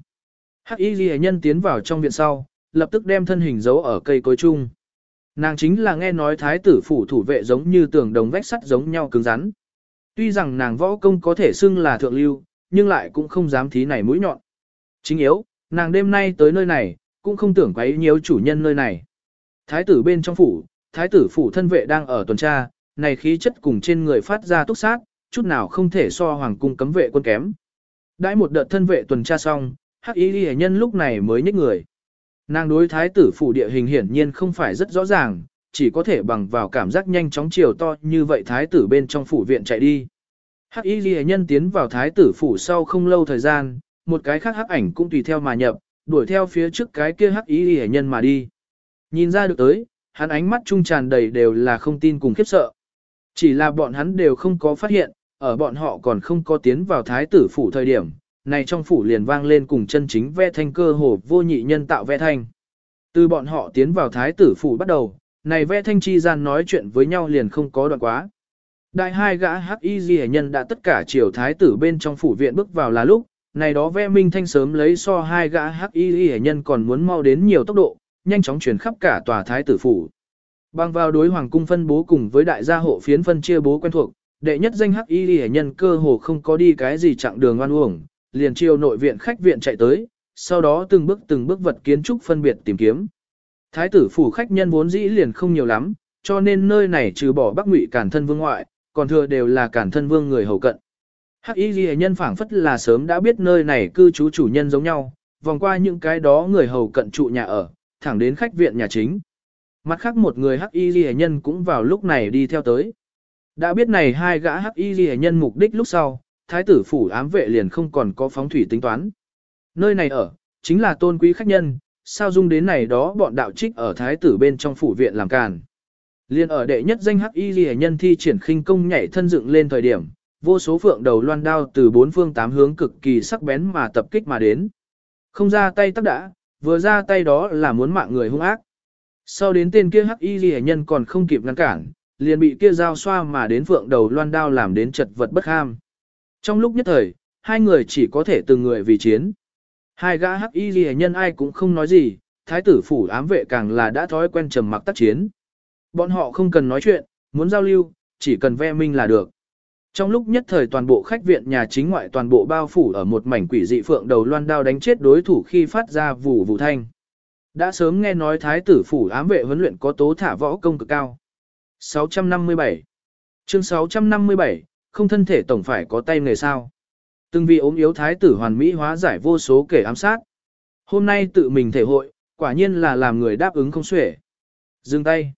Hắc y ghi nhân tiến vào trong viện sau, lập tức đem thân hình giấu ở cây cối chung. Nàng chính là nghe nói thái tử phủ thủ vệ giống như tường đồng vách sắt giống nhau cứng rắn. Tuy rằng nàng võ công có thể xưng là thượng lưu, nhưng lại cũng không dám thí này mũi nhọn. Chính yếu, nàng đêm nay tới nơi này, cũng không tưởng quấy nhiễu chủ nhân nơi này. Thái tử bên trong phủ, thái tử phủ thân vệ đang ở tuần tra, này khí chất cùng trên người phát ra túc sát, chút nào không thể so hoàng cung cấm vệ quân kém. Đãi một đợt thân vệ tuần tra xong, hắc y ghi nhân lúc này mới nhích người. Nàng đối thái tử phủ địa hình hiển nhiên không phải rất rõ ràng, chỉ có thể bằng vào cảm giác nhanh chóng chiều to như vậy thái tử bên trong phủ viện chạy đi. Hắc y ghi nhân tiến vào thái tử phủ sau không lâu thời gian, một cái khác hắc ảnh cũng tùy theo mà nhập, đuổi theo phía trước cái kia hắc y ghi nhân mà đi. Nhìn ra được tới, hắn ánh mắt trung tràn đầy đều là không tin cùng khiếp sợ. Chỉ là bọn hắn đều không có phát hiện, ở bọn họ còn không có tiến vào thái tử phủ thời điểm, này trong phủ liền vang lên cùng chân chính ve thanh cơ hồ vô nhị nhân tạo ve thanh. Từ bọn họ tiến vào thái tử phủ bắt đầu, này ve thanh chi gian nói chuyện với nhau liền không có đoạn quá. Đại hai gã hắc y ghi nhân đã tất cả triều thái tử bên trong phủ viện bước vào là lúc, này đó ve minh thanh sớm lấy so hai gã hắc y ghi nhân còn muốn mau đến nhiều tốc độ, nhanh chóng chuyển khắp cả tòa thái tử phủ. Bằng vào đối hoàng cung phân bố cùng với đại gia hộ phiến phân chia bố quen thuộc, đệ nhất danh hắc y ghi nhân cơ hồ không có đi cái gì chặng đường oan uổng, liền chiều nội viện khách viện chạy tới, sau đó từng bước từng bước vật kiến trúc phân biệt tìm kiếm. Thái tử phủ khách nhân vốn dĩ liền không nhiều lắm, cho nên nơi này trừ bỏ Bắc Ngụy Cản thân vương ngoại, còn thừa đều là cản thân vương người hầu cận. Hắc y ghi nhân phảng phất là sớm đã biết nơi này cư trú chủ nhân giống nhau, vòng qua những cái đó người hầu cận trụ nhà ở, thẳng đến khách viện nhà chính. Mặt khác một người hắc y ghi nhân cũng vào lúc này đi theo tới. Đã biết này hai gã hắc y ghi nhân mục đích lúc sau, thái tử phủ ám vệ liền không còn có phóng thủy tính toán. Nơi này ở, chính là tôn quý khách nhân, sao dung đến này đó bọn đạo trích ở thái tử bên trong phủ viện làm càn. Liên ở đệ nhất danh hắc y ghi nhân thi triển khinh công nhảy thân dựng lên thời điểm, vô số phượng đầu loan đao từ bốn phương tám hướng cực kỳ sắc bén mà tập kích mà đến. Không ra tay tắc đã, vừa ra tay đó là muốn mạng người hung ác. Sau đến tên kia hắc y ghi nhân còn không kịp ngăn cản, liền bị kia dao xoa mà đến phượng đầu loan đao làm đến chật vật bất ham. Trong lúc nhất thời, hai người chỉ có thể từng người vì chiến. Hai gã hắc y ghi nhân ai cũng không nói gì, thái tử phủ ám vệ càng là đã thói quen trầm mặc tác chiến. Bọn họ không cần nói chuyện, muốn giao lưu, chỉ cần ve minh là được. Trong lúc nhất thời toàn bộ khách viện nhà chính ngoại toàn bộ bao phủ ở một mảnh quỷ dị phượng đầu loan đao đánh chết đối thủ khi phát ra vù vù thanh. Đã sớm nghe nói thái tử phủ ám vệ huấn luyện có tố thả võ công cực cao. 657 Chương 657, không thân thể tổng phải có tay nghề sao. Từng vị ốm yếu thái tử hoàn mỹ hóa giải vô số kẻ ám sát. Hôm nay tự mình thể hội, quả nhiên là làm người đáp ứng không xuể. Dừng tay.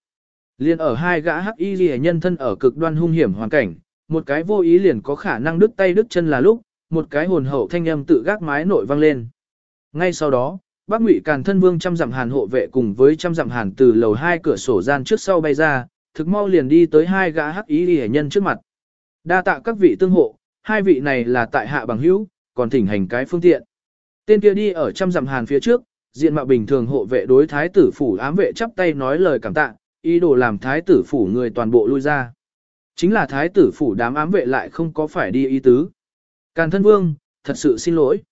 Liên ở hai gã hắc y ghi nhân thân ở cực đoan hung hiểm hoàn cảnh, một cái vô ý liền có khả năng đứt tay đứt chân là lúc, một cái hồn hậu thanh âm tự gác mái nội vang lên. Ngay sau đó, bác ngụy càn thân vương trăm dặm hàn hộ vệ cùng với trăm dặm hàn từ lầu hai cửa sổ gian trước sau bay ra, thực mau liền đi tới hai gã hắc y ghi nhân trước mặt. Đa tạ các vị tương hộ, hai vị này là tại hạ bằng hữu, còn thỉnh hành cái phương tiện. Tên kia đi ở trăm dặm hàn phía trước, diện mạo bình thường hộ vệ đối thái tử phủ ám vệ chắp tay nói lời cảm tạ, ý đồ làm thái tử phủ người toàn bộ lui ra. Chính là thái tử phủ đám ám vệ lại không có phải đi ý tứ. Càn thân vương, thật sự xin lỗi.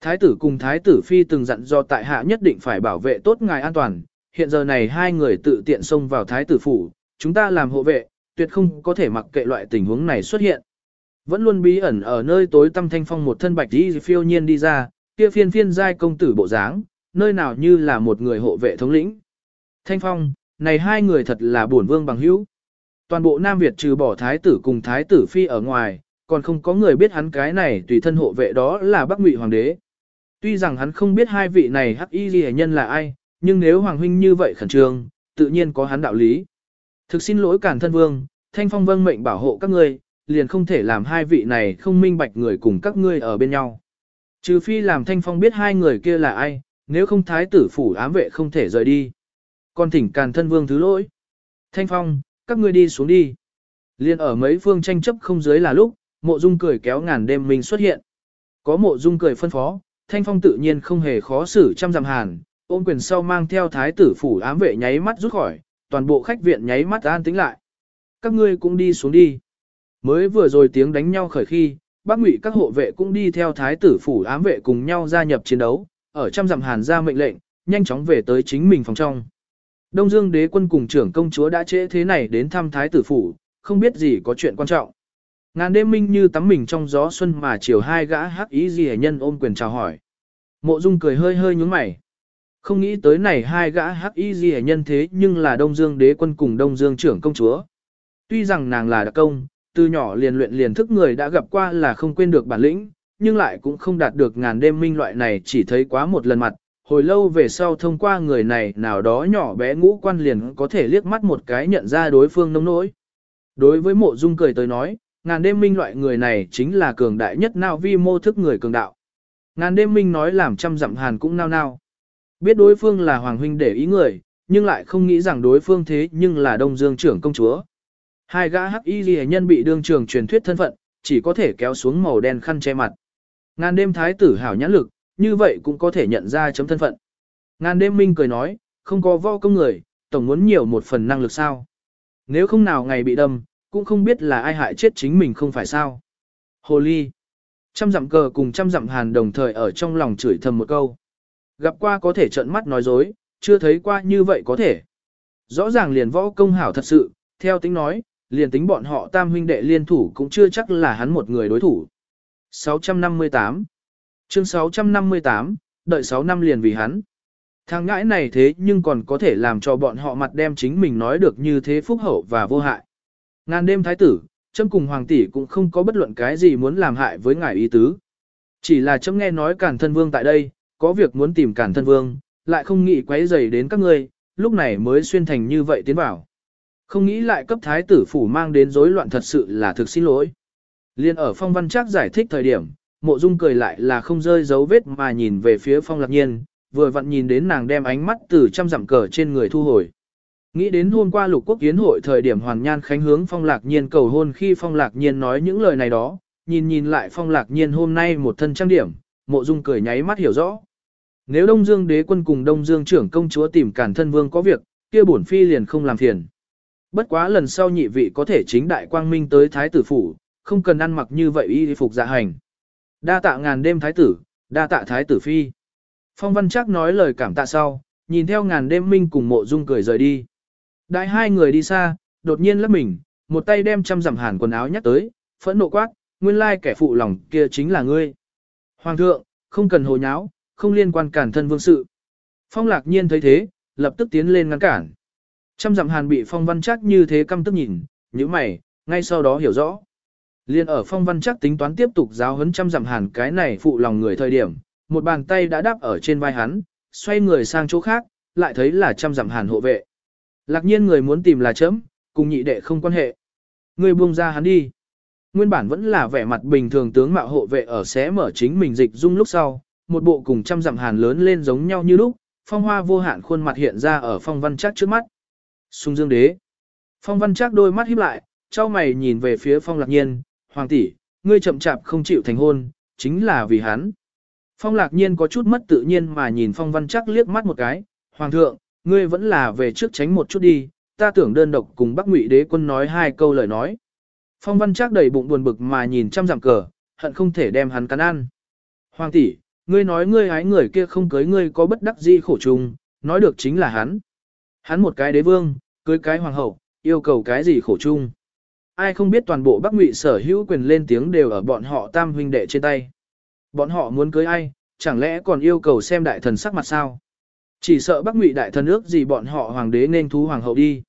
Thái tử cùng thái tử phi từng dặn do tại hạ nhất định phải bảo vệ tốt ngài an toàn, hiện giờ này hai người tự tiện xông vào thái tử phủ, chúng ta làm hộ vệ, tuyệt không có thể mặc kệ loại tình huống này xuất hiện. Vẫn luôn bí ẩn ở nơi tối tăm thanh phong một thân bạch đi phiêu nhiên đi ra, kia phiên phiên giai công tử bộ dáng, nơi nào như là một người hộ vệ thống lĩnh. Thanh phong, này hai người thật là bổn vương bằng hữu. Toàn bộ Nam Việt trừ bỏ thái tử cùng thái tử phi ở ngoài, còn không có người biết hắn cái này tùy thân hộ vệ đó là Bắc Ngụy hoàng đế. Tuy rằng hắn không biết hai vị này hắc y ghi nhân là ai, nhưng nếu hoàng huynh như vậy khẩn trương, tự nhiên có hắn đạo lý. Thực xin lỗi cản thân vương, thanh phong vâng mệnh bảo hộ các ngươi, liền không thể làm hai vị này không minh bạch người cùng các ngươi ở bên nhau. Trừ phi làm thanh phong biết hai người kia là ai, nếu không thái tử phủ ám vệ không thể rời đi. Còn thỉnh càn thân vương thứ lỗi. Thanh phong, các ngươi đi xuống đi. Liên ở mấy phương tranh chấp không dưới là lúc, mộ dung cười kéo ngàn đêm mình xuất hiện. Có mộ dung cười phân phó, thanh phong tự nhiên không hề khó xử trăm dặm hàn, ôm quyền sau mang theo thái tử phủ ám vệ nháy mắt rút khỏi, toàn bộ khách viện nháy mắt an tĩnh lại. Các ngươi cũng đi xuống đi. Mới vừa rồi tiếng đánh nhau khởi khi, bác ngụy các hộ vệ cũng đi theo thái tử phủ ám vệ cùng nhau gia nhập chiến đấu, ở trăm dặm hàn ra mệnh lệnh, nhanh chóng về tới chính mình phòng trong. Đông Dương đế quân cùng trưởng công chúa đã trễ thế này đến thăm thái tử phủ, không biết gì có chuyện quan trọng. Ngàn đêm minh như tắm mình trong gió xuân mà chiều hai gã hắc ý gì nhân ôm quyền chào hỏi. Mộ Dung cười hơi hơi nhướng mày. Không nghĩ tới này hai gã hắc y gì nhân thế nhưng là Đông Dương đế quân cùng Đông Dương trưởng công chúa. Tuy rằng nàng là đặc công, từ nhỏ liền luyện liền thức người đã gặp qua là không quên được bản lĩnh, nhưng lại cũng không đạt được ngàn đêm minh loại này chỉ thấy quá một lần mặt. Hồi lâu về sau thông qua người này nào đó nhỏ bé ngũ quan liền có thể liếc mắt một cái nhận ra đối phương nông nỗi. Đối với mộ dung cười tới nói, ngàn đêm minh loại người này chính là cường đại nhất nào vi mô thức người cường đạo. Ngàn đêm minh nói làm trăm dặm hàn cũng nao nao. Biết đối phương là hoàng huynh để ý người, nhưng lại không nghĩ rằng đối phương thế nhưng là đông dương trưởng công chúa. Hai gã hắc y ghi nhân bị đương trường truyền thuyết thân phận, chỉ có thể kéo xuống màu đen khăn che mặt. Ngàn đêm thái tử hảo nhãn lực, như vậy cũng có thể nhận ra chấm thân phận. Ngàn đêm minh cười nói, không có võ công người, tổng muốn nhiều một phần năng lực sao. Nếu không nào ngày bị đâm, cũng không biết là ai hại chết chính mình không phải sao. Hồ ly. Trăm dặm cờ cùng trăm dặm hàn đồng thời ở trong lòng chửi thầm một câu. Gặp qua có thể trợn mắt nói dối, chưa thấy qua như vậy có thể. Rõ ràng liền võ công hảo thật sự, theo tính nói, liền tính bọn họ tam huynh đệ liên thủ cũng chưa chắc là hắn một người đối thủ. 658 Chương 658, đợi 6 năm liền vì hắn. Thằng ngãi này thế nhưng còn có thể làm cho bọn họ mặt đem chính mình nói được như thế phúc hậu và vô hại. Ngàn đêm thái tử, châm cùng hoàng tỷ cũng không có bất luận cái gì muốn làm hại với ngài ý tứ. Chỉ là châm nghe nói cản thân vương tại đây, có việc muốn tìm cản thân vương, lại không nghĩ quấy rầy đến các ngươi, lúc này mới xuyên thành như vậy tiến vào. Không nghĩ lại cấp thái tử phủ mang đến rối loạn thật sự là thực xin lỗi. Liên ở phong văn chắc giải thích thời điểm, mộ dung cười lại là không rơi dấu vết mà nhìn về phía phong lạc nhiên, vừa vặn nhìn đến nàng đem ánh mắt từ trăm dặm cờ trên người thu hồi. Nghĩ đến hôm qua lục quốc kiến hội thời điểm hoàn nhan khánh hướng phong lạc nhiên cầu hôn khi phong lạc nhiên nói những lời này đó, nhìn nhìn lại phong lạc nhiên hôm nay một thân trang điểm, mộ dung cười nháy mắt hiểu rõ. Nếu Đông Dương đế quân cùng Đông Dương trưởng công chúa tìm cản thân vương có việc, kia bổn phi liền không làm phiền. Bất quá lần sau nhị vị có thể chính đại quang minh tới thái tử phủ, không cần ăn mặc như vậy y phục dạ hành. Đa tạ ngàn đêm thái tử, đa tạ thái tử phi. Phong văn chắc nói lời cảm tạ sau, nhìn theo ngàn đêm minh cùng mộ dung cười rời đi. Đại hai người đi xa, đột nhiên lấp mình, một tay đem trăm dặm hàn quần áo nhắc tới, phẫn nộ quát, nguyên lai kẻ phụ lòng kia chính là ngươi. Hoàng thượng, không cần hồ nháo, không liên quan cản thân vương sự. Phong lạc nhiên thấy thế, lập tức tiến lên ngăn cản. Trăm dặm hàn bị phong văn chắc như thế căm tức nhìn, như mày, ngay sau đó hiểu rõ. Liên ở phong văn chắc tính toán tiếp tục giáo huấn trăm dặm hàn cái này phụ lòng người thời điểm, một bàn tay đã đáp ở trên vai hắn, xoay người sang chỗ khác, lại thấy là trăm dặm hàn hộ vệ. Lạc nhiên người muốn tìm là chấm, cùng nhị đệ không quan hệ. Người buông ra hắn đi. Nguyên bản vẫn là vẻ mặt bình thường tướng mạo hộ vệ ở xé mở chính mình dịch dung lúc sau, một bộ cùng trăm dặm hàn lớn lên giống nhau như lúc, phong hoa vô hạn khuôn mặt hiện ra ở phong văn chắc trước mắt. Sung dương đế. Phong văn chắc đôi mắt híp lại, trao mày nhìn về phía phong lạc nhiên, hoàng tỷ, ngươi chậm chạp không chịu thành hôn, chính là vì hắn. Phong lạc nhiên có chút mất tự nhiên mà nhìn phong văn chắc liếc mắt một cái, hoàng thượng, ngươi vẫn là về trước tránh một chút đi, ta tưởng đơn độc cùng bắc ngụy đế quân nói hai câu lời nói. Phong văn chắc đầy bụng buồn bực mà nhìn trăm dặm cờ, hận không thể đem hắn cắn ăn. Hoàng tỷ, ngươi nói ngươi hái người kia không cưới ngươi có bất đắc gì khổ chung, nói được chính là hắn. Hắn một cái đế vương, cưới cái hoàng hậu, yêu cầu cái gì khổ chung. Ai không biết toàn bộ Bắc Ngụy sở hữu quyền lên tiếng đều ở bọn họ tam huynh đệ trên tay. Bọn họ muốn cưới ai, chẳng lẽ còn yêu cầu xem đại thần sắc mặt sao? Chỉ sợ Bắc Ngụy đại thần ước gì bọn họ hoàng đế nên thú hoàng hậu đi.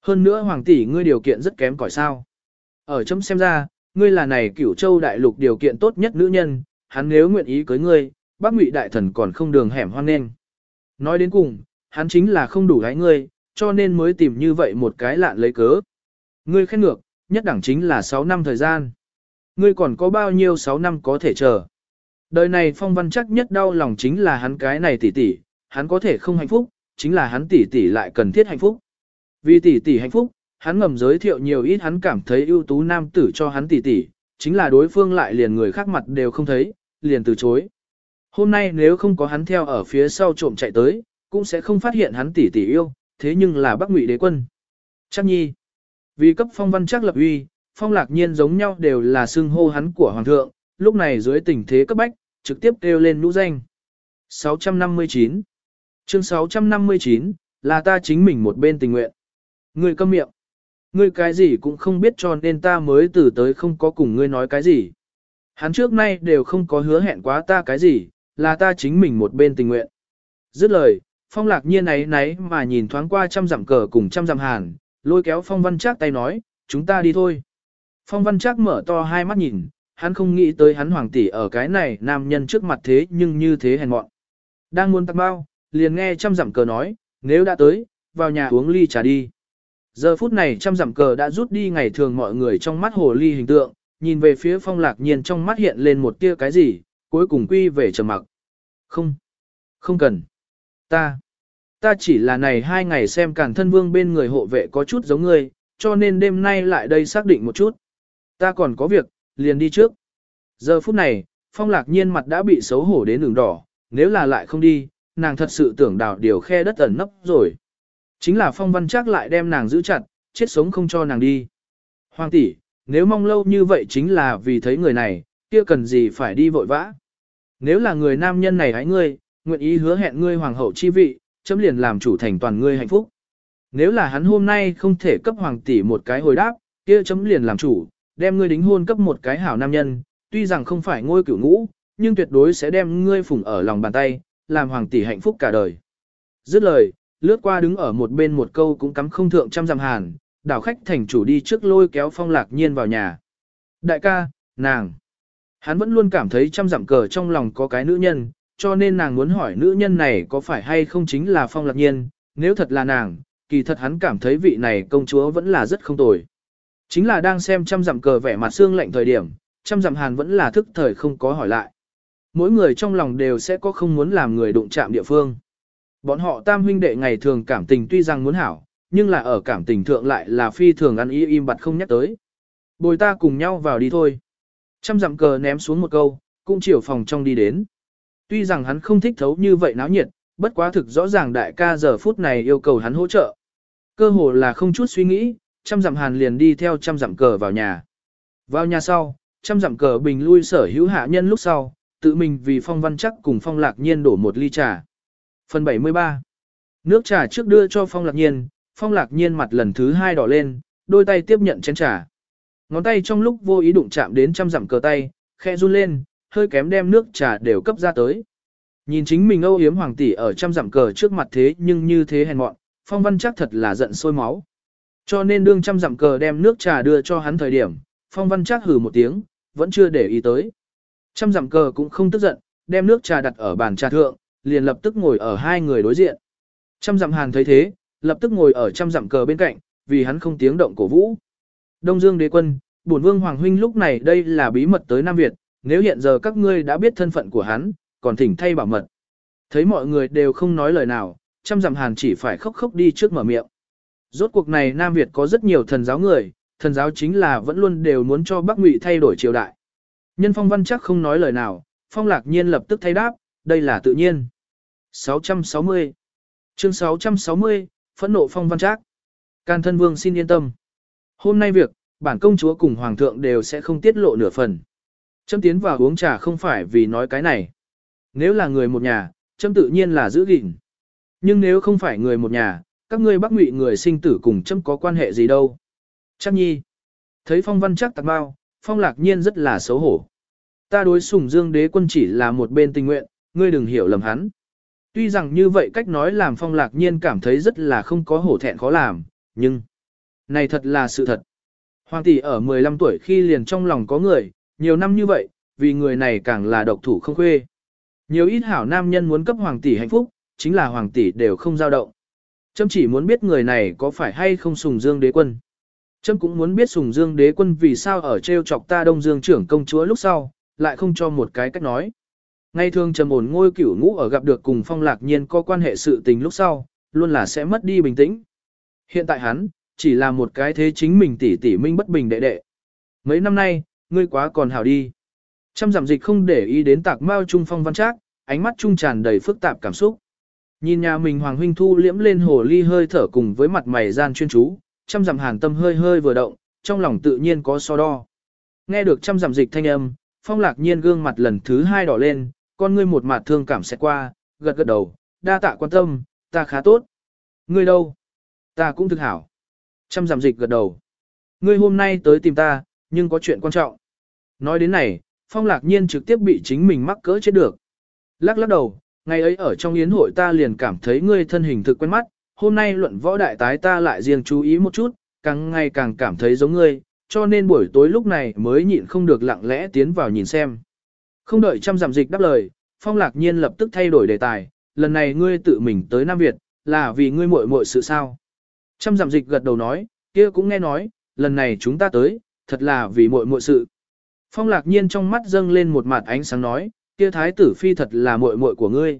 Hơn nữa hoàng tỷ ngươi điều kiện rất kém cỏi sao. Ở chấm xem ra, ngươi là này cửu châu đại lục điều kiện tốt nhất nữ nhân, hắn nếu nguyện ý cưới ngươi, bác Ngụy đại thần còn không đường hẻm hoang nên. Nói đến cùng, hắn chính là không đủ gái ngươi, cho nên mới tìm như vậy một cái lạn lấy cớ. Ngươi khen ngược, nhất đẳng chính là 6 năm thời gian. Ngươi còn có bao nhiêu 6 năm có thể chờ. Đời này phong văn chắc nhất đau lòng chính là hắn cái này tỷ tỷ, hắn có thể không hạnh phúc, chính là hắn tỷ tỷ lại cần thiết hạnh phúc. Vì tỷ tỷ hạnh phúc, hắn ngầm giới thiệu nhiều ít hắn cảm thấy ưu tú nam tử cho hắn tỷ tỷ, chính là đối phương lại liền người khác mặt đều không thấy, liền từ chối. Hôm nay nếu không có hắn theo ở phía sau trộm chạy tới, cũng sẽ không phát hiện hắn tỷ tỷ yêu, thế nhưng là Bắc Ngụy đế quân. Chắc nhi. Vì cấp phong văn chắc lập uy, phong lạc nhiên giống nhau đều là xưng hô hắn của hoàng thượng, lúc này dưới tình thế cấp bách, trực tiếp kêu lên nhũ danh. 659 Chương 659, là ta chính mình một bên tình nguyện. Ngươi câm miệng. Ngươi cái gì cũng không biết cho nên ta mới từ tới không có cùng ngươi nói cái gì. Hắn trước nay đều không có hứa hẹn quá ta cái gì, là ta chính mình một bên tình nguyện. Dứt lời, phong lạc nhiên ấy náy mà nhìn thoáng qua trăm dặm cờ cùng trăm dặm hàn, lôi kéo phong văn trác tay nói, chúng ta đi thôi. Phong văn trác mở to hai mắt nhìn, hắn không nghĩ tới hắn hoàng tỷ ở cái này nam nhân trước mặt thế nhưng như thế hèn mọn. Đang muốn tặng bao, liền nghe trăm dặm cờ nói, nếu đã tới, vào nhà uống ly trà đi. Giờ phút này trăm dặm cờ đã rút đi ngày thường mọi người trong mắt hồ ly hình tượng, nhìn về phía phong lạc nhiên trong mắt hiện lên một tia cái gì, cuối cùng quy về trầm mặc. Không, không cần. Ta, ta chỉ là này hai ngày xem cản thân vương bên người hộ vệ có chút giống ngươi, cho nên đêm nay lại đây xác định một chút. Ta còn có việc, liền đi trước. Giờ phút này, phong lạc nhiên mặt đã bị xấu hổ đến đường đỏ, nếu là lại không đi, nàng thật sự tưởng đào điều khe đất ẩn nấp rồi. Chính là phong văn chắc lại đem nàng giữ chặt, chết sống không cho nàng đi. Hoàng tỷ, nếu mong lâu như vậy chính là vì thấy người này, kia cần gì phải đi vội vã. Nếu là người nam nhân này hãy ngươi, nguyện ý hứa hẹn ngươi hoàng hậu chi vị, chấm liền làm chủ thành toàn ngươi hạnh phúc. Nếu là hắn hôm nay không thể cấp hoàng tỷ một cái hồi đáp, kia chấm liền làm chủ, đem ngươi đính hôn cấp một cái hảo nam nhân, tuy rằng không phải ngôi cửu ngũ, nhưng tuyệt đối sẽ đem ngươi phụng ở lòng bàn tay, làm hoàng tỷ hạnh phúc cả đời. Dứt lời, lướt qua đứng ở một bên một câu cũng cắm không thượng trăm dặm hàn, đảo khách thành chủ đi trước lôi kéo phong lạc nhiên vào nhà. Đại ca, nàng. Hắn vẫn luôn cảm thấy trăm dặm cờ trong lòng có cái nữ nhân, cho nên nàng muốn hỏi nữ nhân này có phải hay không chính là phong lạc nhiên, nếu thật là nàng, kỳ thật hắn cảm thấy vị này công chúa vẫn là rất không tồi. Chính là đang xem trăm dặm cờ vẻ mặt xương lạnh thời điểm, trăm dặm hàn vẫn là thức thời không có hỏi lại. Mỗi người trong lòng đều sẽ có không muốn làm người đụng chạm địa phương. Bọn họ tam huynh đệ ngày thường cảm tình tuy rằng muốn hảo, nhưng là ở cảm tình thượng lại là phi thường ăn y im bặt không nhắc tới. Bồi ta cùng nhau vào đi thôi. Trăm dặm cờ ném xuống một câu, cũng chiều phòng trong đi đến. Tuy rằng hắn không thích thấu như vậy náo nhiệt, bất quá thực rõ ràng đại ca giờ phút này yêu cầu hắn hỗ trợ. Cơ hồ là không chút suy nghĩ, trăm dặm hàn liền đi theo trăm dặm cờ vào nhà. Vào nhà sau, trăm dặm cờ bình lui sở hữu hạ nhân lúc sau, tự mình vì phong văn chắc cùng phong lạc nhiên đổ một ly trà. Phần 73 Nước trà trước đưa cho phong lạc nhiên, phong lạc nhiên mặt lần thứ hai đỏ lên, đôi tay tiếp nhận chén trà. Ngón tay trong lúc vô ý đụng chạm đến trăm dặm cờ tay, khẽ run lên, hơi kém đem nước trà đều cấp ra tới. Nhìn chính mình âu yếm hoàng tỷ ở trăm dặm cờ trước mặt thế nhưng như thế hèn mọn, phong văn chắc thật là giận sôi máu. Cho nên đương trăm dặm cờ đem nước trà đưa cho hắn thời điểm, phong văn chắc hừ một tiếng, vẫn chưa để ý tới. Trăm dặm cờ cũng không tức giận, đem nước trà đặt ở bàn trà thượng, liền lập tức ngồi ở hai người đối diện. Trăm dặm hàn thấy thế, lập tức ngồi ở trăm dặm cờ bên cạnh, vì hắn không tiếng động cổ vũ. Đông Dương đế quân, bổn vương hoàng huynh lúc này đây là bí mật tới Nam Việt, nếu hiện giờ các ngươi đã biết thân phận của hắn, còn thỉnh thay bảo mật. Thấy mọi người đều không nói lời nào, trăm dặm hàn chỉ phải khóc khóc đi trước mở miệng. Rốt cuộc này Nam Việt có rất nhiều thần giáo người, thần giáo chính là vẫn luôn đều muốn cho Bắc Ngụy thay đổi triều đại. Nhân phong văn chắc không nói lời nào, phong lạc nhiên lập tức thay đáp, đây là tự nhiên. 660 Chương 660, phẫn nộ phong văn trác. Can thân vương xin yên tâm. Hôm nay việc, bản công chúa cùng hoàng thượng đều sẽ không tiết lộ nửa phần. Châm tiến vào uống trà không phải vì nói cái này. Nếu là người một nhà, châm tự nhiên là giữ gìn. Nhưng nếu không phải người một nhà, các ngươi bắc ngụy người sinh tử cùng châm có quan hệ gì đâu. Chắc nhi. Thấy phong văn chắc tạc bao, phong lạc nhiên rất là xấu hổ. Ta đối sùng dương đế quân chỉ là một bên tình nguyện, ngươi đừng hiểu lầm hắn. Tuy rằng như vậy cách nói làm phong lạc nhiên cảm thấy rất là không có hổ thẹn khó làm, nhưng... Này thật là sự thật. Hoàng tỷ ở 15 tuổi khi liền trong lòng có người, nhiều năm như vậy, vì người này càng là độc thủ không khuê. Nhiều ít hảo nam nhân muốn cấp hoàng tỷ hạnh phúc, chính là hoàng tỷ đều không dao động. Trâm chỉ muốn biết người này có phải hay không sùng dương đế quân. Trâm cũng muốn biết sùng dương đế quân vì sao ở treo chọc ta đông dương trưởng công chúa lúc sau, lại không cho một cái cách nói. Ngay thường trầm ổn ngôi cửu ngũ ở gặp được cùng phong lạc nhiên có quan hệ sự tình lúc sau, luôn là sẽ mất đi bình tĩnh. Hiện tại hắn, chỉ là một cái thế chính mình tỉ tỉ minh bất bình đệ đệ. Mấy năm nay, ngươi quá còn hảo đi. Trăm giảm dịch không để ý đến tạc mao trung phong văn trác, ánh mắt trung tràn đầy phức tạp cảm xúc. Nhìn nhà mình Hoàng Huynh Thu liễm lên hồ ly hơi thở cùng với mặt mày gian chuyên chú, trăm dặm hàn tâm hơi hơi vừa động, trong lòng tự nhiên có so đo. Nghe được trăm dặm dịch thanh âm, phong lạc nhiên gương mặt lần thứ hai đỏ lên, con ngươi một mặt thương cảm sẽ qua, gật gật đầu, đa tạ quan tâm, ta khá tốt. Ngươi đâu? Ta cũng thực hảo. Trăm giảm dịch gật đầu. Ngươi hôm nay tới tìm ta, nhưng có chuyện quan trọng. Nói đến này, phong lạc nhiên trực tiếp bị chính mình mắc cỡ chết được. Lắc lắc đầu, ngày ấy ở trong yến hội ta liền cảm thấy ngươi thân hình thực quen mắt, hôm nay luận võ đại tái ta lại riêng chú ý một chút, càng ngày càng cảm thấy giống ngươi, cho nên buổi tối lúc này mới nhịn không được lặng lẽ tiến vào nhìn xem. Không đợi trăm giảm dịch đáp lời, phong lạc nhiên lập tức thay đổi đề tài, lần này ngươi tự mình tới Nam Việt, là vì ngươi muội muội sự sao. Trăm giảm dịch gật đầu nói, kia cũng nghe nói, lần này chúng ta tới, thật là vì muội muội sự. Phong lạc nhiên trong mắt dâng lên một mặt ánh sáng nói, kia thái tử phi thật là muội muội của ngươi.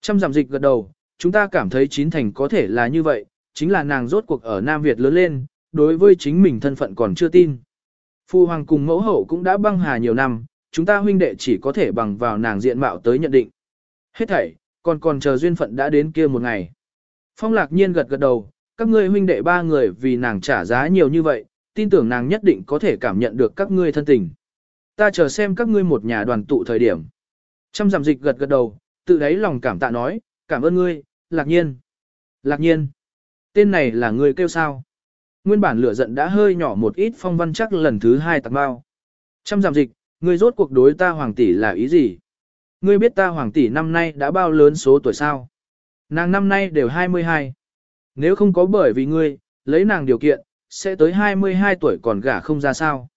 Trăm giảm dịch gật đầu, chúng ta cảm thấy chín thành có thể là như vậy, chính là nàng rốt cuộc ở Nam Việt lớn lên, đối với chính mình thân phận còn chưa tin. Phu hoàng cùng mẫu hậu cũng đã băng hà nhiều năm, chúng ta huynh đệ chỉ có thể bằng vào nàng diện mạo tới nhận định. Hết thảy, còn còn chờ duyên phận đã đến kia một ngày. Phong lạc nhiên gật gật đầu, các ngươi huynh đệ ba người vì nàng trả giá nhiều như vậy, tin tưởng nàng nhất định có thể cảm nhận được các ngươi thân tình. Ta chờ xem các ngươi một nhà đoàn tụ thời điểm. Trăm giảm dịch gật gật đầu, tự đáy lòng cảm tạ nói, cảm ơn ngươi, lạc nhiên. Lạc nhiên. Tên này là ngươi kêu sao? Nguyên bản lửa giận đã hơi nhỏ một ít phong văn chắc lần thứ hai tạc bao. Trăm giảm dịch, ngươi rốt cuộc đối ta hoàng tỷ là ý gì? Ngươi biết ta hoàng tỷ năm nay đã bao lớn số tuổi sao? Nàng năm nay đều 22. Nếu không có bởi vì ngươi, lấy nàng điều kiện, sẽ tới 22 tuổi còn gả không ra sao.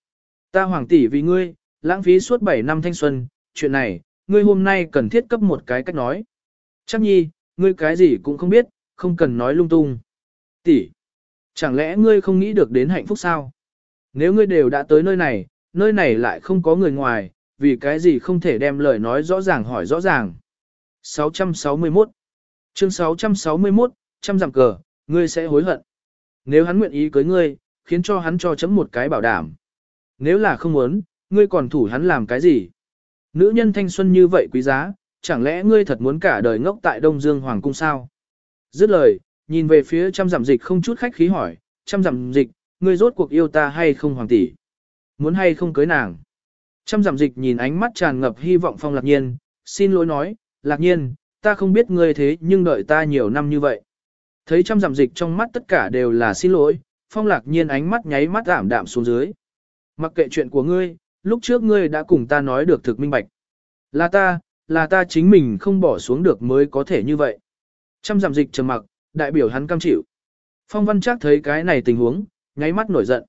Ta hoàng tỷ vì ngươi, lãng phí suốt 7 năm thanh xuân, chuyện này, ngươi hôm nay cần thiết cấp một cái cách nói. Chắc nhi, ngươi cái gì cũng không biết, không cần nói lung tung. Tỷ, chẳng lẽ ngươi không nghĩ được đến hạnh phúc sao? Nếu ngươi đều đã tới nơi này, nơi này lại không có người ngoài, vì cái gì không thể đem lời nói rõ ràng hỏi rõ ràng. 661 Chương 661, trăm dặm cờ, ngươi sẽ hối hận. Nếu hắn nguyện ý cưới ngươi, khiến cho hắn cho chấm một cái bảo đảm. Nếu là không muốn, ngươi còn thủ hắn làm cái gì? Nữ nhân thanh xuân như vậy quý giá, chẳng lẽ ngươi thật muốn cả đời ngốc tại Đông Dương Hoàng Cung sao? Dứt lời, nhìn về phía trăm giảm dịch không chút khách khí hỏi, trăm giảm dịch, ngươi rốt cuộc yêu ta hay không hoàng tỷ? Muốn hay không cưới nàng? Trăm giảm dịch nhìn ánh mắt tràn ngập hy vọng phong lạc nhiên, xin lỗi nói, lạc nhiên, ta không biết ngươi thế nhưng đợi ta nhiều năm như vậy. Thấy trăm dặm dịch trong mắt tất cả đều là xin lỗi, phong lạc nhiên ánh mắt nháy mắt giảm đạm xuống dưới. Mặc kệ chuyện của ngươi, lúc trước ngươi đã cùng ta nói được thực minh bạch. Là ta, là ta chính mình không bỏ xuống được mới có thể như vậy. Trăm dặm dịch trầm mặc, đại biểu hắn cam chịu. Phong văn chắc thấy cái này tình huống, nháy mắt nổi giận.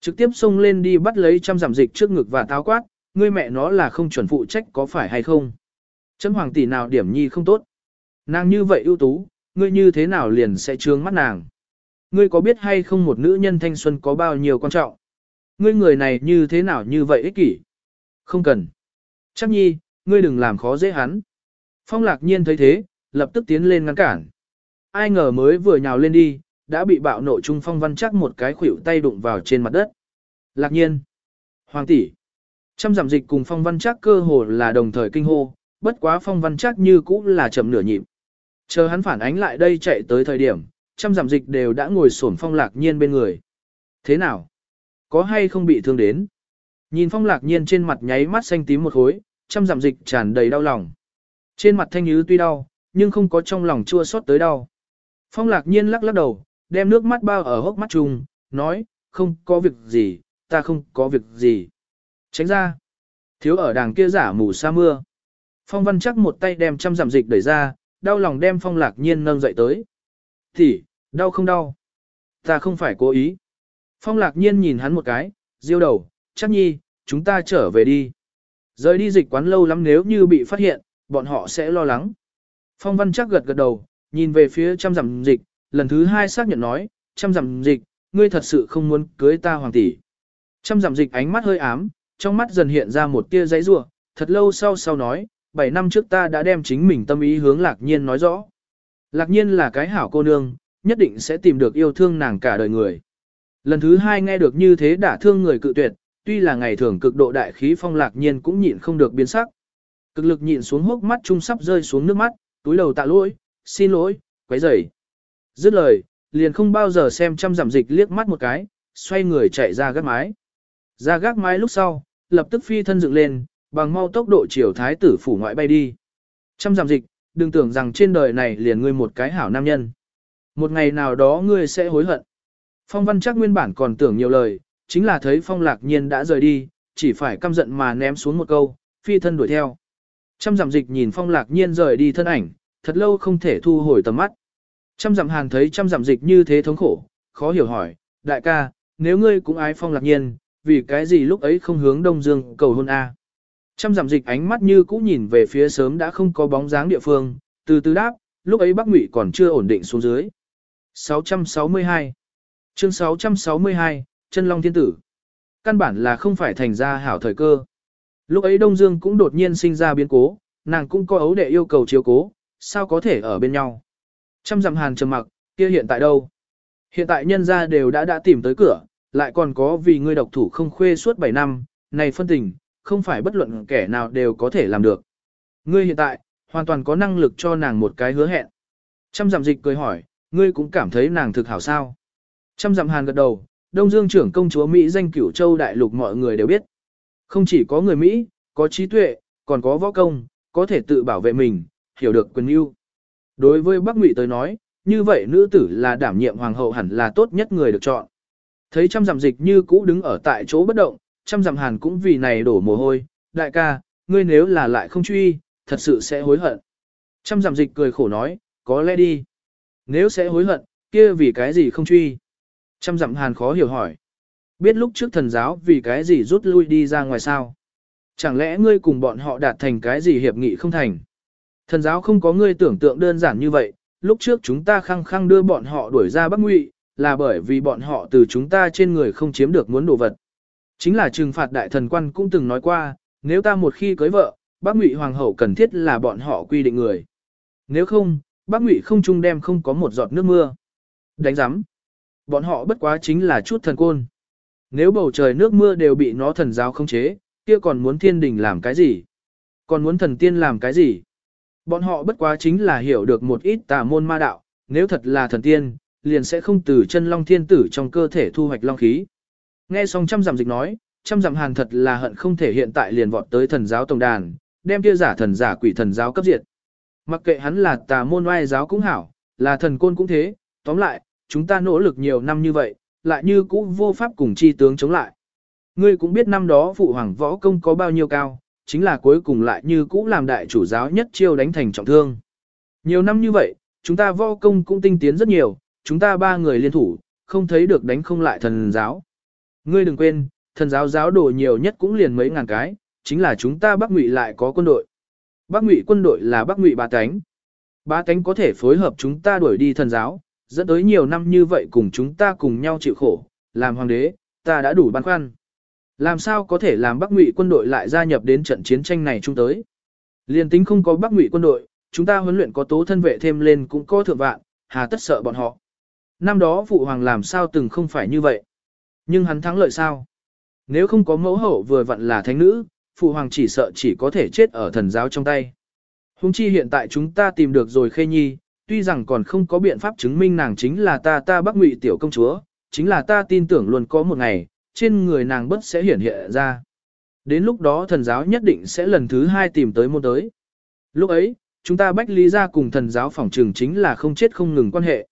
Trực tiếp xông lên đi bắt lấy trăm dặm dịch trước ngực và táo quát, ngươi mẹ nó là không chuẩn phụ trách có phải hay không. Chấm hoàng tỷ nào điểm nhi không tốt. Nàng như vậy ưu tú, ngươi như thế nào liền sẽ trướng mắt nàng. Ngươi có biết hay không một nữ nhân thanh xuân có bao nhiêu quan trọng? Ngươi người này như thế nào như vậy ích kỷ? Không cần. Chắc nhi, ngươi đừng làm khó dễ hắn. Phong lạc nhiên thấy thế, lập tức tiến lên ngăn cản. Ai ngờ mới vừa nhào lên đi, đã bị bạo nộ trung phong văn chắc một cái khuỷu tay đụng vào trên mặt đất. Lạc nhiên. Hoàng tỷ. Trăm giảm dịch cùng phong văn chắc cơ hồ là đồng thời kinh hô, bất quá phong văn chắc như cũ là chậm nửa nhịp. Chờ hắn phản ánh lại đây chạy tới thời điểm, trăm giảm dịch đều đã ngồi sổn phong lạc nhiên bên người. Thế nào? Có hay không bị thương đến? Nhìn phong lạc nhiên trên mặt nháy mắt xanh tím một khối, trăm giảm dịch tràn đầy đau lòng. Trên mặt thanh nhứ tuy đau, nhưng không có trong lòng chua xót tới đau. Phong lạc nhiên lắc lắc đầu, đem nước mắt bao ở hốc mắt chung, nói, không có việc gì, ta không có việc gì. Tránh ra. Thiếu ở đàng kia giả mù sa mưa. Phong văn chắc một tay đem trăm giảm dịch đẩy ra, đau lòng đem phong lạc nhiên nâng dậy tới. Thì, đau không đau. Ta không phải cố ý. Phong lạc nhiên nhìn hắn một cái, diêu đầu, chắc nhi, chúng ta trở về đi. Rời đi dịch quán lâu lắm nếu như bị phát hiện, bọn họ sẽ lo lắng. Phong văn chắc gật gật đầu, nhìn về phía trăm dặm dịch, lần thứ hai xác nhận nói, trăm dặm dịch, ngươi thật sự không muốn cưới ta hoàng tỷ. Trăm dặm dịch ánh mắt hơi ám, trong mắt dần hiện ra một tia giấy rủa thật lâu sau sau nói, 7 năm trước ta đã đem chính mình tâm ý hướng lạc nhiên nói rõ. Lạc nhiên là cái hảo cô nương, nhất định sẽ tìm được yêu thương nàng cả đời người. Lần thứ hai nghe được như thế đã thương người cự tuyệt, tuy là ngày thường cực độ đại khí phong lạc nhiên cũng nhịn không được biến sắc. Cực lực nhịn xuống hốc mắt trung sắp rơi xuống nước mắt, túi đầu tạ lỗi, xin lỗi, quấy rầy. Dứt lời, liền không bao giờ xem trăm giảm dịch liếc mắt một cái, xoay người chạy ra gác mái. Ra gác mái lúc sau, lập tức phi thân dựng lên, bằng mau tốc độ chiều thái tử phủ ngoại bay đi. Trăm giảm dịch, đừng tưởng rằng trên đời này liền ngươi một cái hảo nam nhân. Một ngày nào đó ngươi sẽ hối hận. Phong văn chắc nguyên bản còn tưởng nhiều lời, chính là thấy phong lạc nhiên đã rời đi, chỉ phải căm giận mà ném xuống một câu, phi thân đuổi theo. Trăm giảm dịch nhìn phong lạc nhiên rời đi thân ảnh, thật lâu không thể thu hồi tầm mắt. Trăm giảm hàn thấy trăm giảm dịch như thế thống khổ, khó hiểu hỏi, đại ca, nếu ngươi cũng ái phong lạc nhiên, vì cái gì lúc ấy không hướng Đông Dương cầu hôn A. Trăm giảm dịch ánh mắt như cũ nhìn về phía sớm đã không có bóng dáng địa phương, từ từ đáp, lúc ấy Bắc Ngụy còn chưa ổn định xuống dưới. 662 Chương 662, Chân Long Thiên Tử Căn bản là không phải thành ra hảo thời cơ. Lúc ấy Đông Dương cũng đột nhiên sinh ra biến cố, nàng cũng có ấu đệ yêu cầu chiếu cố, sao có thể ở bên nhau. Trăm dặm hàn trầm mặc, kia hiện tại đâu? Hiện tại nhân gia đều đã đã tìm tới cửa, lại còn có vì ngươi độc thủ không khuê suốt 7 năm, này phân tình, không phải bất luận kẻ nào đều có thể làm được. Ngươi hiện tại, hoàn toàn có năng lực cho nàng một cái hứa hẹn. Trăm dặm dịch cười hỏi, ngươi cũng cảm thấy nàng thực hảo sao. Trăm dặm hàn gật đầu, Đông Dương trưởng công chúa Mỹ danh cửu châu đại lục mọi người đều biết. Không chỉ có người Mỹ, có trí tuệ, còn có võ công, có thể tự bảo vệ mình, hiểu được quyền ưu. Đối với Bắc Ngụy tới nói, như vậy nữ tử là đảm nhiệm hoàng hậu hẳn là tốt nhất người được chọn. Thấy trăm dặm dịch như cũ đứng ở tại chỗ bất động, trăm dặm hàn cũng vì này đổ mồ hôi, đại ca, ngươi nếu là lại không truy, thật sự sẽ hối hận. Trăm dặm dịch cười khổ nói, có lẽ đi. Nếu sẽ hối hận, kia vì cái gì không truy. Trăm dặm hàn khó hiểu hỏi. Biết lúc trước thần giáo vì cái gì rút lui đi ra ngoài sao? Chẳng lẽ ngươi cùng bọn họ đạt thành cái gì hiệp nghị không thành? Thần giáo không có ngươi tưởng tượng đơn giản như vậy, lúc trước chúng ta khăng khăng đưa bọn họ đuổi ra Bắc Ngụy, là bởi vì bọn họ từ chúng ta trên người không chiếm được muốn đồ vật. Chính là trừng phạt đại thần quan cũng từng nói qua, nếu ta một khi cưới vợ, bác Ngụy hoàng hậu cần thiết là bọn họ quy định người. Nếu không, bác Ngụy không trung đem không có một giọt nước mưa. Đánh giám. Bọn họ bất quá chính là chút thần côn. Nếu bầu trời nước mưa đều bị nó thần giáo không chế, kia còn muốn thiên đình làm cái gì? Còn muốn thần tiên làm cái gì? Bọn họ bất quá chính là hiểu được một ít tà môn ma đạo, nếu thật là thần tiên, liền sẽ không từ chân long thiên tử trong cơ thể thu hoạch long khí. Nghe xong trăm dặm dịch nói, trăm dặm hàn thật là hận không thể hiện tại liền vọt tới thần giáo tổng đàn, đem kia giả thần giả quỷ thần giáo cấp diệt. Mặc kệ hắn là tà môn oai giáo cũng hảo, là thần côn cũng thế, tóm lại, chúng ta nỗ lực nhiều năm như vậy, lại như cũ vô pháp cùng chi tướng chống lại. Ngươi cũng biết năm đó phụ hoàng võ công có bao nhiêu cao, chính là cuối cùng lại như cũ làm đại chủ giáo nhất chiêu đánh thành trọng thương. Nhiều năm như vậy, chúng ta võ công cũng tinh tiến rất nhiều, chúng ta ba người liên thủ, không thấy được đánh không lại thần giáo. Ngươi đừng quên, thần giáo giáo đồ nhiều nhất cũng liền mấy ngàn cái, chính là chúng ta Bắc Ngụy lại có quân đội. Bắc Ngụy quân đội là Bắc Ngụy ba cánh. Ba cánh có thể phối hợp chúng ta đuổi đi thần giáo, dẫn tới nhiều năm như vậy cùng chúng ta cùng nhau chịu khổ, làm hoàng đế, ta đã đủ băn khoăn. Làm sao có thể làm Bắc Ngụy quân đội lại gia nhập đến trận chiến tranh này chung tới? Liên tính không có Bắc Ngụy quân đội, chúng ta huấn luyện có tố thân vệ thêm lên cũng có thượng vạn, hà tất sợ bọn họ. Năm đó phụ hoàng làm sao từng không phải như vậy? Nhưng hắn thắng lợi sao? Nếu không có mẫu hậu vừa vặn là thánh nữ, phụ hoàng chỉ sợ chỉ có thể chết ở thần giáo trong tay. Hùng chi hiện tại chúng ta tìm được rồi khê nhi, tuy rằng còn không có biện pháp chứng minh nàng chính là ta ta Bắc Ngụy tiểu công chúa, chính là ta tin tưởng luôn có một ngày, trên người nàng bất sẽ hiển hiện ra. Đến lúc đó thần giáo nhất định sẽ lần thứ hai tìm tới môn tới. Lúc ấy, chúng ta bách lý ra cùng thần giáo phỏng trường chính là không chết không ngừng quan hệ.